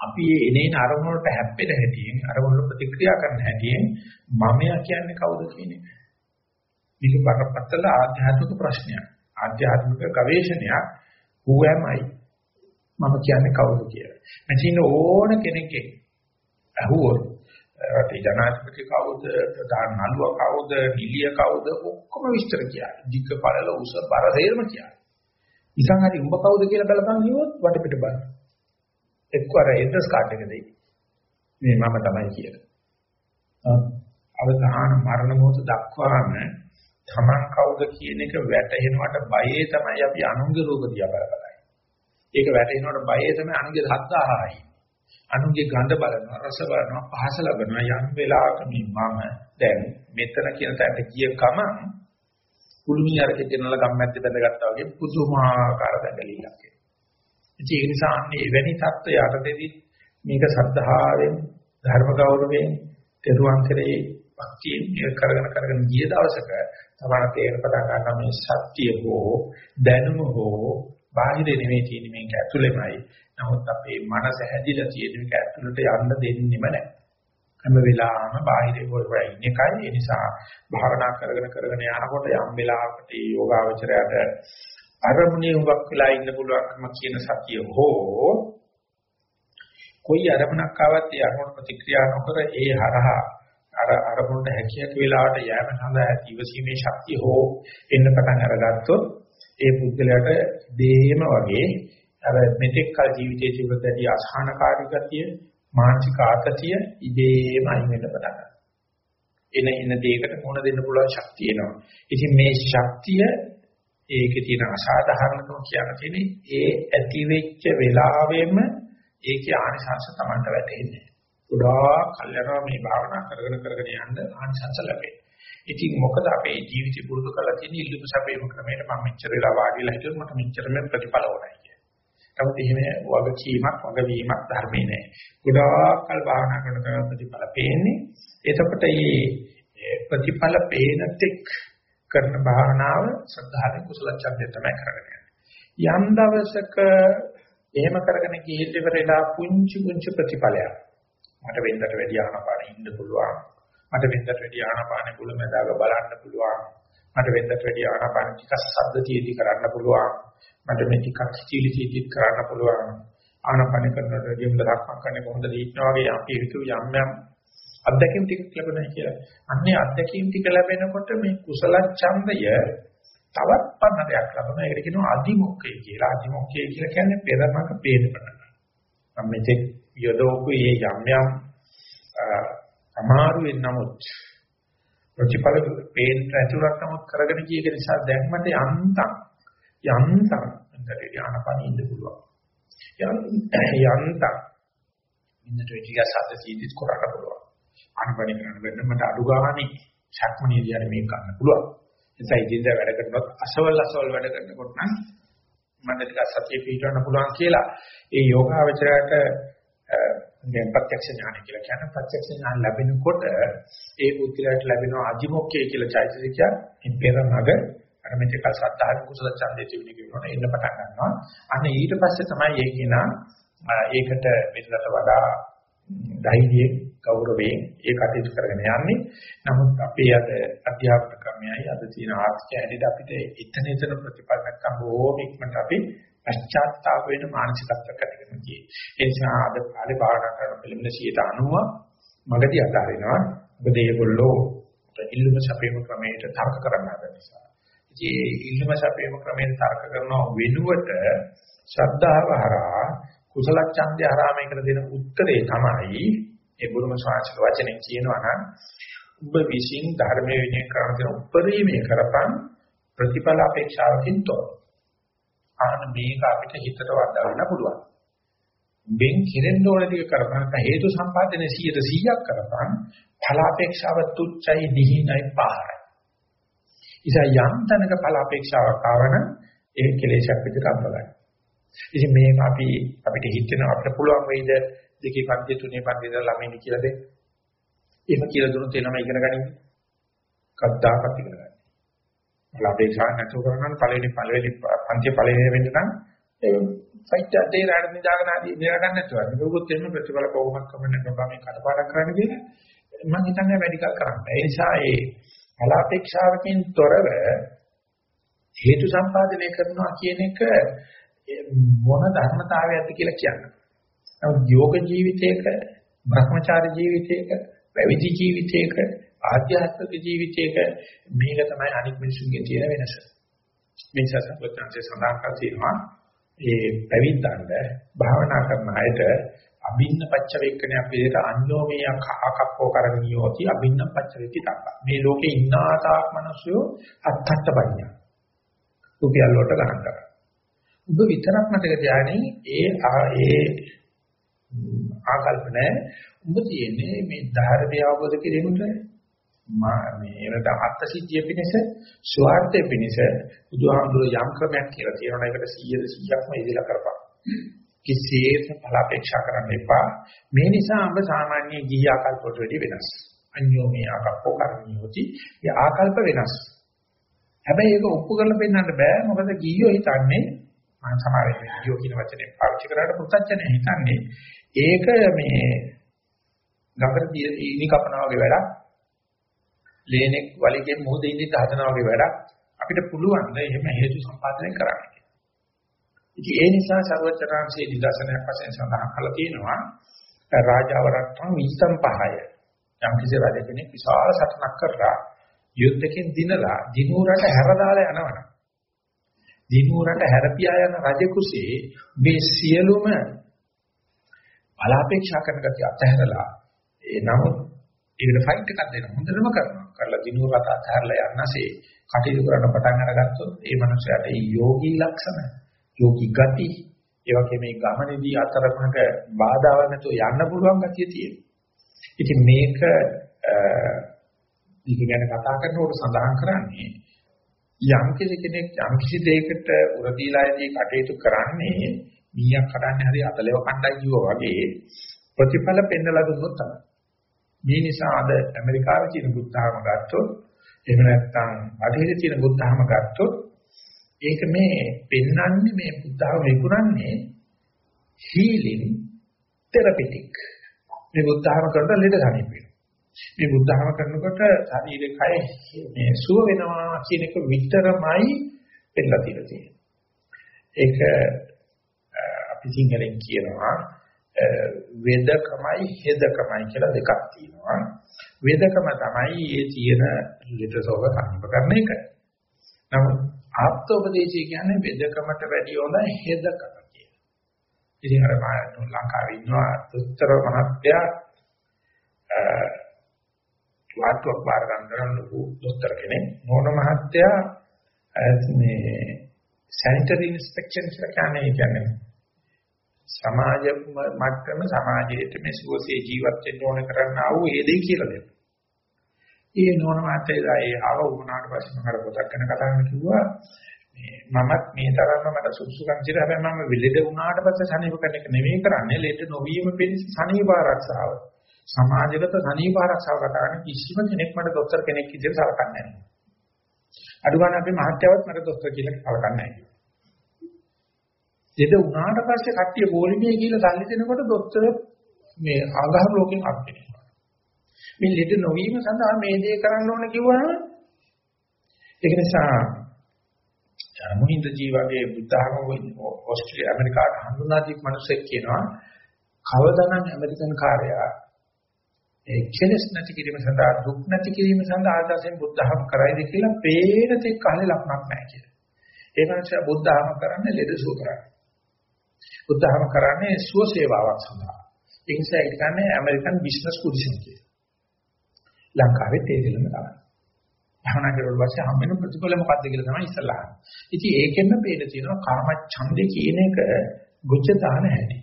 අපි මේ එනේන අරමුණ වලට හැප්පෙන හැටියෙන් අරමුණ ප්‍රතික්‍රියා කරන හැටියෙන් මමයා කියන්නේ කවුද කියන එක. මේක බරපතල ආධ්‍යාත්මික ප්‍රශ්නයක්. ආධ්‍යාත්මික ගවේෂණයක් who am I? මම කියන්නේ කවුද කියලා. මෙතන ඕන කෙනෙක්ගේ අහුවොත් රටේ ජනාධිපති කවුද, ප්‍රධාන නළුවා කවුද, නිලිය කවුද ඔක්කොම විස්තර කියයි. දිග්ග පළල උස බර තේරම කියයි. ඉතින් හරි උඹ කවුද කියලා බලපන් කිව්වොත් වටපිට බලන්න. එක්ක අර එඩ්‍රස් කාඩ් එක දෙයි. මේ මම තමයි කියලා. අවසාන මරණ මොහොත දක්වාම තමන් කවුද කියන එක වැටහෙනවට බයේ තමයි අපි අනුන්ගේ රූප දිහා බලපලයි. ඒක වැටෙනවට බයේ තමයි අනුන්ගේ ශබ්ද අහයි. අනුන්ගේ ගඳ බලනවා, රස බලනවා, පහස ලබනවා යම් වෙලාවක මේ මම දැන් මෙතන කියන තැනට ගිය ගමන් කුළුමිය අරගෙන ගෙනලා ගම්මැද්ද බැඳගත්තා වගේ පුදුමාකාර දැඟලිල්ලක් එනවා. ඒක නිසා අන්නේ එවැනි தত্ত্ব යටතේදී මේක සද්ධාවෙන් ධර්ම ගෞරවයෙන් දරුවන් කෙරේ භක්තියෙන් ඒක කරගෙන කරගෙන ගිය දවසක තමයි තේරෙන පටන් ගන්න මේ සත්‍ය හෝ දැනුම හෝ බාහිර නෙමෙයි තියෙන්නේ මේක ඇතුළෙමයි. නමුත් අපේ මනස හැදිලා තියෙන මේක ඇතුළට යන්න දෙන්නෙම නැහැ. හැම වෙලාවම බාහිර වලයි ඉන්නේ කයි. ඒ නිසා භාවනා කරගෙන කරගෙන යනකොට යම් වෙලාවකට යෝගාවචරයට අරමුණේ උගක් වෙලා ඉන්න පුළුවන්කම කියන සතිය හෝ කොයි අරමුණක් ආවත් ඒ අරමුණ ප්‍රතික්‍රියා නොකර ඒ හරහා අර අරමුණට හැකියක වෙලාවට යෑම සඳහා ඉවසීමේ ශක්තිය හෝ එන්න පටන් අරගත්තොත් ඒ පුද්ගලයාට දේම වගේ අර මෙතෙක් කල ජීවිතයේ තිබුණදී අසහනකාරී ගතිය මානසික ආතතිය ඉබේම අයින් වෙන්න පටන් ගන්නවා. එන එන දෙයකට මොන දෙන්න පුළුවන් ශක්තිය එනවා. ඉතින් මේ ශක්තිය ඒකේ තියෙන අසාධාරණකම කියන තියෙන්නේ ඒ ඇති වෙච්ච වෙලාවෙම ඒකේ ආනිසංශ Tamanට වැටෙන්නේ. ගොඩාක් කල්යනා මේ භාවනා කරගෙන කරගෙන යන්න ආනිසංශ ලැබෙන්නේ. ඉතින් මොකද අපේ ජීවිතය පුරුදු කරලා තියෙන ඉල්ලුම සැපේම ක්‍රමයට මම මෙච්චර වෙලා වාඩිලා හිටියොත් මට මෙච්චර මේ ප්‍රතිඵල ඕනයි කියන්නේ. නමුත් එහෙම වගකීමක් වගවීමක් ධර්මේ නැහැ. ගොඩාක් කල් භාවනා කරන කරන ප්‍රතිඵල පේන්නේ. එතකොට මේ ප්‍රතිඵල පේන තෙක් කරන භාවනාව ශ්‍රද්ධාවෙන් කුසල ඡන්දය තමයි කරගෙන යන්නේ. යම් දවසක එහෙම කරගෙන ගිහින් ඉවරලා පුංචි පුංචි ප්‍රතිඵලයක් මට වෙන්දට වැඩි ආනපාන ඉන්න පුළුවන්. මට වෙන්දට වැඩි ආනපාන බුලමදාග බලන්න පුළුවන්. මට වෙන්දට වැඩි ආනපාන ටිකක් ශබ්ද තියෙදි කරන්න පුළුවන්. මට මේ ටිකක් ස්ථීලි තියෙදි කරන්න පුළුවන්. ආනපාන කරනකොට ගෙම්බ රක්මක් කරන්නේ කොහොමද ඉන්නවා වගේ අපි හිතුව යම් යම් අත්දැකීම් ටික ලැබුණා කියලා. අන්නේ අත්දැකීම් ටික ලැබෙනකොට මේ කුසල ඡන්දය තවත් පන්නරයක් ලබනවා. ඒකට කියනවා අදිමොක්ඛය කියලා. අදිමොක්ඛය කියලා කියන්නේ පෙරමක පේන පටන්. මම මෙතෙක් යදෝපු මේ යම් යම් අමාරු වෙන නමුත් ප්‍රතිඵල පේන ඇතුළත් නමුත් කරගෙන ගිය එක නිසා දැන් මට යන්තම් යන්තම් එතනට ධානපණ ඉන්න පුළුවන්. යන්තම් ඉන්නට වෙටිය සද්ද සීදිත් කරන්න පුළුවන්. අනුපණි කරන්න වෙන්න මට අඩු ගානේ ශක්මණේදී හරි මේක ගන්න පුළුවන්. එතයි ඉදින්දා වැඩ කරනකොට අසවල් අසවල් වැඩ කරනකොට නම් මට ටිකක් සතිය පිටවන්න පුළුවන් කියලා ඒ යෝගාවචරයට දැන් ප්‍රත්‍යක්ෂ ඥාන කියලා කියන ප්‍රත්‍යක්ෂ ඥාන ලැබෙනකොට ඒ බුද්ධිලට ලැබෙන අධිමොක්ඛය කියලා චෛතසිකය මේ පෙරමග අර මෙතක සත්‍තාහ කුසල ඡන්දයේ තිබුණ කියනකොට එන්න පටන් ගන්නවා. අන්න ඊට පස්සේ තමයි ඒ කියන ඒකට වෙනකට වඩා ධෛර්යයෙන් ගෞරවයෙන් ඒ කටයුතු කරගෙන යන්නේ. නමුත් අපේ අද අධ්‍යාපන ක්‍රමයයි අද තියෙන ආර්ථික ඇලිට අපිට එතන එතන ප්‍රතිඵල නැත්නම් බොහෝම ඉක්මනට අපි පශ්චාත්තාප වෙන මානසිකත්වයක් ඇති කරනවා කියන්නේ. ඒ නිසා අද කාලේ භාවනා කරන පිළිවෙල 90 මගදී අතාරිනවා. මොකද ඒගොල්ලෝ ඉල්ලුම සැපේම ක්‍රමයට තර්ක කරන්න හදන නිසා. ඉතින් ඉල්ලුම සැපේම ක්‍රමයට තර්ක කරන වෙනුවට ශ්‍රද්ධාව හරහා කුසල ඡන්දය හරහා මේකට දෙන උත්තරේ තමයි ඒ බුදුම ශාස්ත්‍ර වචනේ කියනවා නම් ඔබ විසින් ධර්මයේ විනය කරන දේ උපරිමයේ කරපන් ප්‍රතිඵල අපේක්ෂාවකින් තොර. අහන මේක අපිට හිතට වදාගන්න පුළුවන්. බෙන් කෙරෙන්න ඕන ටික කරපන් හේතු සම්පාදනයේ 100ක් කරපන් ඵල අපේක්ෂාව තුච්චයි දිහිනයි පහරයි. ඉතින් යම් තැනක ඵල අපේක්ෂාවක් ආවන ඒ කෙලෙසක් විදිහට අම්බගන්න. ඉතින් මේක අපි අපිට හිතෙනවා අපිට පුළුවන් වෙයිද දෙකේ පන්ති තුනේ පන්ති ඉඳලා ළමයිනි කියලා දෙන්න. එහෙම කියලා දුන්නොත් එනම ඉගෙන ගනින්න. කද්දාකත් ඉගෙන ගන්න. ලාභේක්ෂා නැතුව කරනනම් පළවෙනි පළවෙනි පන්ති පළවෙනි වෙන්න නම් ඒ ෆයිට් එකේ රාඩ නිදාගෙන ආදී ඉගෙන ගන්න නැතුව. ඒකත් එන්න ප්‍රතිඵල කොහොමද කමන්නේ බබා මේ කඩපාඩම් කරන්න කියලා මම හිතන්නේ වැඩි කල් කරන්න. ඒ නිසා ඒ ඵලාපේක්ෂාවකින් තොරව හේතු සම්පාදනය කරනවා කියන එක මොන ධර්මතාවයක්ද කියලා කියන්න. නමුත් යෝග ජීවිතයක, භ්‍රමචාරී ජීවිතයක, පැවිදි ජීවිතයක, ආධ්‍යාත්මික ජීවිතයක මේක තමයි අනිත් මිනිසුන්ගේ තියෙන වෙනස. මේ සත්‍යපත්‍යංශය සඳහන් කර තියෙනවා ඒ පැවිද්දන්ට භාවනා කරන අයට අභින්න පච්චවේක්කණයක් විදිහට අන්‍යෝමය අකප්පෝ කරණියෝති අභින්න පච්චවේක්කී තක්ක. මේ ලෝකේ ඉන්නා තාක් මිනිස්සු අත්තත්ත බඤ්ඤා. රුපියල් වලට ගණන් කරා. ඔබ විතරක් මතක තියාගන්නේ ඒ ඒ ආකල්ප නැහැ. ඔබ තියෙන්නේ මේ ධර්මය අවබෝධ කිරීමට මේ එනත අත්ත සිද්ධිය පිණිස ස්වార్థය පිණිස බුදුහාමුදුරුවෝ යම් ක්‍රමයක් කියලා තියෙනවා. ඒකට 100 100ක්ම ඉදිලා කරපන්. කිසිේත් ඵල අපේක්ෂා කරන්න එපා. මේ නිසා ඔබ සාමාන්‍ය ගිහි ආකල්ප වලට වැඩි වෙනස්. අන්‍යෝ මේ ආකල්පෝ කරණියෝති. ඒ ආකල්ප වෙනස්. හැබැයි ඒක ඔප්පු කරලා පෙන්නන්න බෑ. මොකද ගිහියෝ හිතන්නේ මම සමහර විදියෝ කියන වචනේ පාවිච්චි කරාට පුත්තච්චනේ හිතන්නේ ඒක මේ ගඟට ඉනි කපනවා වගේ වැඩක් ලේනෙක් වලිගෙන් මොහොතේ ඉඳි හදනවා වගේ වැඩක් අපිට පුළුවන් ද එහෙම හේතු සම්පාදනය කරන්න. ඉතින් ඒ නිසා ਸਰවචරාංශයේ නිදර්ශනයක් වශයෙන් සඳහන් කරලා තියෙනවා රාජාවරත්තන් විස්තම් පහය. යම් කිසි රජ කෙනෙක් විශාල සටනක් කරලා යුද්ධකින් දිනලා දිනුරට හැරදාලා යනවනම් දිනුවරට හැරපියා යන රජ කුසේ මේ සියලුම බලාපේක්ෂා කරන ගතිය අතහැරලා ඒ නමුත් ඒකට ෆයිට් එකක් දෙන්න හොඳටම කරනවා. කරලා දිනුවරට අතහැරලා යන්නසේ කටයුතු කරන්න පටන් අරගත්තොත් ඒ මනුස්සයාට ඒ යෝගී ලක්ෂණ, යෝගී ගති, ඒ වගේ මේ ගමනේදී අතරමඟ බාධාවක් නැතුව යන්න පුළුවන් ගතිය තියෙනවා. ඉතින් මේක ඊක ගැන කතා කරනකොට සඳහන් කරන්නේ යම් කෙනෙක් යම් කිසි දෙයකට උරදීලායේදී කටයුතු කරන්නේ මීයක් කඩන්නේ හරි අතලෙව කණ්ඩායි කිව්වා වගේ ප්‍රතිඵල පෙන්නලා දුන්නොත් තමයි. මේ නිසා අද ඇමරිකාවේ තියෙන බුද්ධාගම ගත්තොත් එහෙම නැත්නම් බටහිර තියෙන බුද්ධාගම ගත්තොත් ඒක මේ පෙන්වන්නේ මේ බුද්ධාගම විකුණන්නේ හීලින් තෙරපිටික්. මේ බුද්ධාගම කරන ලෙඩ සනීප වෙනවා. මේ බුද්ධහම කරනකොට ශරීරේ කය මේ සුව වෙනවා කියන එක විතරමයි පෙන්නලා තියෙන්නේ. ඒක අපි සිංහලෙන් කියනවා වේදකමයි හෙදකමයි කියලා දෙකක් තියෙනවා. වේදකම තමයි ඒ තියෙන ලිටසෝව සම්ප කරන එක. නමුත් ආත්මෝපදේශය කියන්නේ වේදකමට වැඩිය හොඳ හෙදකම කියලා. ඉතින් අර මම ලංකාවේ ඉන්නවා උත්තර මහත්තයා වාට්ටුවක් බාර ගන්න ලොකු දොස්තර කෙනෙක්. නෝන මහත්තයා මේ සැනිටරි ඉන්ස්පෙක්ෂන් කියලා කියන්නේ සමාජ මට්ටම සමාජයේ මේ සුවසේ ජීවත් වෙන්න ඕන කරන්නා වූ ඒ දෙය කියලා දෙන්න. ඒ නෝන මහත්තයා ඒ ආව වුණාට පස්සේ මම අර පොතක් ගැන කතා කරන කිව්වා මේ මමත් මේ තරම්ම මට සුසුකම් කියලා හැබැයි මම විලෙඩ වුණාට පස්සේ සනීප කරන එක නෙමෙයි කරන්නේ ලෙඩ නොවීම පිණිස සනීප ආරක්ෂාව. සමාජගත සනීප ආරක්ෂාව කතා කරන කිසිම කෙනෙක් මට දොස්තර කෙනෙක් විදිහට සලකන්නේ නැහැ. අඩු ගන්න අපි මහත්යවත් මට දොස්තර කියලා සලකන්නේ නැහැ. දෙද උනාට පස්සේ කට්ටිය පොලිමේ කියලා සල්ලි දෙනකොට දොස්තර මේ ආගම ලෝකෙන් අත්දැකීම. මේ ලෙඩ නොවීම සඳහා මේ දේ කරන්න ඕන කිව්වහම ඒක නිසා මුහින්ද ජීවගේ බුද්ධහම ඕස්ට්‍රේලියා ඇමරිකාවට හඳුනා දීපු මිනිස්සෙක් කියනවා කවදානම් ඇමරිකන් කාර්යයා ඒ කෙලස් නැති කිරීම සඳහා දුක් නැති කිරීම සඳහා ආදර්ශයෙන් බුද්ධහම කරයිද කියලා පේන තෙක් කාලේ ලක්මක් නැහැ කියලා. ඒ මනුස්සයා බුද්ධහම කරන්නේ ලෙඩ සුව කරන්නේ. බුද්ධහම කරන්නේ සුව සේවාවක් සඳහා. ඒ නිසා ඒක කියන්නේ ඇමරිකන් බිස්නස් කුඩිසන් කියලා. ලංකාවේ තේරෙන්න තමයි. භවනා කරුවොත් පස්සේ හම් වෙන ප්‍රතිඵල මොකක්ද කියලා තමයි ඉස්සලා. ඉතින් ඒකෙන්න පේන තියෙනවා කාම ඡන්දේ කියන එක ගොච්ච දාන හැටි.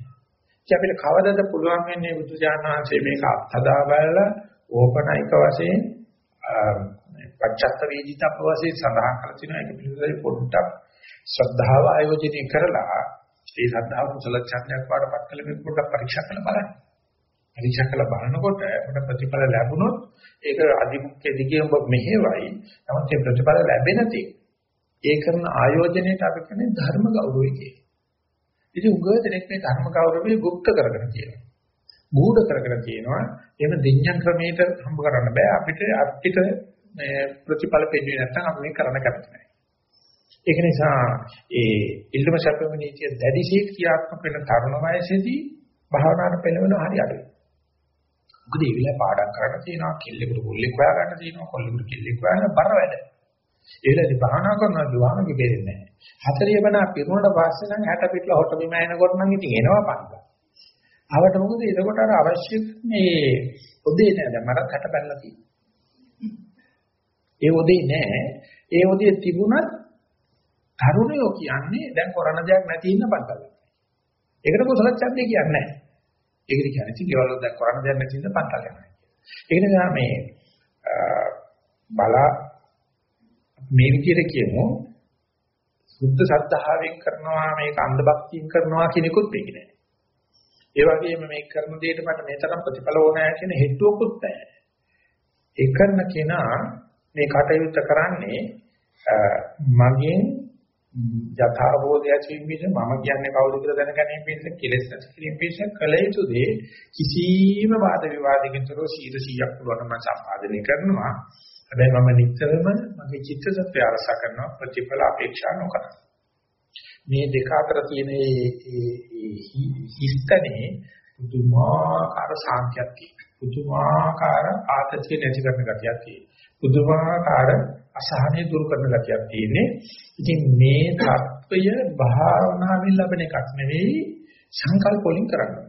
ඉතින් අපිට කවදද පුළුවන් වෙන්නේ බුදුජානනාංශයේ මේක අත්හදා බලලා ඕපනයික වශයෙන් පච්චත්ත වේදිතප්ප වශයෙන් සඳහන් කරලා තිනවා ඒක පිළිබඳව පොඩ්ඩක් ශ්‍රද්ධාව ආයෝජනය කරලා ඒ ශ්‍රද්ධාව කුසල ඡන්දයක් වඩපත් කළ මේ පොඩ්ඩක් පරීක්ෂා කරලා බලන්න. පරීක්ෂා කරලා බලනකොට අපිට ප්‍රතිඵල ලැබුණොත් ඒක අධිමුඛ්‍ය දිගේ ඔබ මෙහෙවයි. නමුත් මේ ප්‍රතිඵල ලැබෙන තේ ඒ කරන ආයෝජනයට අපි කියන්නේ ධර්ම ගෞරවය කියලා. ඉතින් උගව දෙනෙක් මේ ධර්ම ගෞරවය গুপ্ত කරගෙන කියනවා. ගූඪ කරගෙන කියනවා. එහෙම දෙඤ්ඤන් ක්‍රමයට හම්බ කරන්න බෑ. අපිට අපිට මේ ප්‍රතිඵල පෙන්වෙන්නේ නැත්නම් අපි මේ කරන්න කැමති නැහැ. ඒක නිසා ඒ ඉල්ලුම සැපම නීතිය දැඩිශී ක්‍රියාත්මක වෙන තරුණ වයසේදී භාවනාවට පෙළවෙන හරි අඩුයි. මොකද ඒ වෙලාවේ පාඩම් කරන්න තියෙනවා, කෙල්ලෙකුට කොල්ලෙක් හොයා ගන්න තියෙනවා, කොල්ලෙකුට කෙල්ලෙක් හොයන්න බර වැඩ. ඒ වෙලාවේදී භාවනා කරනවා කිව්වම කිපෙන්නේ නැහැ. හතරිය බණ පිරුණාට පස්සේ නම් 60 පිටලා හොට බිම එනකොට නම් ඉතින් එනවා පන්ද. ආවට මොකද එතකොට අර අවශ්‍ය මේ ඔදේ නෑ දැන් මටත් 60 පැනලා තියෙනවා. ඒ ඔදේ නෑ. ඒ ඔදේ තිබුණත් තරුණයෝ කියන්නේ දැන් කරන දෙයක් නැති ඉන්න පන්තල. ඒකට කුසල ඡන්දේ කියන්නේ නැහැ. ඒකද කියන්නේ ඉතින් ඒවල දැන් කරන දෙයක් නැති ඉන්න පන්තල යනවා. ඒක නිසා මේ බල මේ විදිහට කියමු සුද්ධ සද්ධාවෙන් කරනවා මේක අන්ධ භක්තියෙන් කරනවා කියනකුත් මේක නෑ. ඒ වගේම මේ කරන දෙයට මට මේ තරම් ප්‍රතිඵල ඕනෑ කියන හේතුවකුත් නැහැ. ඒ කරන කෙනා මේ කටයුත්ත කරන්නේ මගෙන් යථාභෝධය ඇතිවීම පිණිස මම කියන්නේ කවුද කියලා දැනගැනීම පිණිස කෙලෙස් නැති කිරීම පිණිස කළ යුතු දේ කිසිම වාද විවාදකින්තරෝ 100ක් පුළුවන් මම සම්පාදනය කරනවා හැබැයි මම නිතරම මගේ චිත්ත සත්‍ය අරස කරනවා ප්‍රතිඵල අපේක්ෂා නොකර. මේ දෙක අතර තියෙන හිස්තනේ පුදුමාකාර සාන්තියක් තියෙනවා. පුදුමාකාර ආතතිය නැති කරන ගතියක් තියෙනවා. පුදුමාකාර අසහනය දුරු කරන ගතියක් තියෙන්නේ. ඉතින් මේ தত্ত্বය භාවනාවෙන් ලැබෙන එකක් නෙවෙයි සංකල්ප වලින් කරන්නේ.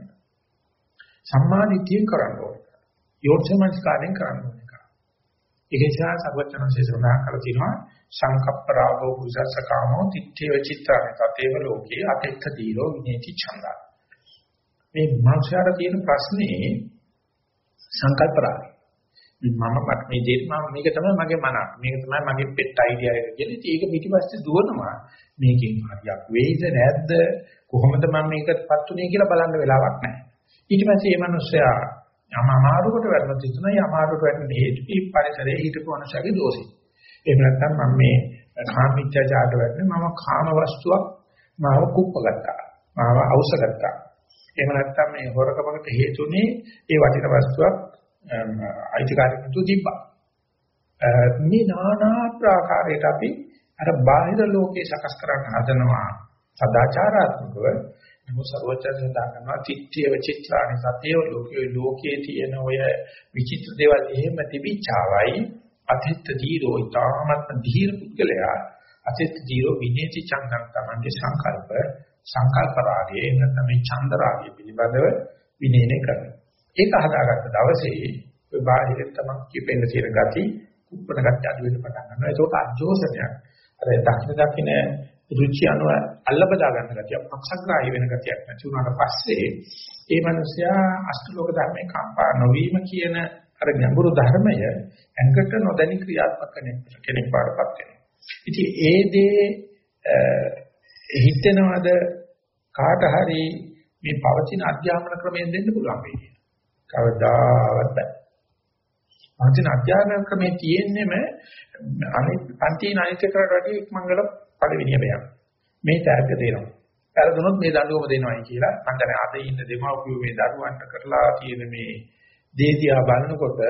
සම්මාදිටියෙන් කරන්න ඕනේ. යෝජනමත් කාර්යෙන් කරන්න ඕනේ. ඒක නිසා සර්වඥාන්සේ සඳහන් කරලා තිනවා සංකප්ප රාගෝ පුසස්ස කාමෝ තිත්තේ චිත්තාන තතේව ලෝකේ අතෙත්ත දීරෝ විනේති ඡන්දා. මේ මාංශයට තියෙන ප්‍රශ්නේ සංකල්ප රාගය. මම මේ දෙයට මම මේක තමයි මගේ මන මේක තමයි මගේ පෙට් අයිඩියා එක කියලා ඉතින් ඒක පිටිපස්සේ දුවනවා මේකෙන් හරියක් වෙයිද නැද්ද කොහොමද මම මේකටපත් උනේ කියලා බලන්න වෙලාවක් නැහැ ඊට පස්සේ මේ මිනිස්සයා යම අමාරුකට වැටෙන තිබුණා යම අමාරුකට වැටෙන හේතු මේ පරිසරයේ හිටපොනසගේ දෝෂේ. එහෙම නැත්නම් මම මේ කාමීච්ඡාචාරට වැටෙන මම කාම වස්තුවක් මාව කුප්පගත්තා. මාව අවශ්‍යගත්තා. එහෙම නැත්නම් මේ හොරකමකට හේතුනේ ඒ වටින වස්තුවක් අයිතිකාරකම් තුතිපා. මේ নানা ප්‍රකාරයට අපි අර බාහිර ලෝකේ සකස් කරන්න හදනවා සදාචාරාත්මකව නමුත් සර්වචන් සඳහන් කරනවා චිත්තේ විචිත්‍රානි සතේ ලෝකේ ලෝකයේ තියෙන ඔය විචිත්‍ර දේවල් එහෙම තිබිච්චාවයි අතිත්ත දීරෝ ඊටාමත් ධීර පුද්ගලයා අතිත්ත දීරෝ විනේති චන්දන් තමන්ගේ සංකල්ප සංකල්ප රාගයේ නැත්නම් මේ ඡන්ද රාගය පිළිබඳව විනේනේ කරනවා ඒක හදාගත්ත දවසේ ඔය බාහිර තමක් කිපෙන්න තියෙන gati කුප්පන gati අඩු වෙන පටන් ගන්නවා. ඒකට අජෝසනයක්. අර දක්ෂ දකින්න රුචි අනුව අල්ලබදා ගන්න gatiය පක්ෂග්‍රාහී වෙන gatiයක් නැති වුණාට පස්සේ ඒ මනුස්සයා අෂ්ටලෝක ධර්මේ කම්පා නොවීම කියන අර ගැඹුරු ධර්මය ඇඟට නොදැනි ක්‍රියාත්මක කෙනෙක් පාඩපත් වෙනවා. ඉතින් ඒ දේ හිතෙනවද කාට හරි මේ පවතින අධ්‍යාපන ක්‍රමයෙන් දෙන්න පුළුවන් වෙයි. කවදාවත් බෑ. අන්තිම අධ්‍යාපන ක්‍රමේ තියෙන්නේම අනිත් පන්තින අනිත් කරට වඩා ඉක්මංගල පළවෙනිය බෑ. මේ තෑග්ග දෙනවා. වැරදුනොත් මේ දඬුවම දෙනවයි කියලා. මම දැන් අද ඉන්න දෙමව්පියෝ මේ දරුවන්ට කරලා තියෙන මේ දේතියා බලනකොට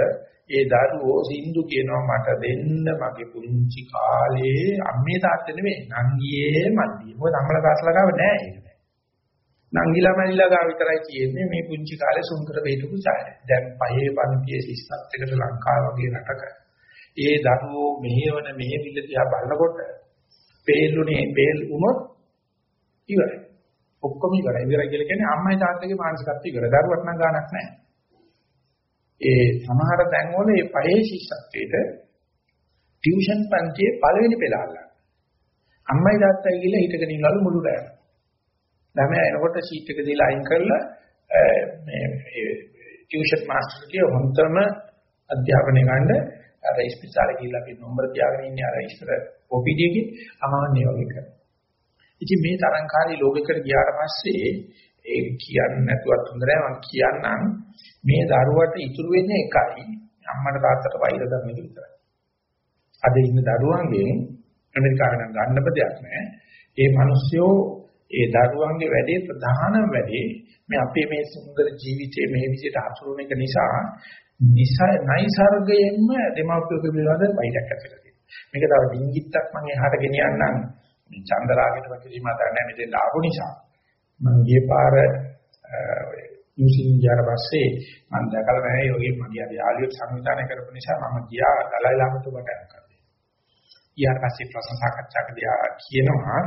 ඒ දරුවෝ සින්දු කියනවා මට දෙන්න මගේ පුංචි කාලේ අම්මේ තාත්තේ නෙමෙයි නංගියේ මල්ලියේ මොකද අම්මලා තාත්තලා ගාව නෑ ඒක. නංගිලා මල්ලිලා ගාව විතරයි තියෙන්නේ මේ පුංචි කාලේ සුන්දර වේදපු ඡාය දැන් පහේ පන්තියේ සිස්සත් එකට ලංකාව වගේ රටක. ඒ දරුවෝ මෙහෙවන මෙහෙවිල්ල දිහා බලනකොට පේල්ුනේ පේල් වුණොත් ඉවරයි. ඔක්කොම ඉවරයි. ඉවරයි කියලා කියන්නේ අම්මයි තාත්තගේ මානසිකත්වය ඉවරයි. දරුවට නම් ගාණක් නැහැ. ඒ සමහර තැන්වල මේ පහේ ශිෂ්‍යත්වයේද ටියුෂන් පන්තියේ පළවෙනි පෙළ අල්ලන්න. අම්මයි තාත්තයි කියලා හිටගෙන ඉන්නලු මුළු රැය. ළමයා එනකොට සීට් එක දීලා අයින් කරලා මේ ටියුෂන් මාස්ටර් කිය හොන්තම අධ්‍යාපනය ගන්න අර ඉස්පිරිතාලේ ගිහිල්ලා අපි නම්බර තියාගෙන ඉන්නේ අර ඉස්සර OPD එකේ ආන්නේ වගේ කරනවා. ඉතින් මේ තරංකාරී ලෝකෙකට ගියාට පස්සේ ඒ කියන්නේ නැතුවත් හොඳ නෑ මම කියන්නම් මේ දරුවට ඉතුරු වෙන්නේ එකයි අම්මට තාත්තට වෛර කරන එක විතරයි. අද ඉන්න දරුවන්ගෙන් ඇමරිකාවෙන් ගන්න බදයක් නෑ. ඒ මිනිස්සුયો ඒ දරුවන්ගේ වැඩේ ප්‍රධානම වැඩේ මේ අපේ මේ සුන්දර ජීවිතයේ මේ විදිහට හසුරුවන එක නිසා නිසා නයිසර්ගයෙන්ම දෙමාපියෝ පිළිබඳ වෛරයක් ඇති වෙලා තියෙනවා. මේක තව ඩිංගිත්තක් මම එහාට ගෙනියන්නම්. මේ චන්දරාගයට වගේ මාතර නැහැ මෙතෙන් ආපු නිසා. මම ගිය පාර ඉන්සින් ගියාට පස්සේ මම දැකලා නැහැ යෝගී මගේ අර යාළුවෙක් සංවිධානය කරපු නිසා මම ගියා දලයි ලාමතුමට කරේ. ඊට පස්සේ ප්‍රශ්න සාකච්ඡාකදී කියනවා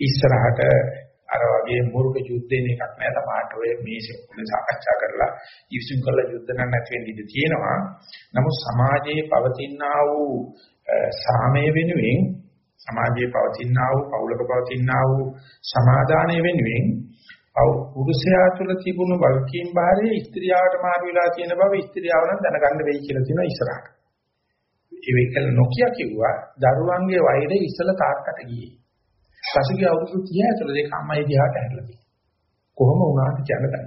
ඉස්සරහට අර වගේ මුර්ග යුද්ධේන එකක් නෑ තමාට ඔය මේසෙ පොළ සාකච්ඡා කරලා ඉවිසුම් කරලා යුද්ධ නම් නැති වෙන්න ඉඩ තියෙනවා. නමුත් සමාජයේ පවතිනා වූ සාමය වෙනුවෙන් සමාජයේ පවතිනා වූ පෞලක පවතිනා වූ සමාදානය වෙනුවෙන් පුරුෂයා තුළ තිබුණු වල්කීම් භාරයේ ස්ත්‍රියාවට මාරු වෙලා තියෙන බව ස්ත්‍රියාව නම් දැනගන්න වෙයි කියලා තියෙනවා ඉස්සරහට. ඒ වෙකල නොකිය කිව්වා දරුවන්ගේ වෛරය ඉස්සල තාත්තට ගියේ. පසුගිය අවුරුදු 30 ඇතුළත ඒක අම්මයි දිහාට හැරිලා තියෙනවා. කොහොම වුණාද කියන්න බෑ.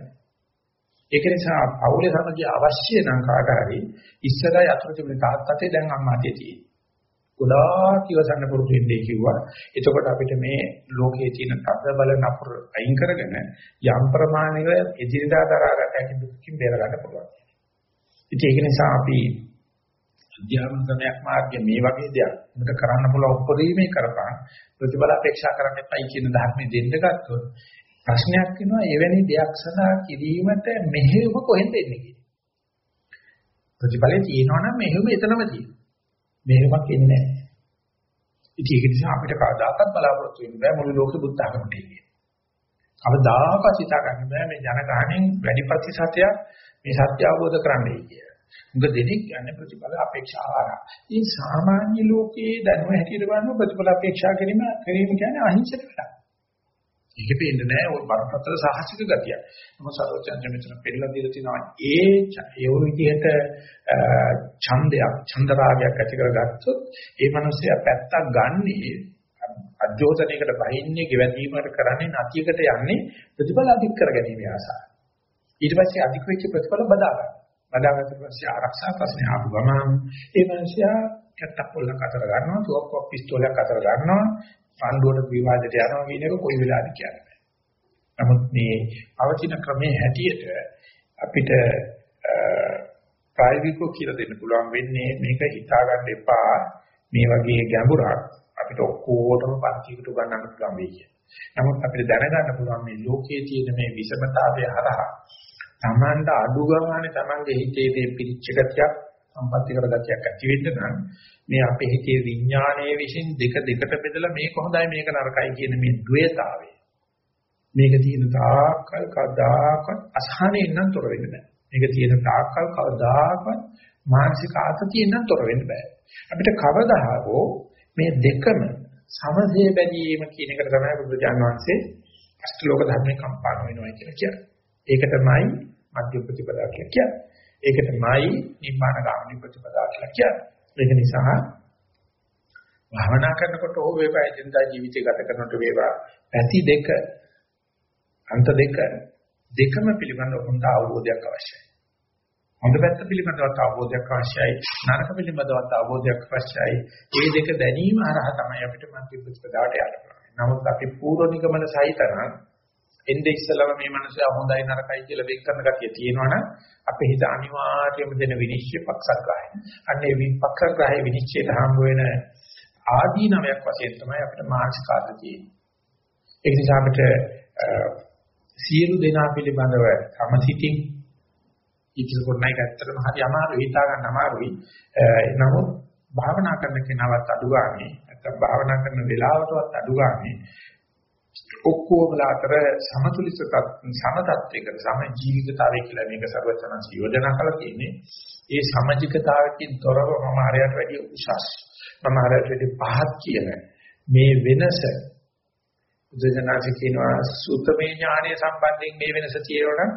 ඒක නිසා පෞලේ සමගිය අවශ්‍ය නම් කාට හරි ඉස්සරයි අතුරු තිබුණ තාත්තට දැන් අම්මාටේ තියෙන්නේ. ගොඩාක් ඉවසන්න පුරුදු වෙන්නේ කිව්වා. එතකොට අපිට මේ ලෝකයේ තියෙන තද බල නපුර අයින් කරගෙන යම් ප්‍රමාණයක එදිනදා දරාගත හැකි දුක්ඛින් බේර ගන්න පුළුවන්. ඉතින් ඒක නිසා අපි අධ්‍යාපන ක්‍රමයක් මාර්ගයේ මේ වගේ දෙයක්. උඹට කරන්න පුළුවන් උපරිමේ කරපන්. ප්‍රතිඵල අපේක්ෂා කරන්න එපයි කියන ධර්මයේ දෙන්න ගත්තොත් ප්‍රශ්නයක් වෙනවා එවැනි දෙයක් සඳහා කිරීමට මෙහෙයුම කොහෙන්ද එන්නේ කියන්නේ ප්‍රතිඵලේ තියෙනවා නම් මෙහෙයුම එතනම තියෙනවා. මෙහෙයුමක් එන්නේ නැහැ. ඉතින් ඒක නිසා අපිට කවදාකවත් බලාපොරොත්තු වෙන්න බෑ මුළු ලෝකෙ බුද්ධ ආගමට එන්නේ. කවදාකවත් හිතා ගන්න බෑ මේ ජනගහණයෙන් වැඩි ප්‍රතිශතයක් මේ සත්‍ය අවබෝධ කරගන්නයි කියලා. මුග දෙනෙක් යන්නේ ප්‍රතිඵල අපේක්ෂා ආරා. ඉතින් සාමාන්‍ය ලෝකයේ දැනුම හැටියට බලන ප්‍රතිඵල අපේක්ෂා කිරීම කිරීම කියන්නේ අහිංසක වැඩක්. ඒක පේන්නේ නැහැ ওই බරපතල සාහසික ගතිය. මොකද සරෝජන්ජ මෙතන පෙන්නලා දීලා තිනවා ඒ ඒ විදිහට ඡන්දයක් ඡන්දරාගයක් ඇති කරගත්තොත් ඒ මිනිස්සයා පැත්තක් ගන්නේ අජෝතනයකට බහින්නේ ගෙවැදීමකට කරන්නේ නැතියකට යන්නේ ප්‍රතිඵල අධික කර ගැනීම ආසාව. ඊට පස්සේ අධික වෙච්ච ප්‍රතිඵල බදා ගන්න. බදාගත්ත පස්සේ ආරක්ෂා ප්‍රශ්නේ ආපු ගමන් ඒ මනුස්සයා කැත්තක් පොල්ලක් අතර ගන්නවා තුවක්කුවක් පිස්තෝලයක් අතර ගන්නවා පණ්ඩුවට විවාදයට යනවා කියන එක කොයි වෙලාවද කියන්නේ. නමුත් මේ අවචින ක්‍රමයේ හැටියට අපිට ප්‍රායෝගිකව කියලා දෙන්න පුළුවන් වෙන්නේ මේක හිතා ගන්න එපා මේ වගේ ගැඹුරක් අපිට ඔක්කොටම පන්තිකට ගන්නන්න පුළුවන් වෙයි කියන. නමුත් අපිට දැනගන්න පුළුවන් මේ ලෝකයේ තියෙන මේ විෂමතාවය හරහා Tamanda අඩු ගානේ Tamange හිතේ මේ පිරිච්ච ගතියක් සම්පත්‍ති කර ගතියක් ඇති වෙන්න නම් මේ අපේ හිතේ විඥානයේ විසින් දෙක දෙකට බෙදලා මේක හොඳයි මේක නරකයි කියන මේ ද්වේතාවය. මේක තියෙන තාක්කල් කදාකත් අසහනෙන් නම් තොර වෙන්න බෑ. මේක තියෙන තාක්කල් කවදාකවත් මානසික ආතතියෙන් නම් තොර වෙන්න බෑ. අපිට කවදා හෝ මේ දෙකම සමසේ බැඳීම කියන එකට තමයි බුදුජාන විශ්වසේ අෂ්ටලෝක ධර්මේ කම්පාන වෙනවා කියලා කියන්නේ. ඒක තමයි මධ්‍ය ප්‍රතිපදා කියලා කියන්නේ. ඒක තමයි නිබ්බාන ගාමී ප්‍රතිපදා කියලා කියන්නේ. ඒක නිසා භාවනා කරනකොට ඕ වේවා එදිනදා ජීවිතය ගත කරනකොට වේවා පැති දෙක අන්ත දෙක දෙකම පිළිබඳව හොඳ අවබෝධයක් අවශ්‍යයි. හොඳ පැත්ත පිළිබඳව අවබෝධයක් අවශ්‍යයි. නරක පිළිබඳව අවබෝධයක් අවශ්‍යයි. මේ දෙක දැනීම හරහා තමයි අපිට මධ්‍ය ප්‍රතිපදාවට යන්න පුළුවන්. නමුත් අපි පූර්ව නිගමන සහිතනම් එnde ඉස්සලම මේ මනුස්සයා හොඳයි නරකයි කියලා වෙන් කරන ගතිය තියෙනවනම් අපේ හිත අනිවාර්යයෙන්ම දෙන විනිශ්චය පක්ෂග්‍රාහය. අන්න ඒ විපක්ෂග්‍රාහය විනිශ්චයට හම්බ වෙන ආදීනමයක් වශයෙන් තමයි අපිට මානසික ආතතිය තියෙන්නේ. ඒ නිසා අපිට සියලු දෙනා පිළිබඳව සමසිතින් ඉතිරි කොටනයි ඇත්තටම හරි අමාරු හිතා ගන්න අමාරුයි. නමුත් භාවනා කරන කෙනාවත් අඩු ගානේ නැත්නම් භාවනා කරන වෙලාවටවත් අඩු ගානේ ඔක්කොමලා අතර සමතුලිත සමතත්වයකට සම ජීවිතතාවය කියලා මේක සර්වචනංශ යෝජනා කරලා තියෙන්නේ. ඒ සමජිකතාවකින් තොරව මම හරියට වැඩි උසස් මම හරියට වැඩි පහත් කියන මේ වෙනස බුදුජනක කියනවා සුතමේ ඥානය සම්බන්ධයෙන් මේ වෙනස තියෙනවනම්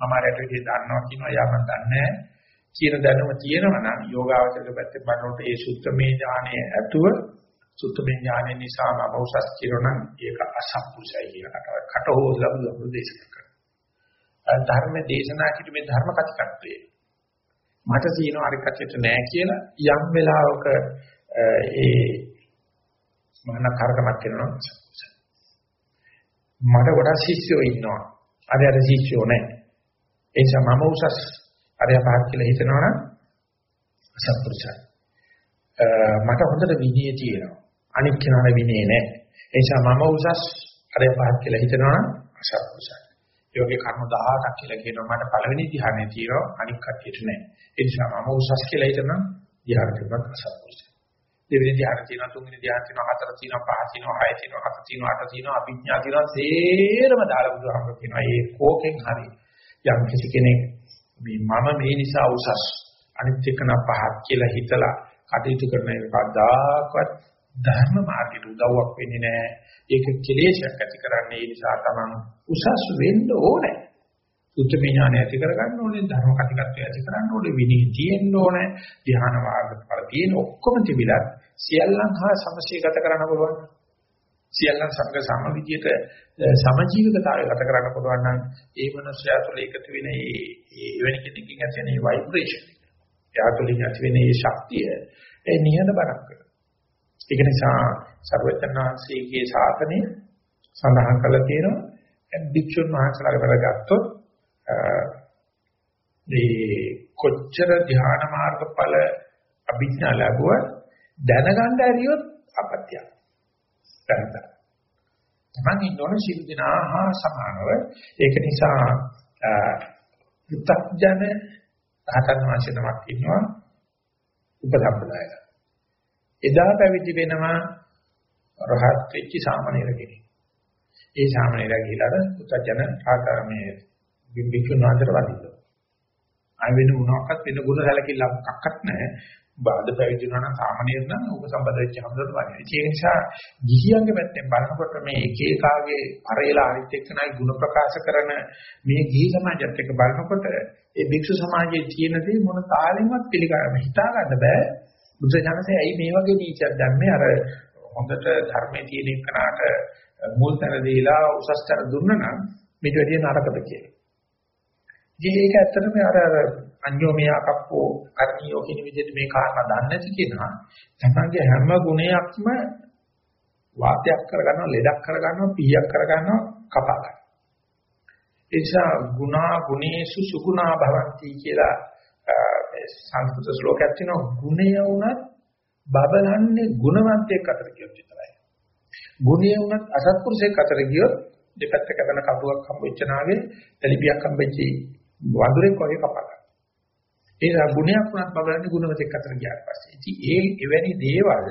මම හරියට වැඩි දන්නවා කියනවා යා මම දන්නේ කියන දැනුම තියෙනවා නම් යෝගාවචරක පැත්තෙන් බලනකොට ඒ සුත්තමේ ඥානය ඇතුව සුත්තමේ ඥානය නිසා මම උසස් කියනනම් ඒක අසම්පූර්ණයි කියලා කට කට හොදලා බුදුහාමුදුරු දේශනා කරනවා. ධර්ම දේශනා කිරීමේ ධර්ම කතිකත්වයේ මට තියෙන අර කතියට නෑ කියලා යම් වෙලාවක ඒ මන කාර්කමක් කරනවා. මට ගොඩක් ශිෂ්‍යයෝ ඉන්නවා. අර අර ශිෂ්‍යයෝ නෑ. ඒ නිසා මම උසස් අරයා පහත් කියලා හිතනවනම් අසත්පුරුෂයි. මට හොඳට විනය තියෙනවා. අනික් කෙනාට විනය නැහැ. ඒ නිසා මම උසස් අරයා පහත් කියලා හිතනවනම් අසත්පුරුෂයි. ඒ වගේ කර්ම 18ක් කියලා කියනවා මට පළවෙනි ධ්‍යානෙ තියෙනවා අනික් කටියට නැහැ. ඒ නිසා මම උසස් කියලා හිතනම් ධ්‍යාන තිබුණත් අසත්පුරුෂයි. දෙවෙනි ධ්‍යාන තියෙනවා තුන්වෙනි ධ්‍යාන තියෙනවා හතර තියෙනවා පහ තියෙනවා හය තියෙනවා හත තියෙනවා අට තියෙනවා අභිඥා තියෙනවා සේරම දාලා බුදුහාමර කියනවා ඒ කෝකෙන් හරි යම් කිසි කෙනෙක් මේ මම මේ නිසා උසස් අනිත් එක නම් පහත් කියලා හිතලා කටයුතු කරන එක කවදාකවත් ධර්ම මාර්ගයට උදව්වක් වෙන්නේ නැහැ. ඒක කෙලෙසක් ඇති කරන්නේ ඒ නිසා තමන් උසස් වෙන්න ඕනේ. උත්තර ඥානය ඇති කරගන්න ඕනේ, ධර්ම කතිකත්වය ඇති කරගන්න ඕනේ, විනී තියෙන්න ඕනේ, ධ්‍යාන මාර්ගඵල තියෙන ඔක්කොම තිබිලා සියල්ලන් හා සමශීගත කරන්න පුළුවන්. සියල්ලන් සංග සම විදියට සමජීවිකතාවය ගත කරන්න පුළුවන් නම් ඒ මනුස්සයා තුළ එකතු වෙන මේ එවැනි කෙනකින් ඇති වෙන ভাইබ්‍රේෂන් එක. එයා තුළින් ඇති වෙන මේ ශක්තිය ඒ නිහඬ බරක් වෙනවා. ඒක නිසා සර්වචනාංශයේ සාතනෙ සඳහන් කළා තියෙනවා භික්ෂුන් වහන්සේලාගේ වැඩගත්තොත් මේ කොච්චර ධ්‍යාන මාර්ගඵල අභිඥා ලැබුවත් දැනගන්න ඇරියොත් අපත්‍යක්. කරදර. තමන් ඉන්නෝන සිල් දිනා හා සමානව ඒක නිසා පුත්තජන රහතන් වහන්සේ නමක් ඉන්නවා උපසම්පදායක. එදා පැවිදි වෙනවා රහත් වෙච්ච සාමණේර කෙනෙක්. ඒ සාමණේරයා ගිහිලා පුත්තජන ආකාරමේ බිම්බිකුන් වහන්සේට වදිනවා. අය වෙන මොනවාක්වත් වෙන ගුණ සැලකිල්ලක් මොකක්වත් නැහැ. බාද පැවිදිුණා නම් සාමාන්‍යයෙන් නම් උප සම්බන්ධ වෙච්ච හැමදෙරට වගේ. ඒ නිසා ගිහියන්ගේ පැත්තෙන් බලනකොට මේ එක එකාගේ පරේලා අනිත් එක්කනයි ಗುಣ ප්‍රකාශ කරන මේ ගිහි සමාජයත් එක්ක බලනකොට ඒ භික්ෂු සමාජයේ තියෙන දේ මොන තාලෙන්වත් පිළිගන්න හිතා ගන්න බෑ. බුද්ධ ඥානසේ ඇයි මේ වගේ නීචයක් දැම්මේ අර හොඳට ධර්මයේ තියෙන එකනට මුල් තැන දීලා උසස් තැන දුන්නා නම් මේක වැඩි නරකද කියලා. ඉතින් ඒක ඇත්තටම අර අර අඤ්ඤෝ මෙයාකප්පෝ අර්ණියෝ කියන විදිහට මේ කාරණා දන්නේ නැති කෙනා තමන්ගේ හැම ගුණයක්ම වාතයක් කරගන්නවා ලෙඩක් කරගන්නවා පීයක් කරගන්නවා කපා ගන්නවා ඒ නිසා ගුණා ගුණේසු සුගුණා භවಂತಿ කියලා මේ සංස්කෘත ශ්ලෝකයක් තියෙනවා ගුණය වුණත් බබලන්නේ ගුණවන්තයෙක් අතර කියොත් විතරයි ගුණය වුණත් අසත්පුරුෂයෙක් අතර ගියොත් දෙපැත්ත කපන කපුවක් හම්බෙච්ච නාගේ තලිපියක් හම්බෙච්චි වඳුරෙක් වගේ කපා ගන්න. ඒ නිසා ගුණයක් වුණත් බලන්නේ ගුණවතෙක් අතර ගියාට පස්සේ. ඉතින් ඒ එවැනි දේවල්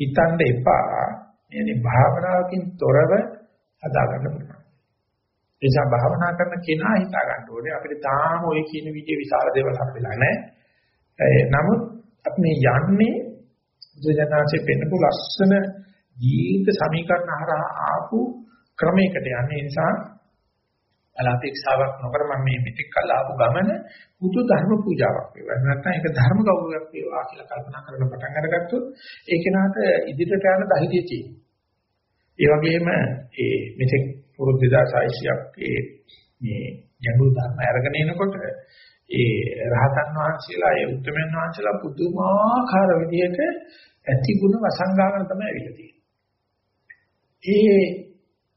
හිතන්න එපා. يعني භාවනාවකින් තොරව හදාගන්න පුළුවන්. ඒ නිසා භාවනා කරන කෙනා හිතා ගන්න ඕනේ අපිට තාම ওই කියන විදිහේ විශාල දේවල් හම්බෙලා නැහැ. නමුත් අපි මේ යන්නේ බුදුජානකසේ පෙන්නපු ලස්සන ජීවිත සමීකරණ හරහා ආපු ක්‍රමයකට යන්නේ නිසා අලාපේක්ෂාවක් නොකර මම මේ මෙතෙක් කල් ආපු ගමන බුදු ධර්ම පූජාවක් වේවා. නැත්නම් ඒක ධර්ම ගෞරවයක් වේවා කියලා කල්පනා කරන පටන් අරගත්තොත් ඒ කෙනාට ඉදිරියට යන ධෛර්යය තියෙනවා. ඒ වගේම ඒ මෙතෙක් පුරුදු 2600ක් ඒ මේ ගැඹුරු ධර්ම අරගෙන එනකොට ඒ රහතන් වහන්සේලා ඒ උත්තරමයන් වහන්සේලා පුදුමාකාර විදිහට ඇති ගුණ වසංගාගෙන තමයි ඇවිල්ලා තියෙන්නේ. ඒ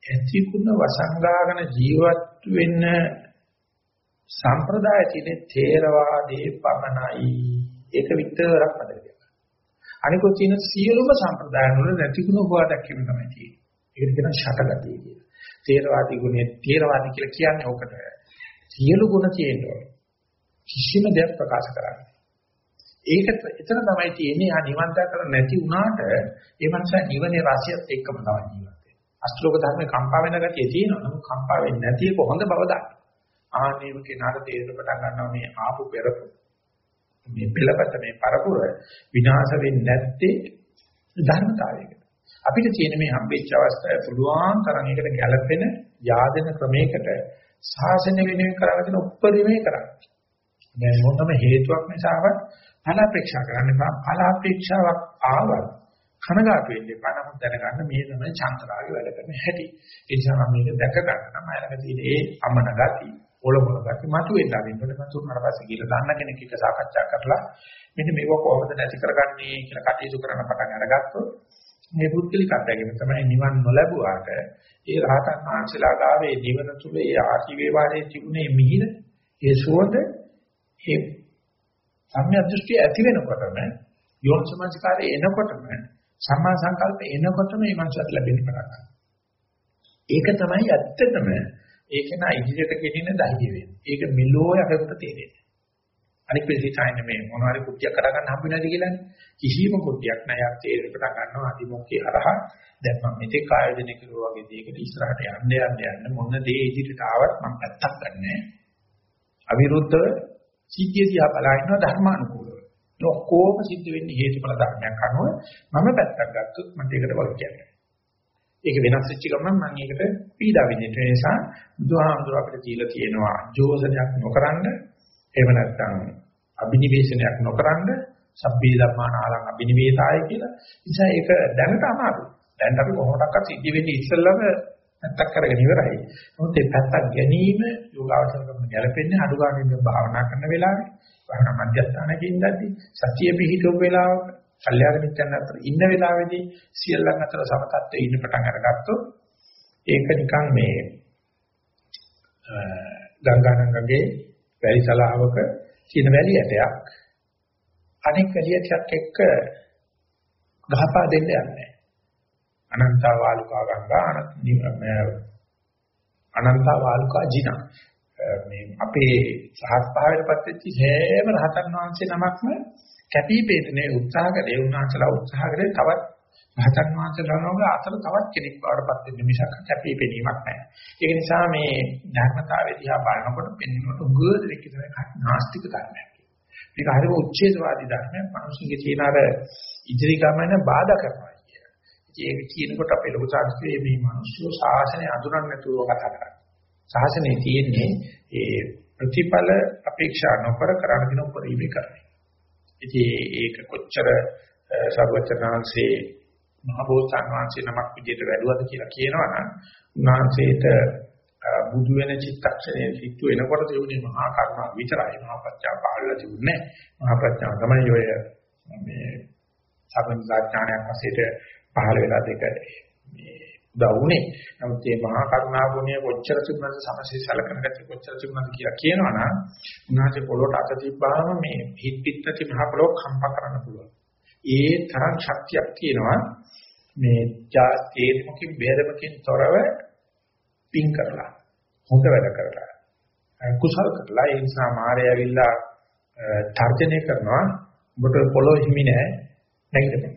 ඇතිකුණ වසංගාගෙන ජීවත් වෙන්න සම්ප්‍රදාය තියෙන තේරවාදී පමණයි. ඒක විතරක් මතක අනිකෝ තියෙන සියලුම සම්ප්‍රදායන් වල නැතිකුණ උපවාදක් කියන තමයි තියෙන්නේ. ඒකට කියන ෂටගතිය කියලා. තේරවාදී ගුණේ තේරවාදී කියලා කියන්නේ ඕකට. සියලු ගුණ තියෙනවා. කිසිම දෙයක් ප්‍රකාශ කරන්නේ. ඒක එතන තමයි තියෙන්නේ ආ නිවන් දකර නැති වුණාට ඒ මනුස්සයා නිවනේ රසයත් එක්කම තමයි ජීවත් වෙන්නේ. අෂ්ටලෝක ධර්මේ කම්පා වෙන ගතිය තියෙනවා. නමුත් කම්පා වෙන්නේ නැති එක හොඳ බව දන්න. ආනේම කෙනාට තේරෙන්න පටන් ගන්නවා මේ ආපු පෙරපු මේ පෙළපත මේ පරපුර විනාශ වෙන්නේ නැත්තේ ධර්මතාවයකට. අපිට තියෙන මේ හම්බෙච්ච අවස්ථාවේ පුළුවන් තරම් එකට ගැළපෙන yaadena ක්‍රමයකට සාසන වෙනුවෙන් කරගෙන තියෙන උපරිමේ කරන්නේ. දැන් මොනම හේතුවක් නිසාවත් ඵල අපේක්ෂා කරන්න එපා. ඵල අපේක්ෂාවක් ආවත් කනගාටු වෙන්න එපා. නමුත් දැනගන්න මේ තමයි චන්ද්‍රාගේ වැඩ කරන හැටි. ඒ නිසා මම මේක දැක ගන්න තමයි ළඟ තියෙන ඒ අමන ගතිය. ඔලොමල ගැටි මතුවෙන්න ආරින්කොට මතුනට පස්සේ කියලා දන්න කෙනෙක් එක්ක සාකච්ඡා කරලා මෙන්න මේක කොහොමද නැති කරගන්නේ කියලා කටයුතු කරන පටන් අරගත්තොත් මේ පුද්ගලික අත්දැකීම තමයි නිවන් නොලැබුවාට ඒ රහතන් වහන්සේලා ගාවේ නිවන තුල ඒ ආශිවේ වාරයේ තිබුණේ මිහිර ඒ සුවඳ ඒ සම්‍යක් දෘෂ්ටි ඇති වෙනකොටම යෝනිසමස්කාරය එනකොටම සම්මා සංකල්ප එනකොටම මේ මනසට ලැබෙන්න පටන් ගන්නවා. ඒක තමයි ඇත්තටම ඒක නා ඉදිරියට ගෙනින්න ධෛර්ය වෙන්නේ. ඒක මෙලෝ යකට තේරෙන්නේ. අනිත් පිළිසයින් මේ මොනවාරි කුට්ටියක් කරගන්න හම්බ වෙනවද කියලානේ. කිසිම කුට්ටියක් නැහැ. යක් තේරෙන්න පටන් ගන්නවා අදිමොක්කේ හරහා. දැන් මම මෙතෙක් ආයෝජනය කරුවා වගේ දෙයකට ඉස්සරහට යන්න යන්න යන්න මොන දේ ඉදිරියට ආවත් මම පැත්තක් ගන්නෑ. අවිරුද්ධව සිද්ධිය දිහා බලනවා ධර්මානුකූලව. ඔක්කොම සිද්ධ වෙන්නේ හේතුඵල ධර්මයක් අනුව මම පැත්තක් ගත්තොත් මට ඒකට වල කියන්නේ. ඒක වෙනස් වෙච්ච ගමන් මම ඒකට පීඩා විඳින්න ඒ නිසා බුදුහාමුදුර අපිට දීලා තියෙනවා ජෝසනයක් නොකරන්න එහෙම නැත්නම් අබිනිවේෂණයක් නොකරන්න සබ්බේ ධර්මානාලං අබිනිවේතාය කියලා. නිසා ඒක දැනට අමාරුයි. දැන් අපි කොහොමඩක්වත් සිද්ධ වෙන්නේ ඉස්සෙල්ලම නැත්තක් කරගෙන ඉවරයි. නමුත් මේ පැත්තක් ගැනීම යෝගාවචර කරන ගැළපෙන්නේ අඩු ගන්න භාවනා කරන වෙලාවේ, භාවනා මධ්‍යස්ථානයේ ඉඳද්දි, සතිය පිහිටුව වෙලාවක කල්යාණ මිත්‍යන් අතර ඉන්න වෙලාවේදී සියල්ලන් අතර සමතත්වයේ ඉන්න පටන් අරගත්තොත් ඒක නිකන් මේ ගංගානංගගේ වැලි සලාවක තියෙන වැලි ඇටයක්. අනෙක් වැලි ඇටයක් එක්ක ගහපා දෙන්න යන්නේ. අනන්ත වාලුකා ගංගා අනන්ත වාලුකා ජිනා. මේ අපේ සහස් පහවටපත් වෙච්ච හැම රහතන් වහන්සේ නමක්ම කැපිපේතනේ උත්සාහ කරේ. උන්වහන්සේලා උත්සාහ කරේ තවත් මහතන් වහන්සේලාගේ අතර තවත් කෙනෙක් වඩපත් වෙන්න මිසක් කැපිපෙනීමක් නැහැ. ඒක නිසා මේ ධර්මතාවයේ දිහා බලනකොට පෙන්වනකොට උගදෙක තමයි නාස්තික ධර්මයක්. මේක හරිම උච්ඡේදවාදී ධර්මයක්. මිනිස්සුන්ගේ තියෙන අර ඉදිරි ගමන බාධා කරනවා කියන. ඒක කියනකොට අපේ ලොකු සාස්ත්‍රයේ මේ මිනිස්සු ශාසනය අඳුරන්නේ නැතුව කතා කරන්නේ. ශාසනයේ තියෙන්නේ ඒ ප්‍රතිඵල අපේක්ෂා නොකර කරගෙන දින උපරිමේ කරන්නේ. ඉතින් ඒක කොච්චර සර්වචනාංශේ මහබෝසත්න් වහන්සේ නමක් විදිහට වැඩුවද කියලා කියනවනම් උන්වහන්සේට බුදු වෙන චිත්තක්ෂණයේ සිත්තු වෙනකොට තිබුණේ මහා කරුණා විතරයි. මහා ප්‍රඥා පහළලා තිබුණේ මහා ප්‍රඥා තමයි ඔය මේ සම්බන්ධාඥානයක් වශයෙන් පහළ වෙලා දෙක මේ උදව්ුනේ නමුත් මේ මහා කරුණා ගුණය කොච්චර තිබුණද සමසේ සලකන ගැටි කොච්චර තිබුණද කියලා කියනවනම් උන්වහන්සේ පොළොට අත තිබ්බාම මේ හිත පිටති මහ පොළොව කම්පා කරන්න පුළුවන්. ඒ තරම් ශක්තියක් තියෙනවා. මේ තේරමකින් බේරමකින් තොරව පින් කරලා හොඳ වැඩ කරලා කුසල් කරලා ඒ නිසා මාරය ඇවිල්ලා තර්ජනය කරනවා. ඔබට පොළොව හිමි නැහැ නැගිටපන්.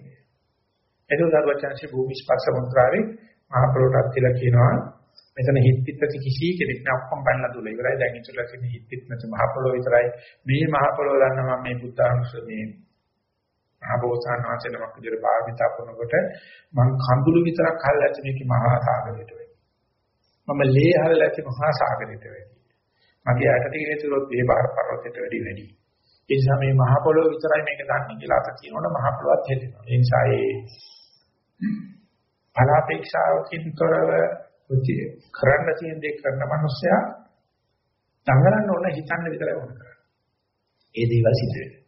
ඒක දරුවචන්සේ භූමි ස්පර්ශ මුද්‍රාවේ මහ පොළොවට කියලා කියනවා මෙතන හිත පිටති කිසි කෙනෙක් නෑ ඔක්කොම බන්නලා දුල ඉවරයි. දැන් ඉතුරුලා තියෙන හිත පිට නැති මහ පොළොව විතරයි. මේ මහ පොළොව දන්නවා මේ බුද්ධානුස්සමේ මහබෝසත්න් වහන්සේ නමක් විදිහට භාවිතා කරනකොට මං කඳුළු විතරක් හල්ලා ඇති මේක මහා සාගරයට වෙයි. මම ලේ හල්ලා ඇති මහා සාගරයට වෙයි. මගේ ඇට තියෙන තුරොත් මේ බාහිර පර්වතයට වැඩි වැඩි. ඒ නිසා මේ මහ පොළොව විතරයි මේක දන්නේ කියලා අත කියනකොට මහ පොළොවත් හෙදෙනවා. ඒ නිසා ඒ බලාපෑක්ෂාවකින් තොරව කරන්න තියෙන දේ කරන මනුස්සයා දඟලන්න ඕන හිතන්න විතරයි ඕන කරන්නේ. ඒ දේවල් සිද්ධ වෙනවා.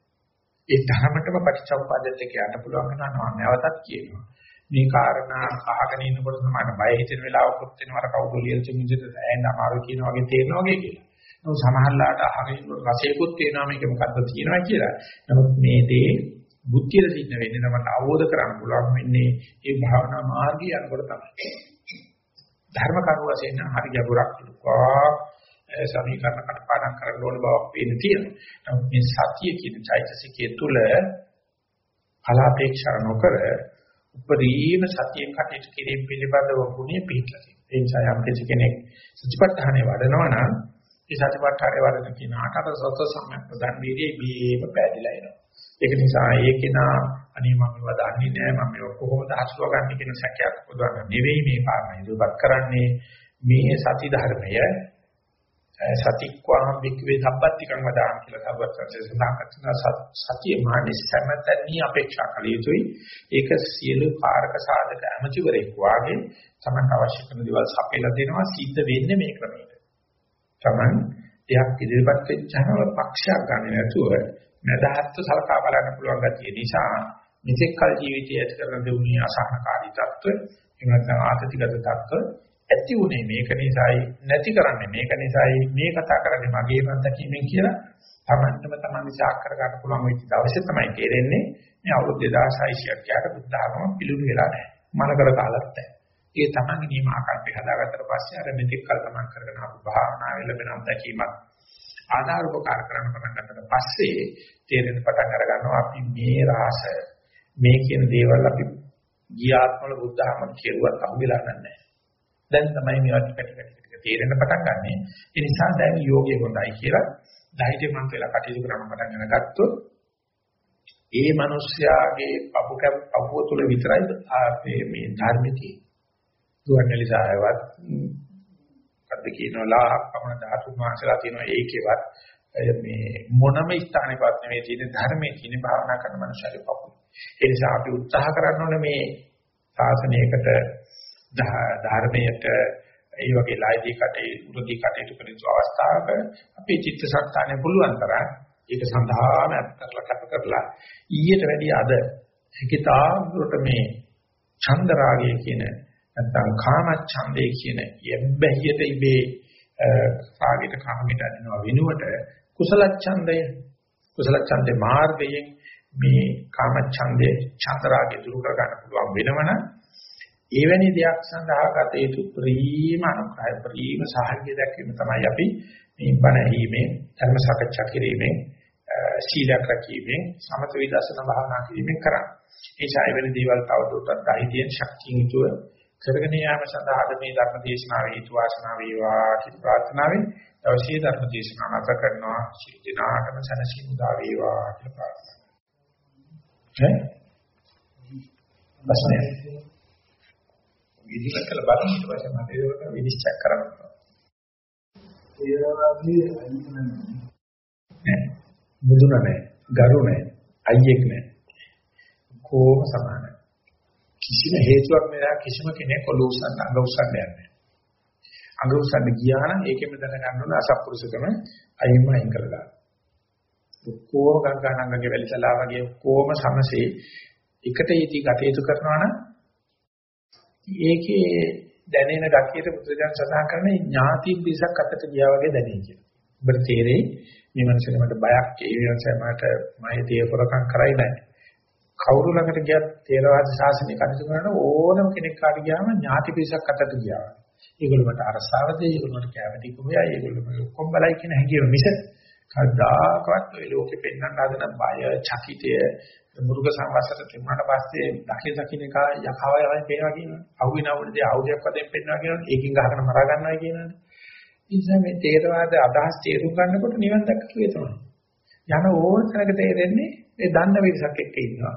ඒ ධර්මතම පටිච්චසමුප්පාදයට කියන්න පුළුවන් වෙනවා නැවතත් කියනවා. මේ කාරණා අහගෙන ඉන්නකොට තමයි බය හිතෙන වෙලාවකුත් වෙනවා අර කවුරු ලියලා තිබුණ විදිහට ඇහෙන්න අමාරු කියන වගේ තේරෙනවා වගේ කියලා. නමුත් සමහරලාට අහගෙන ඉන්නකොට රසයකුත් තේනවා මේක මොකද්ද තියෙනවා කියලා. නමුත් මේ දේ බුද්ධියට සිද්ධ වෙන්නේ තමයි අවබෝධ කරගන්න පුළුවන් වෙන්නේ ඒ භාවනා මාර්ගය යනකොට තමයි. ධර්ම කරුව වශයෙන් හරි ගැඹුරක් ලුකා සමීකරණ කටපාඩම් කරන්න ඕන බවක් පේන තියෙනවා. නමුත් මේ සතිය කියන චෛතසිකයේ තුල ඵලාපේක්ෂා නොකර උපරිම සතියෙන් කටයුතු කිරීම පිළිබඳව ගුණය පිළිපදලා තියෙනවා. ඒ නිසා යම් කෙනෙක් සතිපට්ඨානේ වඩනවා නම් ඒ සතිපට්ඨානේ වඩන කෙනාට අර සත සම්‍යක් ප්‍රදාන් වීර්යයේ බීම පැදිලා එනවා. ඒක නිසා ඒකේනා අනේ මම මේවා දන්නේ නැහැ මම මේක කොහොමද හසුව ගන්න කියන සැකයක් පොදවන්න නෙවෙයි මේ කාරණා ඉදිරිපත් කරන්නේ මේ සති ධර්මය සතික්වාම් වික්වේ සම්පත්තිකම් වදාන කියලා සබ්බත්සංසේ සඳහන් කරන සතිය මානිස් සම්මතනී අපේක්ෂා කළ යුතුයි. ඒක සියලු කාරක සාධක ඇමතිවරයෙක් වාගේ තමයි අවශ්‍ය කරන දේවල් සපයලා දෙනවා. සිද්ධ වෙන්නේ මේ ක්‍රමයට. තමන් එයක් ඉදිරිපත් වෙච්චහම පක්ෂයක් ගන්න නැතුව මදහත්ව සලකා බලන්න පුළුවන් ගැතිය නිසා මෙතෙක් කල ජීවිතය ඇති කරන දෙුණිය අසහනකාරී තත්ත්ව එහෙම නැත්නම් ආතතිගත තත්ත්ව ඇති උනේ මේක නිසායි නැති කරන්නේ මේක නිසායි මේ කතා කරන්නේ මගේ අත්දැකීමෙන් කියලා තමන්ටම තමන් විචාර කර ගන්න පුළුවන් වෙච්ච දවසේ තමයි තේරෙන්නේ. මේ අවුරුදු 2600ක් යාට බුද්ධ ආගම පිළිුණු වෙලා නැහැ. මන කර කාලත් නැහැ. ඒ තමන්ගේ නියම ආකාරය හදාගත්තට පස්සේ අර මෙතෙක් කල තමන් කරගෙන ආපු භාවනාවේ ලැබෙන අත්දැකීමක් ආධාර උපකාර කරන්න පටන් ගන්නට පස්සේ තේරෙන පටන් අර ගන්නවා අපි මේ රාස මේ කියන දේවල් අපි ගියාත්මල බුද්ධ ආගම කෙරුවත් අහුවෙලා නැහැ. දැන් තමයි මේවා ටික ටික ටික ටික තේරෙන්න පටන් ගන්නෙ. ඒ නිසා දැන් යෝගය හොඳයි කියලා ධෛර්යමන්ත වෙලා කටයුතු කරන්න පටන් ගන්නගත්තොත් ඒ මිනිස්යාගේ පපු පපුව තුල විතරයි මේ මේ ධර්මයේ දුවන්නලිසායවත් අද කියනලා අපමණ ධාතු මාසලා තියෙනවා ඒකේවත් මේ මොනම ස්ථානයකවත් නෙවෙයි තියෙන ධර්මයේ තියෙන භාවනා කරන මනුස්සයගේ පපුව. ඒ නිසා අපි උත්සාහ කරන්න ඕනේ මේ ශාසනයකට ධර්මයට ඒ වගේ ලයිදී කටේ උරුදී කටයුතු කරන අවස්ථාවක අපේ චිත්තසංතානෙ පුළුවන් තරම් ඒක සඳහාම කරලා කැප කරලා ඊට වැඩිය අද හිතාවුරට මේ ඡන්ද රාගය කියන නැත්නම් කාම ඡන්දේ කියන යැබ්බැහියට ඉබේ රාගයට කාමයට අදිනවා වෙනුවට කුසල ඡන්දය කුසල ඡන්දේ මාර්ගයෙන් මේ කාම ඡන්දේ ඡන්ද රාගය දුරු කර ගන්න පුළුවන් වෙනවනම් එවැනි දෙයක් සඳහා ගත යුතු ප්‍රීම අනුකය ප්‍රීම සාහිත්‍ය දැක්වීම තමයි අපි මේ බණ ඇහිීමේ ධර්ම සාකච්ඡා කිරීමෙන් සීලයක් රැකීමෙන් සමත විදර්ශනා භාවනා කිරීමෙන් කරන්නේ. ඒ ඡායවෙන දේවල් තවදුරටත් ධෛර්යයෙන් ශක්තියෙන් යුතුව කරගෙන යාම සඳහා මේ ධර්ම දේශනාවේ හේතු වාසනා වේවා කියන ප්‍රාර්ථනාවෙන් දවසේ ධර්ම දේශනාව නැත කරනවා ශිල් දිනාටම සනසින් උදා වේවා කියලා ප්‍රාර්ථනා. ඈ? විදිහට කළ බලන්න ඊට පස්සේ මට ඒක විනිශ්චය කරන්න පුළුවන්. මුදුන නැහැ, ගරු නැහැ, අයියෙක් නැහැ. කොහොම සමානයි. කිසිම හේතුවක් නෑ කිසිම කෙනෙක් ඔලුව උස්සන්න අඟ උස්සන්න යන්නේ. අඟ උස්සන්න ගියා නම් ඒකෙම දැනගන්න ඕන අසත්පුරුෂකම අයින්ම අයින් කරලා. ඔක්කොම ගංගානංගගේ වැලිසලා වගේ ඔක්කොම සමසේ එකට ඊටි කටයුතු කරනවා නම් ඒකේ දැනෙන ගතියට බුදුරජාණන් සඳහන් කරන්නේ ඥාති පිසක් අතට ගියා වගේ දැනෙයි කියලා. ඔබට තේරෙයි මේ මනසට මට බයක් ඒ වෙනසයි මට මහිතේ හොරකම් කරයි නැහැ. කවුරු ළඟට ගියත් තේරවාද ශාසනය කටයුතු කරන ඕනම කෙනෙක් කාට ගියාම ඥාති පිසක් අතට ගියා. ඒගොල්ලෝ මට අරසාවදී ඒගොල්ලෝ මට කැමති කුමයි ඒගොල්ලෝ මට ඔක්කොම බලයි කියන හැඟීම මිස කවදාකවත් ඔය ලෝකෙ පෙන්වන්න හදන බය, චකිතය, මුරුක සංවාසයට තිබුණාට පස්සේ දකින දකින එක යකව යවයි පේනවා කියනවා. අහුවෙනවලදී ආයුධයක් වශයෙන් පෙන්වනවා කියනවා. ඒකින් ගහගෙන මරා ගන්නවා කියනවානේ. ඒ නිසා මේ තේරවාද අදහස් තේරුම් ගන්නකොට නිවන් දැක්කේ තමයි. යන ඕන තැනක තේරෙන්නේ ඒ දන්න විරසක් එක්ක ඉන්නවා.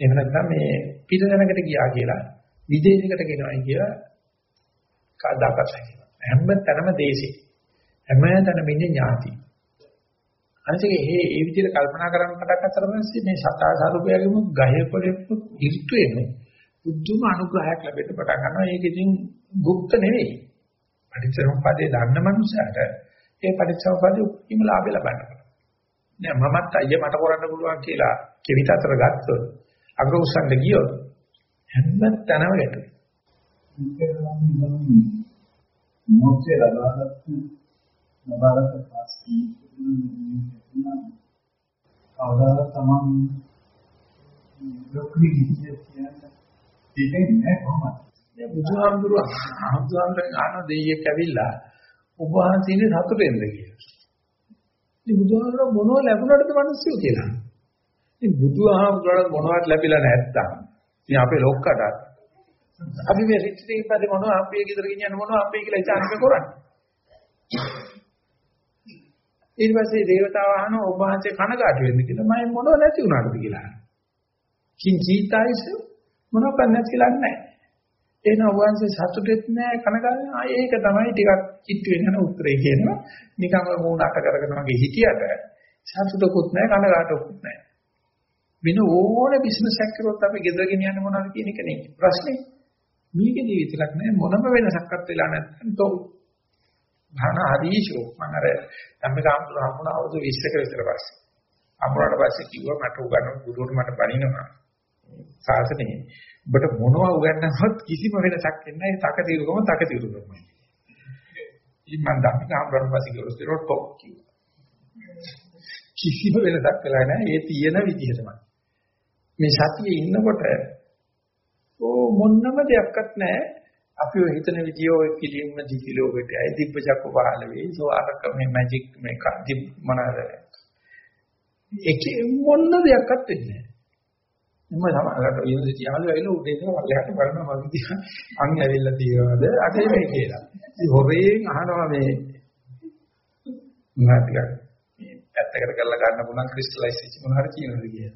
එහෙම නැත්නම් මේ පිටදැනකට ගියා කියලා විදේශයකට ගෙනවයි කියලා කවදාකවත් කියනවා. හැම තැනම දේශේ. හැම තැනම ඉන්නේ ඥාති. අනිත් ඒ ඒ විදිහට කල්පනා කරන්න පටන් ගන්නතර පස්සේ මේ සතා සරුපයගෙම ගහේ පොළෙත් ඉර්තුවෙම බුද්ධම අනුග්‍රහයක් ලැබෙන්න පටන් ගන්නවා. ඒක ඉතින් গুপ্ত නෙවෙයි. පටිච්චසමුප්පාදේ දන්න මනුස්සයට ඒ පටිච්චසමුප්පාදේ උපරිම ලාභය ලබන්න පුළුවන්. නෑ මමත් අයිය මට කරන්න පුළුවන් කියලා කෙවිත අතර ගත්තොත් අග්‍ර උස්සන්න ගියොත් හැම තැනම ගැටුයි. මොහොතේ ලබාගත් ලබාගත් පස්සේ අවදාන තමන් ලෝකෙ ඉන්නේ කියන්නේ කොහොමද? මේ බුදුහාමුදුරුවෝ ආම්දුරන් ආන දෙයියෙක් ඇවිල්ලා ඔබ වහන්සේනේ සතුටෙන්ද කියලා. ඉතින් බුදුහාමුදුරුවෝ මොනව ලැබුණාද මිනිස්සු කියලා. ඉතින් බුදුහාමුදුරුවෝ මොනවත් ලැබිලා නැත්තම් ඉතින් අපේ ලොක්කට අපි මේ රිට්‍රීට් එකේ මොනව අපේ ගෙදර ගෙනියන්න මොනව අපේ කියලා ඉතින් කරන්නේ. ඊට පස්සේ දේවතාව අහන ඔබ වහන්සේ කනගාටු වෙන්න කියලා මම මොනව නැති වුණාද කියලා. කිං ජීතයිස මොනවක් නැති කියලා නැහැ. එහෙනම් ඔබ වහන්සේ සතුටෙත් නැහැ කනගාටු ආ ඒක තමයි ටිකක් කිට්ටු වෙන උත්තරේ කියනවා. නිකම්ම මූණට කරගෙන වගේ හිටියට සතුටකුත් නැහැ කනගාටුකුත් නැහැ. වෙන ඕනේ බිස්නස් එකක් කරොත් අපි ගෙදර ගෙනියන්න මොනවද කියන එක නේ ප්‍රශ්නේ. මේකේ විතරක් නෑ මොනම වෙනසක්වත් වෙලා නැත්නම් තෝ ධන ආදීශෝ මම අර ධම්මකාම්තුර හම්බුණ අවුරුදු 20ක විතර පස්සේ. අමුරට පස්සේ කිව්වා මට උගන්න ගුරුවරු මට බනිනවා. සාසනේ ඔබට මොනවා උගන්නවත් කිසිම වෙනසක් වෙන්නේ නැහැ. තක తీරුකම තක తీරුකමයි ඉතින් මම ධම්මකාම්තුරට පස්සේ කිව්වා ටොක් කිව්වා. කිසිම වෙනසක් වෙලා නැහැ. ඒ තියෙන විදිහටමයි මේ සතියේ ඉන්නකොට ඕ මොන්නම දෙයක්වත් නැහැ. අපි ඔය හිතන විදිය ඔය පිළිම දිවිලෝකයට ඇයි දිබ්බජක්ක පහළ වෙයි. සෝ අරක මේ මැජික් මේ කද්දි මොනවාද? ඒකේ මොන්න දෙයක්වත් වෙන්නේ නැහැ. මම සමහරකට යුනිවර්සිටි යාළුවෝ ඇවිල්ලා උදේ ඉඳලා වල්ලයට බලනවා මම දිහා අන් ඇවිල්ලා තියෙනවද අතේ මේ කියලා. ඉතින් හොරෙන් අහනවා මේ මොනවද මේ පැත්තකට කරලා ගන්න පුළුවන් ක්‍රිස්ටලයිස් වෙච්ච මොනවාද කියනද කියලා.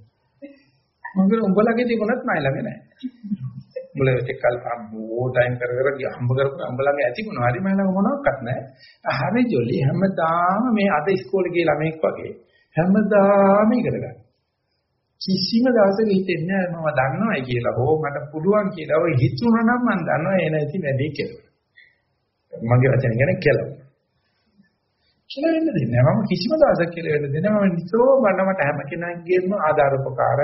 මම කියන උඹලගේ තිබුණත් මයි ළඟ නැහැ. උඹලා එක්කල් ඕ ටයිම් කර කර ගිය හම්බ කරපු උඹලගේ ඇති මොනවා හරි මයි ළඟ මොනවත් නැහැ. හරි ජොලි හැමදාම මේ අද ඉස්කෝලේ ගිය ළමෙක් වගේ හැමදාම ඉගෙන ගන්න. කිසිම දවසක හිතෙන්නේ නැහැ මම දන්නවයි කියලා. හෝ මට පුළුවන් කියලා. ඔය හිතුණා නම් මම දන්නවා එන ඇති වැඩි කියලා. මගේ වචන ගැන කියලා. කියලා වෙන්න දෙන්නේ නැහැ. මම කිසිම දවසක් කියලා වෙන්න දෙන්නේ නැහැ. මම නිතරම මට මට හැම කෙනෙක්ගේම ආධාර උපකාර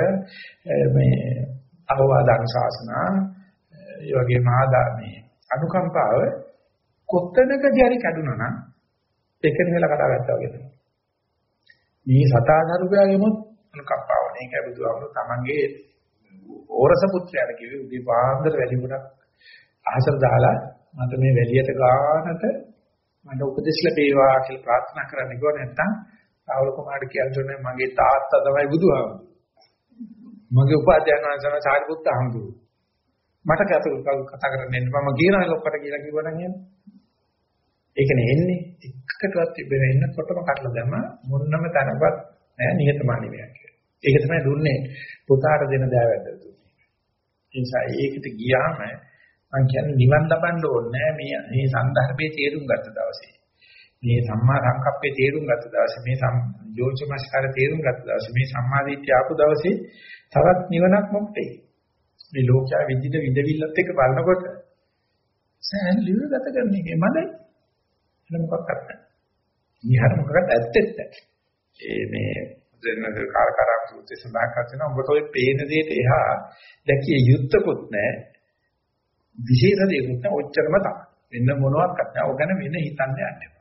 මේ අවවාදන ශාසන ඒ වගේම ආදා මේ අනුකම්පාව කොත්තනකදී හරි කැඩුනා නම් දෙකෙන් වෙලා කතා ගත්තා වගේ තමයි. මේ සතාධරුපයාගෙමුත් අනුකම්පාව නේ කැබුදුවම තමන්ගේ ඕරස පුත්‍රයාට කිව්වේ උදේ පාන්දර වැඩි ගොඩක් අහසට දාලා මට මේ වැලියට ගානට මට උපදෙස් ලැබේවා කියලා ප්‍රාර්ථනා කරන්න කිව්ව නැත්නම් රාහුල කුමාරට කියන්නේ මගේ තාත්තා තමයි බුදුහාමුදුරුවෝ. මගේ උපාධ්‍යයන් වහන්සේ සාරිපුත්ත හාමුදුරුවෝ. මට කතරු කතා කරන්න එන්න මම කියනවා ලොක්කට කියලා කිව්වනම් එහෙම. ඒකනේ එන්නේ එකකටවත් තිබෙන්නේ එන්නකොටම කඩලා දැම මොන්නම තනපත් නෑ නිහතමානී වෙයක් කියලා. ඒක තමයි දුන්නේ පුතාට දෙන දෑවැද්ද දුන්නේ. ඒ නිසා ඒකට ගියාම මම කියන්නේ නිවන් ලබන්න ඕනේ මේ මේ සංදර්භයේ තේරුම් ගත්ත දවසේ. මේ සම්මා සංකප්පේ තේරුම් ගත්ත දවසේ මේ යෝචමස්කාර තේරුම් ගත්ත දවසේ මේ සම්මාදිට්ඨිය ආපු දවසේ තවත් නිවනක් මොකටේ? මේ ලෝකයා විදිත විදවිල්ලත් එක්ක බලනකොට සෑහන් ලියව ගත කරන එකේ මදයි. එළ මොකක්ද නැහැ. ඊහර මොකක්ද ඇත්තෙත් ඒ මේ දෙන්නක කාර්කරම් සූත්‍රය සඳහන් කරනවා ඔබට ඔය පේන දෙයට එහා දැකිය යුත්තකුත් නැහැ. විශේෂ දෙයක් නෑ ඔච්චරම තමයි. වෙන මොනවත් නැහැ. ඔය ගැන වෙන හිතන්න යන්න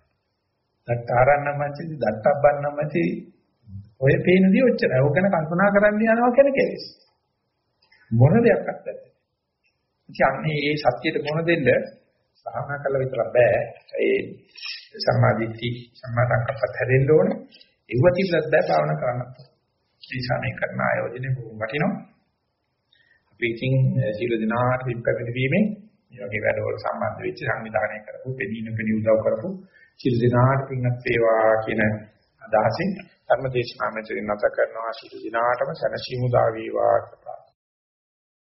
එපා. දත්තාරන්නමචි දත්තබ්බන්නමචි ඔය පේන දේ ඔච්චරයි. ඔය ගැන කල්පනා කරන්න යනවා කියන්නේ කෙලෙස්. මොන දෙයක්වත් නැහැ. කියන්නේ මේ සත්‍යයට මොන දෙන්න සාහනා කළ විතර බෑ. ඒ සම්මාදිට්ඨි සම්මාදක්කපත් හැදෙන්න ඕනේ. ඒව තිබ්බත් බෑ භාවනා කරන්න. ඒ නිසා මේ කරන ආයෝජනේ බොහොම වටිනවා. අපි ඉතින් සීල දිනාට පිටපැවිදි වීමෙන් මේ වගේ වැඩවල සම්බන්ධ වෙච්ච සංවිධානය කරපු පෙනීන පෙනී උදව් කරපු සීල දිනාට පින්වත් වේවා කියන අදහසින් ධර්ම දේශනාව මෙතන නැත කරනවා. සීල දිනාටම සනසීමු දා වේවා.